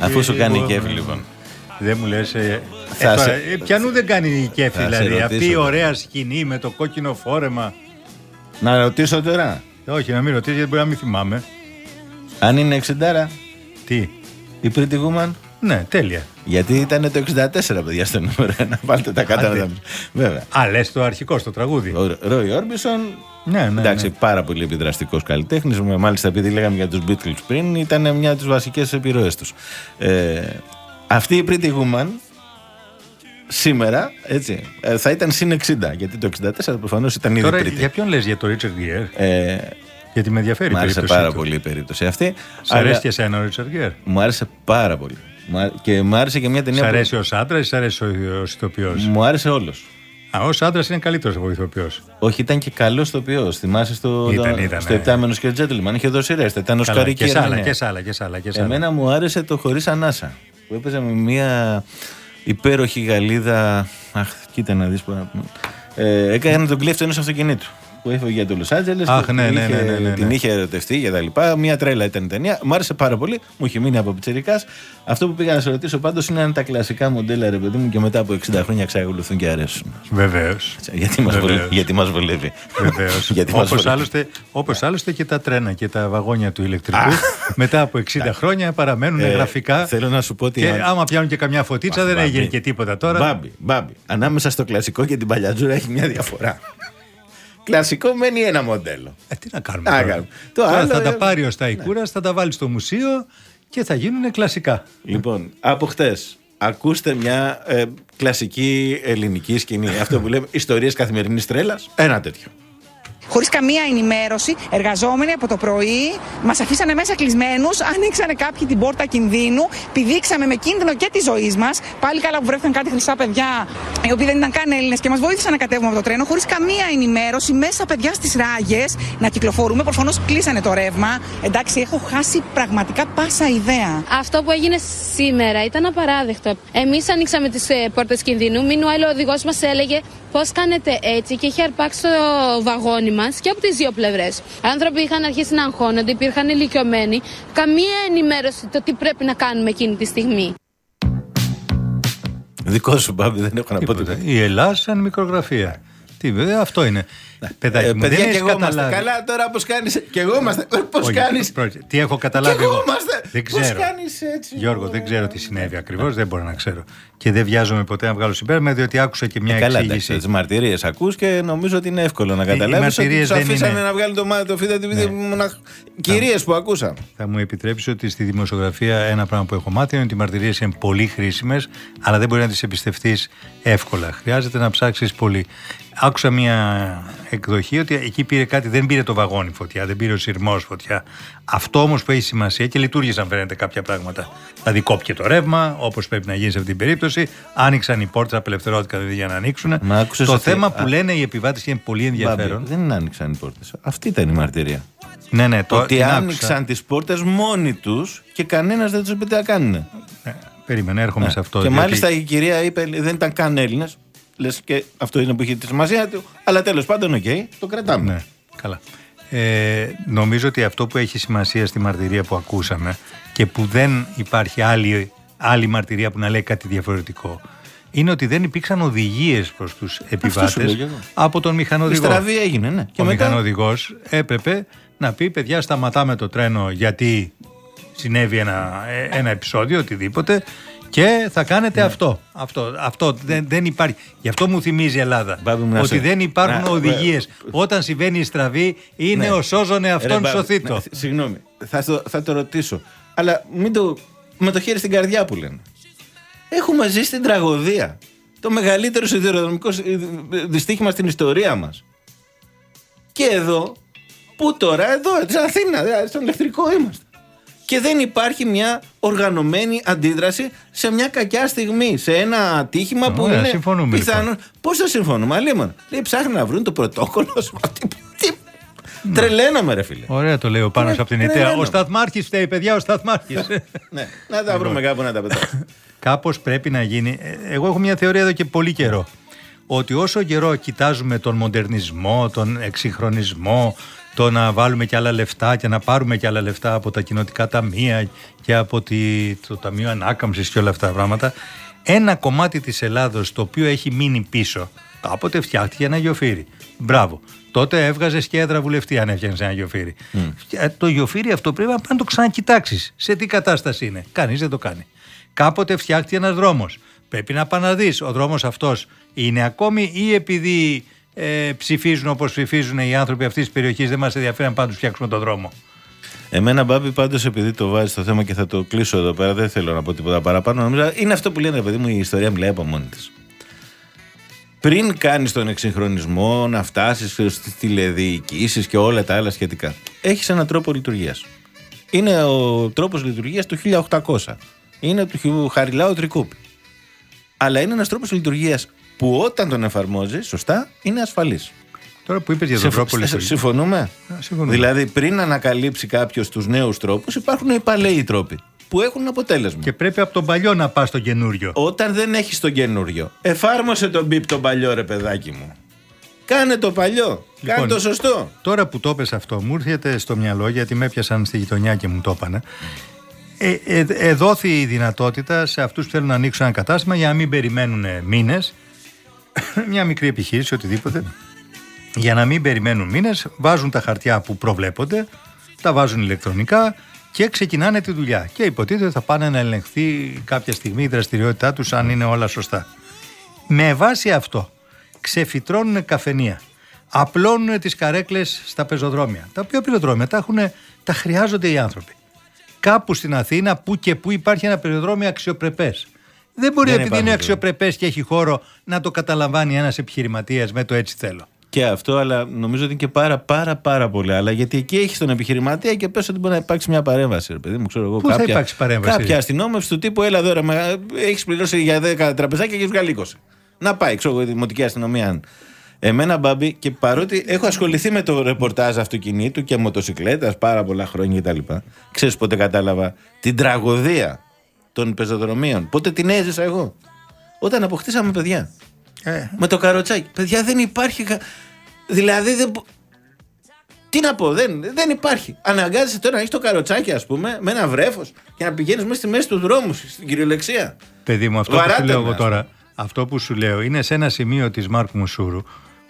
Αφού σου κάνει κέφι λοιπόν. Δεν μου λες... Ε, Θα ε, τώρα, σε- ε, πιανού δεν κάνει κέφι, Θα σε δηλαδή. Αυτή ρωτήσω η τώρα. ωραία σκηνή με το κόκκινο φόρεμα. Να ρωτήσω τώρα. Όχι, να μην ρωτήσεις γιατί μπορεί να μην θυμάμαι. Αν είναι 60 Τι; η Pretty Woman. Ναι, τέλεια. Γιατί ήταν το 64 παιδιά στο νούμερο 1. <laughs> Βάλτε τα κάτω να Άντε. τα πεις. Βέβαια. Α, λες το αρχικό στο τραγούδι. Ο Ρόι Όρμπισον. Ναι, ναι, εντάξει, ναι. πάρα πολύ επιδραστικός καλλιτέχνης. Μάλιστα, επειδή λέγαμε για τους Beatles πριν, ήταν μια από τις βασικές επιρροές τους. Ε, αυτή η Pretty Woman σήμερα έτσι, ε, θα ήταν συν 60. Γιατί το 64 προφανώς ήταν ήδη Τώρα, Pretty. για ποιον λες για το Richard Gere. Ε, Γιατί με ενδιαφέρει Μ' η άρεσε περίπτωση πάρα του. πολύ η περίπτωση αυτή. Σ' αλλά αρέσει και εσένα ο Richard Gere. Μου άρεσε πάρα πολύ. Μου α- Και μου άρεσε και μια ταινία. Σ' που- αρέσει ως άντρας ή σ' αρέσει ω ηθοποιός; Μου άρεσε όλος. Α, ως άντρας είναι καλύτερος από ηθοποιός. Όχι, ήταν και καλός ηθοποιός. Θυμάσαι στο, Ήταν, το- ήταν, στο ε. Επτάμενος και Gentleman. Είχε δώσει ρέστα. Ήταν ως Καλά, καρική και σ' άλλα, ερμηνεία. και σ' άλλα, και σ' άλλα, και σ' άλλα. Εμένα μου άρεσε το Χωρίς Ανάσα. Που έπαιζε με μια υπέροχη Γαλλίδα. Αχ, κοίτα να δεις που να πούμε. Ε, έκανε τον κλέφτη ενός αυτοκινήτου. Που έφυγε για το Λος Άντζελες. Αχ, ναι, ναι, ναι, ναι, ναι, Την ναι. είχε ερωτευτεί και τα λοιπά. Μια τρέλα ήταν η ταινία. Μου άρεσε πάρα πολύ. Μου είχε μείνει από πιτσερικάς. Αυτό που πήγα να σε ρωτήσω πάντως είναι αν τα κλασικά μοντέλα, ρε παιδί μου, και μετά από 60 χρόνια εξακολουθούν και αρέσουν. Βεβαίως. Γιατί μας Βεβαίως. βολεύει. Γιατί μας βολεύει. Βεβαίως. <laughs> Γιατί μας Όπως βολεύει. άλλωστε, όπως άλλωστε και τα τρένα και τα βαγόνια του ηλεκτρικού μετά από 60 χρόνια παραμένουν Ε, γραφικά. θέλω να σου πω ότι Και αν- άμα πιάνουν και καμιά φωτίτσα δεν Μπάμπη. έγινε και τίποτα τώρα. Μπάμπι, μπάμπι. Ανάμεσα στο κλασικό και την παλιατζούρα έχει μια διαφορά. Κλασικό μένει ένα μοντέλο. Ε, τι να κάνουμε. Να τώρα; κάνουμε. Το Τώρα άλλο, θα ε, τα πάρει ο Σταϊκούρα, θα τα βάλει στο μουσείο και θα γίνουν κλασικά. Λοιπόν, από χτες, ακούστε μια ε, κλασική ελληνική σκηνή. Αυτό που λέμε <laughs> ιστορίες καθημερινής τρέλας. Ένα τέτοιο. Χωρίς καμία ενημέρωση, εργαζόμενοι από το πρωί μας αφήσανε μέσα κλεισμένους, <laughs> ανοίξανε κάποιοι την πόρτα κινδύνου, πηδήξαμε με κίνδυνο και της ζωής μας. Πάλι καλά που βρέθηκαν κάτι χρυσά παιδιά, οι οποίοι δεν ήταν καν Έλληνες και μας βοήθησαν να κατέβουμε από το τρένο, χωρίς καμία ενημέρωση, μέσα παιδιά στις ράγες να κυκλοφορούμε. Προφανώς κλείσανε το ρεύμα. Εντάξει, έχω χάσει πραγματικά πάσα ιδέα. Αυτό που έγινε σήμερα ήταν απαράδεκτο. Εμείς ανοίξαμε τις πόρτες κινδύνου. Μινουέλ ο οδηγός μας έλεγε πώς κάνετε έτσι και είχε αρπάξει το βαγόνι μας και από τις δύο πλευρές. Άνθρωποι είχαν αρχίσει να αγχώνονται, υπήρχαν ηλικιωμένοι. Καμία ενημέρωση το τι πρέπει να κάνουμε εκείνη τη στιγμή. Δικό σου, Μπάμπη, δεν έχω να πω Τίποτα. τίποτα. Η Ελλάδα σαν μικρογραφία. Τι βέβαια, αυτό είναι. Παιδάκι Ε, μου, παιδιά, δεν και έχεις εγώ είμαστε. καταλάβει. Καλά, τώρα πώς κάνεις. Και εγώ είμαστε. Πώς Όχι, κάνει. πρόκειται. Τι έχω καταλάβει Κι εγώ; είμαστε. Δεν Πώς ξέρω. κάνεις έτσι, Γιώργο, δεν ξέρω τι συνέβη ακριβώς, δεν μπορώ να ξέρω. Και δεν βιάζομαι ποτέ να βγάλω συμπέρασμα, διότι άκουσα και μια Ε, Καλά, εξήγηση. εντάξει, τις μαρτυρίες ακούς και νομίζω ότι είναι εύκολο να καταλάβεις. Ότι μαρτυρίες τους δεν αφήσανε είναι- Ναι. να βγάλουν το μάτι, το φίδα, τη βίδα. Κυρίες που ακούσαμε. Θα μου επιτρέψεις ότι στη δημοσιογραφία ένα πράγμα που έχω μάθει είναι ότι οι μαρτυρίες είναι πολύ χρήσιμες, αλλά δεν μπορεί να τις εμπιστευτείς εύκολα. Χρειάζεται να ψάξεις πολύ. Άκουσα μια εκδοχή ότι εκεί πήρε κάτι, δεν πήρε το βαγόνι φωτιά, δεν πήρε ο σειρμός φωτιά. Αυτό όμως που έχει σημασία και λειτουργήσαν φαίνεται κάποια πράγματα. Δηλαδή κόπηκε το ρεύμα, όπως πρέπει να γίνει σε αυτή την περίπτωση. Άνοιξαν οι πόρτες, απελευθερώθηκαν δηλαδή για να ανοίξουν. Μα άκουσες το ότι- θέμα που α- λένε οι επιβάτες και είναι πολύ ενδιαφέρον. Μπάμπη, δεν άνοιξαν οι πόρτες. Αυτή ήταν η μαρτυρία. Ναι, ναι, το ότι την άκουσα. άνοιξαν τις πόρτες μόνοι τους και κανένας δεν τους είπε τι να κάνουν. Ε, περίμενε, έρχομαι σε αυτό. και διότι- μάλιστα η κυρία είπε δεν ήταν καν Έλληνες. Λες και αυτό είναι που είχε τη σημασία του. Αλλά τέλος πάντων, οκ, το κρατάμε. Ναι, καλά. Ε, νομίζω ότι αυτό που έχει σημασία στη μαρτυρία που ακούσαμε και που δεν υπάρχει άλλη, άλλη μαρτυρία που να λέει κάτι διαφορετικό είναι ότι δεν υπήρξαν οδηγίες προς τους σου επιβάτες λέω κι εγώ. από τον Η μηχανοδηγό. στραβή έγινε, ναι. ο μηχανοδηγός έπρεπε να πει παιδιά σταματάμε το τρένο γιατί συνέβη ένα, ε, ένα επεισόδιο, οτιδήποτε και θα κάνετε Ναι. αυτό. Αυτό, αυτό δεν, δεν υπάρχει. Γι' αυτό μου θυμίζει η Ελλάδα. Μπάμπη μου, να ότι σε- δεν υπάρχουν να- οδηγίες. Όταν συμβαίνει η στραβή είναι Ναι. ο σώζον Ρε, εαυτόν μπάμπη, σωθήτο. ναι, Συγγνώμη, θα το, θα το ρωτήσω. Αλλά μην το. με το χέρι στην καρδιά που λένε. Έχουμε ζήσει στην τραγωδία. Το μεγαλύτερο σιδηροδρομικό σ- δυστύχημα στην ιστορία μας. Και εδώ, πού τώρα, εδώ, στην Αθήνα, δηλαδή, στον ηλεκτρικό είμαστε. Και δεν υπάρχει μια οργανωμένη αντίδραση σε μια κακιά στιγμή, σε ένα ατύχημα που Ωραία, είναι συμφωνούμε, πιθανό. λοιπόν. Πώς θα συμφωνούμε, αλλήμον. Λέει ψάχνουν να βρουν το πρωτόκολλο. σου. Τι- τι- Τρελαίνομαι, ρε φίλε. Ωραία το λέω πάνω από την ναι, αιτία. ναι, ναι. Ο Σταθμάρχης φταίει, παιδιά, ο Σταθμάρχης. ναι, να τα βρούμε κάπου να τα πετάξουμε. Κάπως πρέπει να γίνει. Ε, Εγώ έχω μια θεωρία εδώ και πολύ καιρό. Ότι όσο καιρό κοιτάζουμε τον μοντερνισμό, τον εξυγχρονισμό, το να βάλουμε και άλλα λεφτά και να πάρουμε και άλλα λεφτά από τα κοινοτικά ταμεία και από τη, το Ταμείο Ανάκαμψης και όλα αυτά τα πράγματα, ένα κομμάτι της Ελλάδος το οποίο έχει μείνει πίσω, κάποτε φτιάχτηκε ένα γιοφύρι. Μπράβο. Τότε έβγαζες και έδρα βουλευτή αν έφτιαχνε ένα γιοφύρι. Ε, Το γιοφύρι αυτό πρέπει να το ξανακοιτάξεις. Σε τι κατάσταση είναι. Κανείς δεν το κάνει. Κάποτε φτιάχτηκε ένας δρόμος. Πρέπει να πάει να δει. Ο δρόμος αυτός είναι ακόμη ή επειδή ε, ψηφίζουν όπως ψηφίζουν οι άνθρωποι αυτής της περιοχής, δεν μας ενδιαφέρει να πάμε να τους φτιάξουμε τον δρόμο. Εμένα, Μπάμπη, πάντως επειδή το βάζεις στο θέμα και θα το κλείσω εδώ πέρα, δεν θέλω να πω τίποτα παραπάνω. Νομίζω είναι αυτό που λένε, ρε παιδί μου, η ιστορία μιλάει από μόνη της. Πριν κάνεις τον εξυγχρονισμό, να φτάσεις στις τηλεδιοικήσεις και όλα τα άλλα σχετικά, έχεις έναν τρόπο λειτουργίας. Είναι ο τρόπος λειτουργίας του 1800. Είναι του Χαριλάου Τρικούπη. Αλλά είναι ένας τρόπος λειτουργίας που όταν τον εφαρμόζει, σωστά, είναι ασφαλής. Τώρα που είπες για τον τρόπο λειτουργία. <laughs> Συμφωνούμε; συμφωνούμε. Δηλαδή, πριν ανακαλύψει κάποιος τους νέους τρόπους, υπάρχουν οι παλαιοί τρόποι που έχουν αποτέλεσμα. Και πρέπει από τον παλιό να πας στο καινούριο. Όταν δεν έχεις τον καινούριο, εφάρμοσε τον μπιπ τον παλιό, ρε παιδάκι μου. Κάνε το παλιό. Κάνε Λοιπόν, το σωστό. Τώρα που το έπεσε αυτό, μου έρχεται στο μυαλό γιατί με έπιασαν στη γειτονιά και μου το έπανε. Ε, ε, ε, δόθη η δυνατότητα σε αυτούς που θέλουν να ανοίξουν ένα κατάστημα για να μην περιμένουν μήνες μια μικρή επιχείρηση, οτιδήποτε. Για να μην περιμένουν μήνες βάζουν τα χαρτιά που προβλέπονται τα βάζουν ηλεκτρονικά και ξεκινάνε τη δουλειά. Και υποτίθεται ότι θα πάνε να ελεγχθεί κάποια στιγμή η δραστηριότητά τους αν είναι όλα σωστά. Με βάση αυτό ξεφυτρώνουν καφενεία. Απλώνουν τις καρέκλες στα πεζοδρόμια. Τα οποία πεζοδρόμια τα, έχουν, τα χρειάζονται οι άνθρωποι. Κάπου στην Αθήνα που και που υπάρχει ένα πεζοδρόμιο αξιοπρεπές δεν μπορεί Δεν επειδή υπάρχουν είναι βέβαια. αξιοπρεπές και έχει χώρο να το καταλαμβάνει ένας επιχειρηματίας με το έτσι θέλω Και αυτό, αλλά νομίζω ότι είναι και πάρα πάρα πάρα πολύ άλλα. Γιατί εκεί έχεις τον επιχειρηματία και πες ότι μπορεί να υπάρξει μια παρέμβαση. Ρε παιδί μου, ξέρω εγώ, Πού θα κάποια, υπάρξει παρέμβαση; Κάποια αστυνόμευση του τύπου, έλα εδώ, έχεις πληρώσει για 10 τραπεζάκια και έχεις βγάλει 20. Να πάει, ξέρω εγώ, η δημοτική αστυνομία. αν. Εμένα, Μπάμπη, και παρότι έχω ασχοληθεί με το ρεπορτάζ αυτοκινήτου και μοτοσυκλέτας πάρα πολλά χρόνια κτλ. Ξέρεις πότε κατάλαβα την τραγωδία των πεζοδρομίων. Πότε την έζησα εγώ. Όταν αποκτήσαμε παιδιά. Ε, Με το καροτσάκι. Παιδιά δεν υπάρχει. κα- Δηλαδή δεν. μπο- Τι να πω, δεν, δεν υπάρχει. Αναγκάζεσαι τώρα να έχεις το καροτσάκι, ας πούμε, με ένα βρέφος και να πηγαίνεις μέσα στη μέση τους δρόμους, στην κυριολεξία. Παιδί μου, αυτό που Βαράτε σου λέω με, εγώ ας τώρα, αυτό που σου λέω είναι σε ένα σημείο της Μάρκου Μουσούρου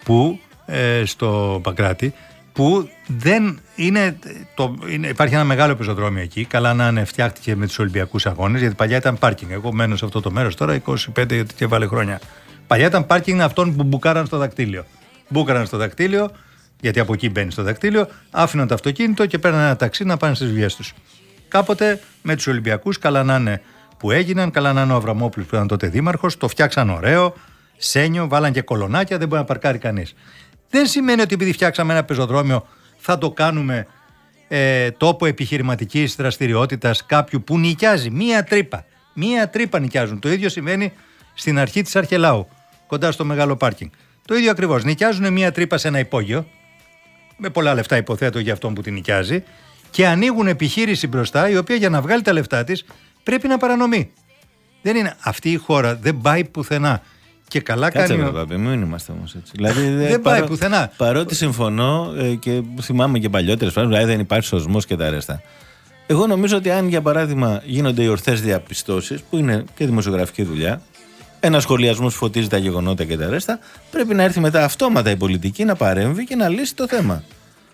που ε, στο Παγκράτη που δεν είναι, το, είναι. Υπάρχει ένα μεγάλο πεζοδρόμιο εκεί. Καλά να είναι φτιάχτηκε με τους Ολυμπιακούς Αγώνες, γιατί παλιά ήταν πάρκινγκ. Εγώ μένω σε αυτό το μέρος τώρα 25 και βάλε χρόνια. Παλιά ήταν πάρκινγκ αυτών που μπουκάραν στο δακτύλιο. Μπούκαραν στο δακτύλιο, γιατί από εκεί μπαίνει στο δακτύλιο, άφηναν το αυτοκίνητο και παίρναν ένα ταξί να πάνε στις δουλειές τους. Κάποτε με τους Ολυμπιακούς, καλά να είναι που έγιναν, καλά να είναι ο Αβραμόπουλος που ήταν τότε δήμαρχος, το φτιάξαν ωραίο, σένιο, βάλαν και κολονάκια, δεν μπορεί να παρκάρει κανείς. Δεν σημαίνει ότι επειδή φτιάξαμε ένα πεζοδρόμιο θα το κάνουμε ε, τόπο επιχειρηματικής δραστηριότητας κάποιου που νοικιάζει μία τρύπα. Μία τρύπα νοικιάζουν. Το ίδιο συμβαίνει στην αρχή της Αρχελάου, κοντά στο μεγάλο πάρκινγκ. Το ίδιο ακριβώς. Νοικιάζουν μία τρύπα σε ένα υπόγειο, με πολλά λεφτά υποθέτω για αυτόν που την νοικιάζει, και ανοίγουν επιχείρηση μπροστά, η οποία για να βγάλει τα λεφτά της πρέπει να παρανομεί. Δεν είναι. Αυτή η χώρα δεν πάει πουθενά. Και καλά Κάτσε κάνει. ρε ο- παπί, μην είμαστε όμως έτσι. Δηλαδή, Δεν πάει πουθενά. Παρότι συμφωνώ ε, και θυμάμαι και παλιότερες φορέ, δηλαδή δεν υπάρχει σωσμός και τα ρέστα. Εγώ νομίζω ότι αν για παράδειγμα γίνονται οι ορθές διαπιστώσεις, που είναι και δημοσιογραφική δουλειά, ένα σχολιασμός φωτίζει τα γεγονότα και τα ρέστα, πρέπει να έρθει μετά αυτόματα η πολιτική να παρέμβει και να λύσει το θέμα.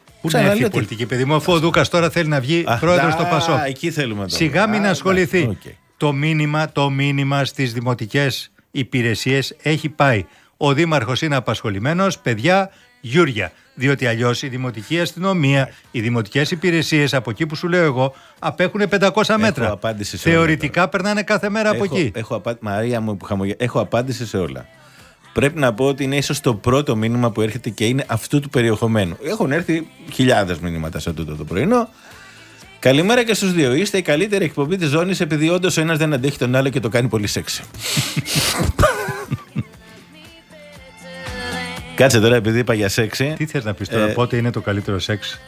Πού να Ξαναλέω έρθει η ότι- πολιτική, παιδί μου, αφού ο Δούκας τώρα θέλει να βγει Α, πρόεδρος α, στο ΠΑΣΟΚ. εκεί θέλουμε τώρα. Σιγά μην Α, ασχοληθεί. εντάξει, οκ. Το μήνυμα, το μήνυμα στις δημοτικές υπηρεσίες έχει πάει. Ο Δήμαρχος είναι απασχολημένος, παιδιά, Γιούρια. Διότι αλλιώς η δημοτική αστυνομία, οι δημοτικές υπηρεσίες από εκεί που σου λέω εγώ, απέχουν 500 μέτρα. απάντηση σε όλα Θεωρητικά περνάνε κάθε μέρα από έχω, εκεί. Έχω, απα... Μαρία μου, που χαμογε... έχω απάντηση σε όλα. Πρέπει να πω ότι είναι ίσως το πρώτο μήνυμα που έρχεται και είναι αυτού του περιεχομένου. Έχουν έρθει χιλιάδες μηνύματα σε τούτο το πρωινό. Καλημέρα και στους δύο. Είστε η καλύτερη εκπομπή της ζώνης επειδή όντως ο ένας δεν αντέχει τον άλλο και το κάνει πολύ σεξι. <laughs> Κάτσε τώρα επειδή είπα για σεξι. Τι θες να πεις τώρα, Ε, πότε είναι το καλύτερο σεξ;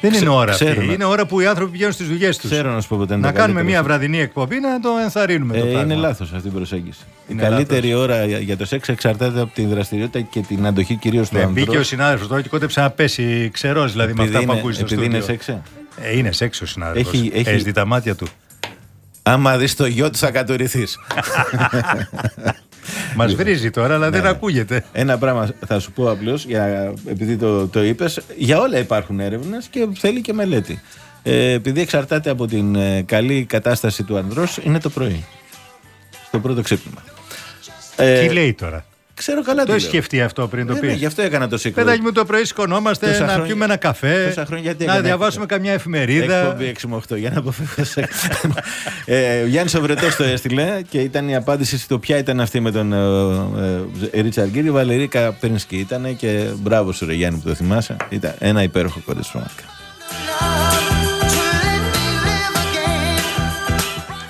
Δεν είναι ξε- ώρα ξέρω αυτή. να- Είναι ώρα που οι άνθρωποι πηγαίνουν στις δουλειές τους. Ξέρω να σου πω ποτέ είναι Να το κάνουμε καλύτερο μια σεξ. βραδινή εκπομπή να το ενθαρρύνουμε το Ε, πράγμα. είναι λάθος αυτή η προσέγγιση. Είναι η καλύτερη ώρα για, για το σεξ εξαρτάται από τη δραστηριότητα και την αντοχή κυρίως του Ναι, ανθρώπου. μπήκε ο συνάδελφος τώρα και κόντεψε να πέσει ξερός δηλαδή με Επειδή αυτά που είναι- ακούει στο επειδή είναι στούντιο. σεξ, ε. Ε, είναι σεξ ο συνάδελφος. Έχει- έχει- Έχει δει τα μάτια του. Άμα δεις το γιο του, θα κατουρηθείς. <laughs> Μας βρίζει τώρα, αλλά δεν ναι. ακούγεται. Ένα πράγμα θα σου πω απλώς, επειδή το, το είπες, για όλα υπάρχουν έρευνες και θέλει και μελέτη. Ε, επειδή εξαρτάται από την ε, καλή κατάσταση του ανδρός, είναι το πρωί. Στο πρώτο ξύπνημα. Ε, Τι λέει τώρα; Ξέρω καλά Το τι έχει λέω. σκεφτεί αυτό πριν το Ε, ναι, πεις. γι' αυτό έκανα το σύγκρο. Παιδάκι μου το πρωί σηκωνόμαστε Τόσα να χρόνια- πιούμε ένα καφέ, τόσα χρόνια γιατί να έκανα διαβάσουμε καμιά εφημερίδα. Εκπομπή 6 με 8 για να αποφεύγω σε... ε, ο Γιάννης Οβρετό το έστειλε και ήταν η απάντηση στο ποια ήταν αυτή με τον ε, ε, Ρίτσαρντ Γκίρι. Η Βαλερή Καπέρνσκι ήταν και μπράβο σου, Ρε Γιάννη, που το θυμάσαι. Ήταν ένα υπέροχο κόντες πραγματικά.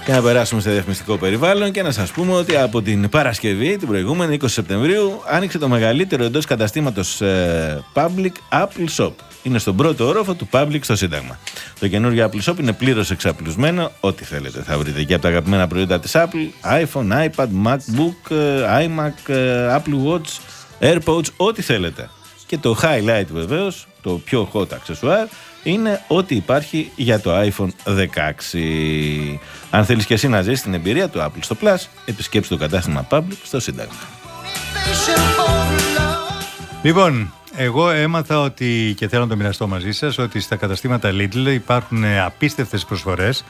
Και να περάσουμε στο διαφημιστικό περιβάλλον και να σας πούμε ότι από την Παρασκευή, την προηγούμενη 20 Σεπτεμβρίου, άνοιξε το μεγαλύτερο εντός καταστήματος ε, Public Apple Shop. Είναι στον πρώτο όροφο του Public στο Σύνταγμα. Το καινούργιο Apple Shop είναι πλήρως εξαπλουσμένο. Ό,τι θέλετε θα βρείτε και από τα αγαπημένα προϊόντα της Apple, iPhone, iPad, MacBook, ε, iMac, ε, Apple Watch, AirPods, ό,τι θέλετε. Και το highlight βεβαίως, το πιο hot accessoire, είναι ό,τι υπάρχει για το iPhone 16. Αν θέλεις και εσύ να ζήσεις την εμπειρία του Apple στο Plus, επισκέψου το κατάστημα Public στο Σύνταγμα. Λοιπόν, εγώ έμαθα ότι και θέλω να το μοιραστώ μαζί σας ότι στα καταστήματα Lidl υπάρχουν ε, απίστευτες προσφορές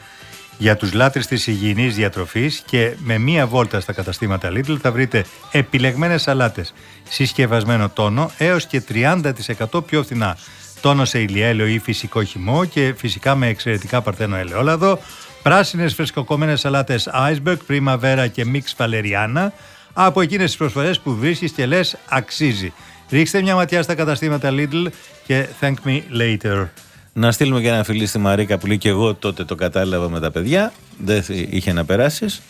για τους λάτρεις της υγιεινής διατροφής και με μία βόλτα στα καταστήματα Lidl θα βρείτε επιλεγμένες σαλάτες συσκευασμένο τόνο έως και 30% πιο φθηνά. Τόνο σε ηλιέλαιο ή φυσικό χυμό και φυσικά με εξαιρετικά παρτένο ελαιόλαδο, πράσινες φρεσκοκομμένες σαλάτες iceberg, primavera και mix valeriana από εκείνες τις προσφορές που βρίσκεις και λες αξίζει. Ρίξτε μια ματιά στα καταστήματα Lidl και thank me later. Να στείλουμε και ένα φιλί στη Μαρίκα που λέει και εγώ τότε το κατάλαβα με τα παιδιά. Δεν θ- είχε να περάσεις.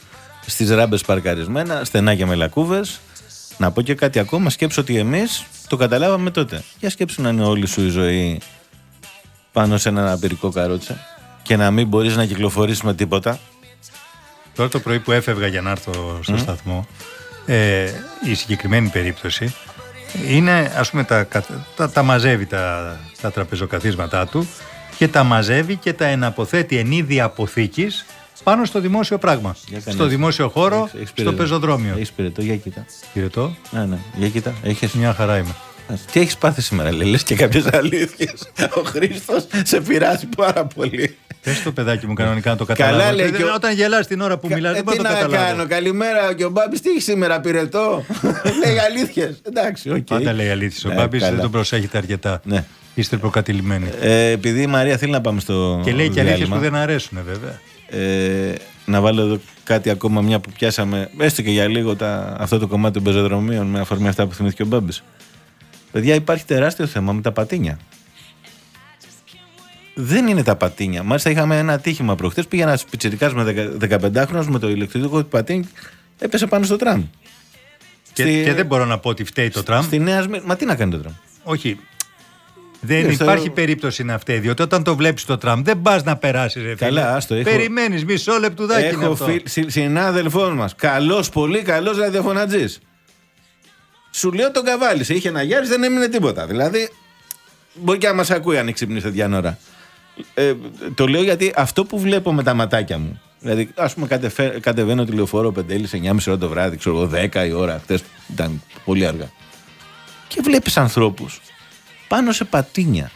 Στις ράμπες παρκαρισμένα, στενά και με λακκούβες. Να πω και κάτι ακόμα. Σκέψω ότι εμείς το καταλάβαμε τότε. Για σκέψου να είναι όλη σου η ζωή πάνω σε ένα απειρικό καρότσα και να μην μπορείς να κυκλοφορήσει με τίποτα. Τώρα το πρωί που έφευγα για να έρθω στο σταθμό, ε, η συγκεκριμένη περίπτωση είναι, ας πούμε, τα, κα- τα, τα μαζεύει τα, τα τραπεζοκαθίσματά του και τα μαζεύει και τα εναποθέτει εν είδη αποθήκης πάνω στο δημόσιο πράγμα. Για κάνε Στο έτσι. δημόσιο χώρο, Έχεις- έχεις στο πυρετό. πεζοδρόμιο. Έχεις πυρετό, για κοίτα. Πυρετό, Ναι, ναι, για κοίτα. Έχεις... μια χαρά είμαι. Τι έχεις πάθει σήμερα, λέει, λες και κάποιες αλήθειες. Ο Χρήστος σε πειράζει πάρα πολύ. Πες το παιδάκι μου κανονικά να το Καλά, καταλάβω. λέει, Δεν- και ο- Όταν γελάς την ώρα που μιλάς Ε, δεν μπορώ τι να το να καταλάβω. κάνω, καλημέρα και ο Μπάμπης τι έχει σήμερα, πυρετό. <laughs> Λέει αλήθειες. Εντάξει, οκ. Πάντα λέει αλήθεια. Ο Ναι, Μπάμπης δεν καλά. τον προσέχετε αρκετά. Ναι. Είστε προκατειλημμένοι. Ε, επειδή η Μαρία θέλει να πάμε στο. και λέει και αλήθειες διάλειμμα, που δεν αρέσουν βέβαια. Ε, να βάλω εδώ κάτι ακόμα, μια που πιάσαμε, έστω και για λίγο τα, αυτό το κομμάτι των πεζοδρομίων με αφορμή αυτά που θυμήθηκε ο Μπάμπης. Παιδιά, υπάρχει τεράστιο θέμα με τα πατίνια. Δεν είναι τα πατίνια. Μάλιστα, είχαμε ένα ατύχημα προχθέ. Πήγε ένα πιτσυρικά με 15χρονο με το ηλεκτρικό του πατίνι, έπεσε πάνω στο τραμ. Και, Στη- και δεν μπορώ να πω ότι φταίει το τραμ. Στη Νέα Σμύρνη. Μα τι να κάνει το τραμ; Όχι. Δεν Ναι, στο- υπάρχει περίπτωση να φταίει. Διότι όταν το βλέπεις το τραμ, δεν πας να περάσεις, ρε φίλε. Καλά, άστο, έχω- Περιμένεις μισό λεπτουδάκι. είναι Έχω αυτό. φίλ, συ- συνάδελφός μας. Καλός, πολύ καλός ραδιοφωνατζής. Σου λέω τον καβάλισε. Είχε ένα γέρι, δεν έμεινε τίποτα. Δηλαδή, μπορεί και να μα ακούει αν ξυπνήσει τέτοια ώρα. Ε, το λέω γιατί αυτό που βλέπω με τα ματάκια μου. Δηλαδή, ας πούμε, κατεφε- κατεβαίνω τηλεοφόρο πεντέλης 9.30 ώρα το βράδυ, ξέρω εγώ, 10 η ώρα. Χθε ήταν πολύ αργά. Και βλέπεις ανθρώπους πάνω σε πατίνια.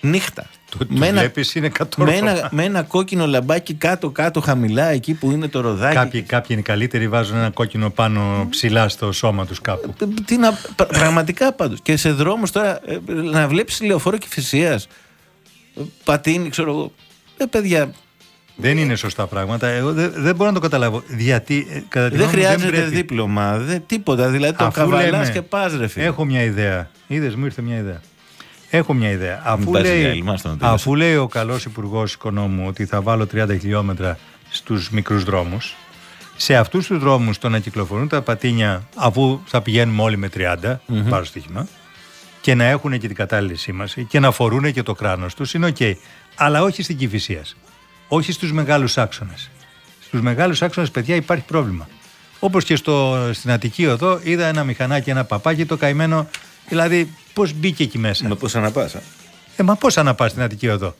Νύχτα. Το του βλέπεις είναι με, κατόρθωμα. ένα, με ένα κόκκινο λαμπάκι κάτω-κάτω χαμηλά εκεί που είναι το ροδάκι. Κάποιοι, κάποιοι είναι καλύτεροι, βάζουν ένα κόκκινο πάνω ψηλά στο σώμα τους κάπου. Ε, Τι να, πρα- πραγματικά πάντως. Και σε δρόμους τώρα ε, να βλέπεις λεωφόρο και φυσίας. Πατίνι, ξέρω εγώ. Ε, παιδιά, Δεν είναι σωστά πράγματα. Εγώ δεν, δεν μπορώ να το καταλάβω. Γιατί ε, κατά τη δεν γνώμη μου χρειάζεται πρέπει. δίπλωμα. Δεν, τίποτα. Δηλαδή το Αφού καβαλάς λέμε, και πας ρε φίλε. Έχω μια ιδέα. Είδες, μου ήρθε μια ιδέα. Έχω μια ιδέα. Αφού, πας λέει, διάλειμμα, στο να τελειώσει. αφού λέει ο καλός υπουργός οικονόμου ότι θα βάλω 30 χιλιόμετρα στους μικρούς δρόμους, σε αυτούς τους δρόμους το να κυκλοφορούν τα πατίνια αφού θα πηγαίνουμε όλοι με 30 Μμμ. πάρω στοίχημα και να έχουν και την κατάλληλη σήμαση και να φορούν και το κράνος τους είναι οκ. Αλλά όχι στην Κηφισίας. Όχι στους μεγάλους άξονες. Στους μεγάλους άξονες, παιδιά, υπάρχει πρόβλημα. Όπως και στο, στην Αττική Οδό είδα ένα μηχανάκι, ένα παπάκι, το καημένο, δηλαδή πώς μπήκε εκεί μέσα. Με πώς αναπάσα. Ε, μα πώς να πας στην Αττική Οδό;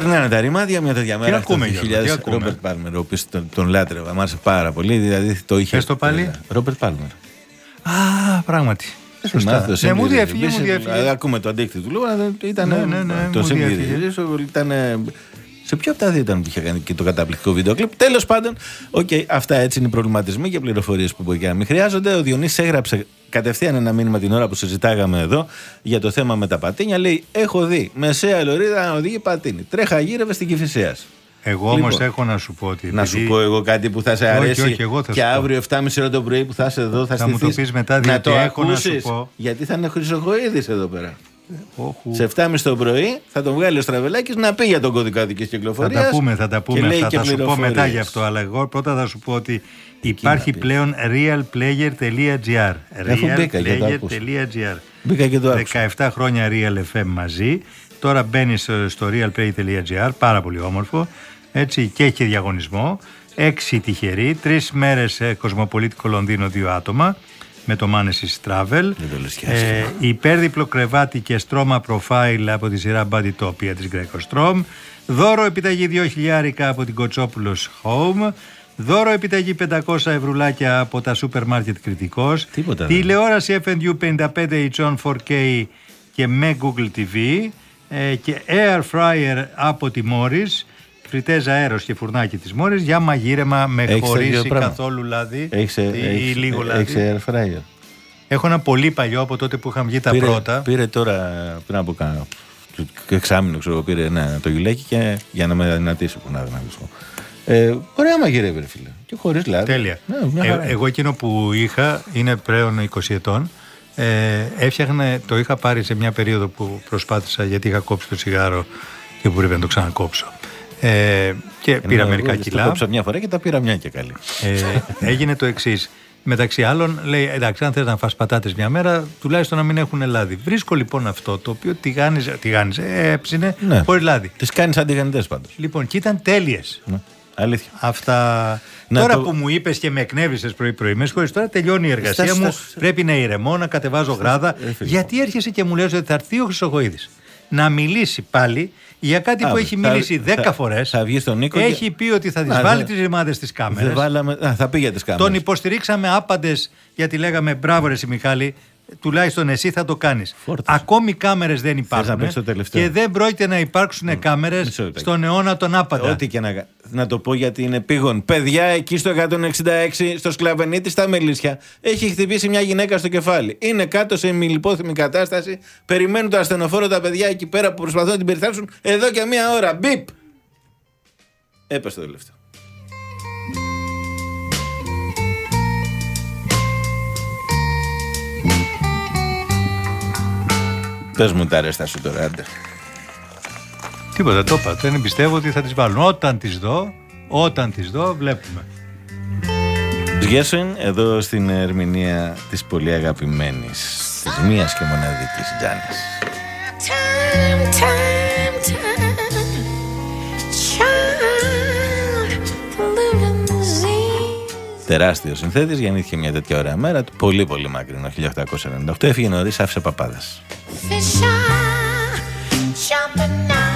Παίρνανε τα ρημάδια μια τέτοια μέρα. ακούμε, το Γιώργο, τι 2000, ακούμε; Ρόμπερτ Πάλμερ, ο οποίος τον, τον λάτρευα. Μ' άρεσε πάρα πολύ. Δηλαδή το είχε. Πες το πάλι. Ρόμπερτ Πάλμερ. Α, πράγματι. Σωστά. Θυμάσαι, το Ναι, μου Simply διέφυγε, μου Resolution. διέφυγε. Ε, Ακούμε το αντίκτυο του λόγου, αλλά ήταν. Ναι, ναι, ναι, το μου Simply διέφυγε. Resolution ήταν. Σε ποιο από τα δύο ήταν που είχε κάνει και το καταπληκτικό βίντεο κλιπ. Τέλος πάντων, οκ, αυτά έτσι είναι οι προβληματισμοί και πληροφορίες που μπορεί και να μην χρειάζονται. Ο Διονύσης έγραψε κατευθείαν ένα μήνυμα την ώρα που συζητάγαμε εδώ για το θέμα με τα πατίνια. Λέει: Έχω δει μεσαία λωρίδα να οδηγεί πατίνι. Τρέχα γύρευε στην Κυφυσίας. Εγώ όμως Λοιπόν, έχω να σου πω ότι. Να σου επειδή- πω εγώ κάτι που θα σε Όχι, αρέσει όχι, εγώ θα και σου πω. αύριο 7.30 ώρα το πρωί που θα είσαι εδώ θα, Θα μου το στηθείς πεις μετά, να διότι το έχω να σου ακούσεις, πω. γιατί θα είναι Χρυσοχοίδης εδώ πέρα. Όχου. Σε 7.30 το πρωί θα τον βγάλει ο Στραβελάκης να πει για τον κώδικα οδικής Θα κυκλοφορίας τα πούμε, θα τα και πούμε λέει αυτά. και Θα σου πω πληροφορίες. μετά γι' αυτό. Αλλά εγώ πρώτα θα σου πω ότι υπάρχει πεις. πλέον realplayer.gr. Αφού μπήκα και το άκουσα. Realplayer.gr. Μπήκα και το άκουσα. 17 χρόνια Real FM μαζί. Τώρα μπαίνει στο, στο realplay.gr, πάρα πολύ όμορφο. Έτσι και έχει διαγωνισμό. Έξι τυχεροί, τρεις μέρες κοσμοπολίτικο Λονδίνο, δύο άτομα με το Manesis Travel. Δεν το λες και Ε, άσχημα. υπέρδιπλο κρεβάτι και στρώμα profile από τη σειρά Body Topia της Greco Strom. Δώρο επιταγή 2.000 από την Κοτσόπουλος Home. Δώρο επιταγή 500 ευρουλάκια από τα σούπερ μάρκετ κριτικός. Τίποτα δεν. Τηλεόραση FNU 55 inch 4K και με Google TV. Ε, και air fryer από τη Morris. Φριτέζα αέρος και φουρνάκι της Morris για μαγείρεμα με Έχεις χωρίς τέτοιο ή πράγμα. καθόλου λάδι Έχεις, ή έχεις, λίγο λάδι. έχεις air fryer. Έχω ένα πολύ παλιό από τότε που είχαν βγει τα πήρε, πρώτα. Πήρε τώρα πριν από κάνα εξάμεινο, ξέρω εγώ, πήρε ένα, το γυλάκι και για να με δυνατήσει που να δεν ε, Ωραία μαγειρεύει, ρε φίλε. Και χωρίς λάδι. Τέλεια. Ναι, μια Ε, χαρά. εγώ εκείνο που είχα είναι πλέον 20 ετών. Ε, έφτιαχνε, το είχα πάρει σε μια περίοδο που προσπάθησα γιατί είχα κόψει το τσιγάρο και που πρέπει να το ξανακόψω. Ε, και Ενώ πήρα εγώ μερικά το κιλά. κόψα μια φορά και τα πήρα μια και καλή. Ε, έγινε το εξής. Μεταξύ άλλων, λέει: Εντάξει, αν θες να φας πατάτες μια μέρα, τουλάχιστον να μην έχουν λάδι. Βρίσκω λοιπόν αυτό το οποίο τηγάνιζε, τηγάνιζε ε, έψινε Ναι. χωρίς λάδι. Τις κάνεις αντιγανιτές πάντως. Λοιπόν, και ήταν τέλειες. Ναι. Αλήθεια. Αυτά. Να τώρα το- που μου είπες και με εκνεύρισες πρωί-πρωί, με συγχωρείς, τώρα τελειώνει η εργασία Στάσου, μου. στάσου. Πρέπει να ηρεμώ, να κατεβάζω γράδα. ε, φίλε. γιατί έρχεσαι και μου λες ότι θα έρθει ο Χρυσοχοίδης να μιλήσει πάλι για κάτι που Α, έχει θα- μιλήσει θα- 10 φορές. θα βγει στον Νίκο Έχει και- πει ότι θα τις Α, βάλει δεν- τις ρημάδες στις κάμερες. Δεν βάλαμε. Α, θα πήγε τις κάμερες. Τον υποστηρίξαμε άπαντες γιατί λέγαμε μπράβο, ρε εσύ, Μιχάλη. Τουλάχιστον εσύ θα το κάνεις. Φόρτωσε. Ακόμη κάμερες δεν να υπάρχουν. παίξεις το τελευταίο. Και δεν πρόκειται να υπάρξουν κάμερες μισό λεπτάκι. στον αιώνα των άπαντα. Ό,τι και να, κα- να το πω γιατί είναι πήγον. Παιδιά, εκεί στο 166, στο σκλαβενίτης στα Μελίσια, έχει χτυπήσει μια γυναίκα στο κεφάλι. Είναι κάτω σε μιλιπόθυμη κατάσταση. Περιμένουν το ασθενοφόρο τα παιδιά εκεί πέρα που προσπαθούν να την περιθάλψουν εδώ και μία ώρα. Μπίπ! Έπεσε το τελευταίο. Πες μου τα ρέστα σου τώρα, άντε. Τίποτα, το είπα. Δεν πιστεύω ότι θα τις βάλουν. Όταν τις δω, όταν τις δω, βλέπουμε. Γκέρσον εδώ στην ερμηνεία της πολύ αγαπημένης της μίας και μοναδικής Τζάνης. Τεράστιος συνθέτης, γεννήθηκε μια τέτοια ωραία μέρα του, πολύ πολύ μακρινό, 1898, έφυγε νωρίς, άφησε παπάδες. Fish are jumping on.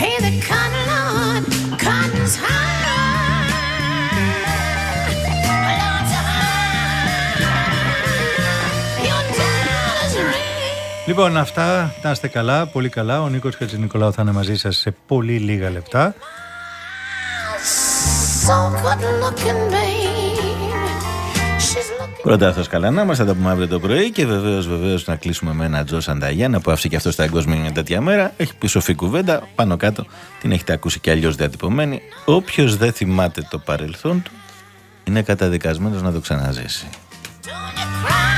Hey, the cotton Lord, cotton's high. Lord's high. Your dollar's ring. Λοιπόν, αυτά να είστε καλά, πολύ καλά. Ο Νίκος Χατζηνικολάου θα είναι μαζί σας σε πολύ λίγα λεπτά. Πρώτα αυτός καλά να μας, θα τα πούμε αύριο το πρωί και βεβαίως βεβαίως να κλείσουμε με ένα Τζο Σανταγιάννα που άφησε και αυτός στα εγκόσμια μια τέτοια μέρα. Έχει πει σοφή κουβέντα, πάνω κάτω την έχετε ακούσει και αλλιώς διατυπωμένη. Όποιος δεν θυμάται το παρελθόν του είναι καταδικασμένος να το ξαναζήσει. Don't you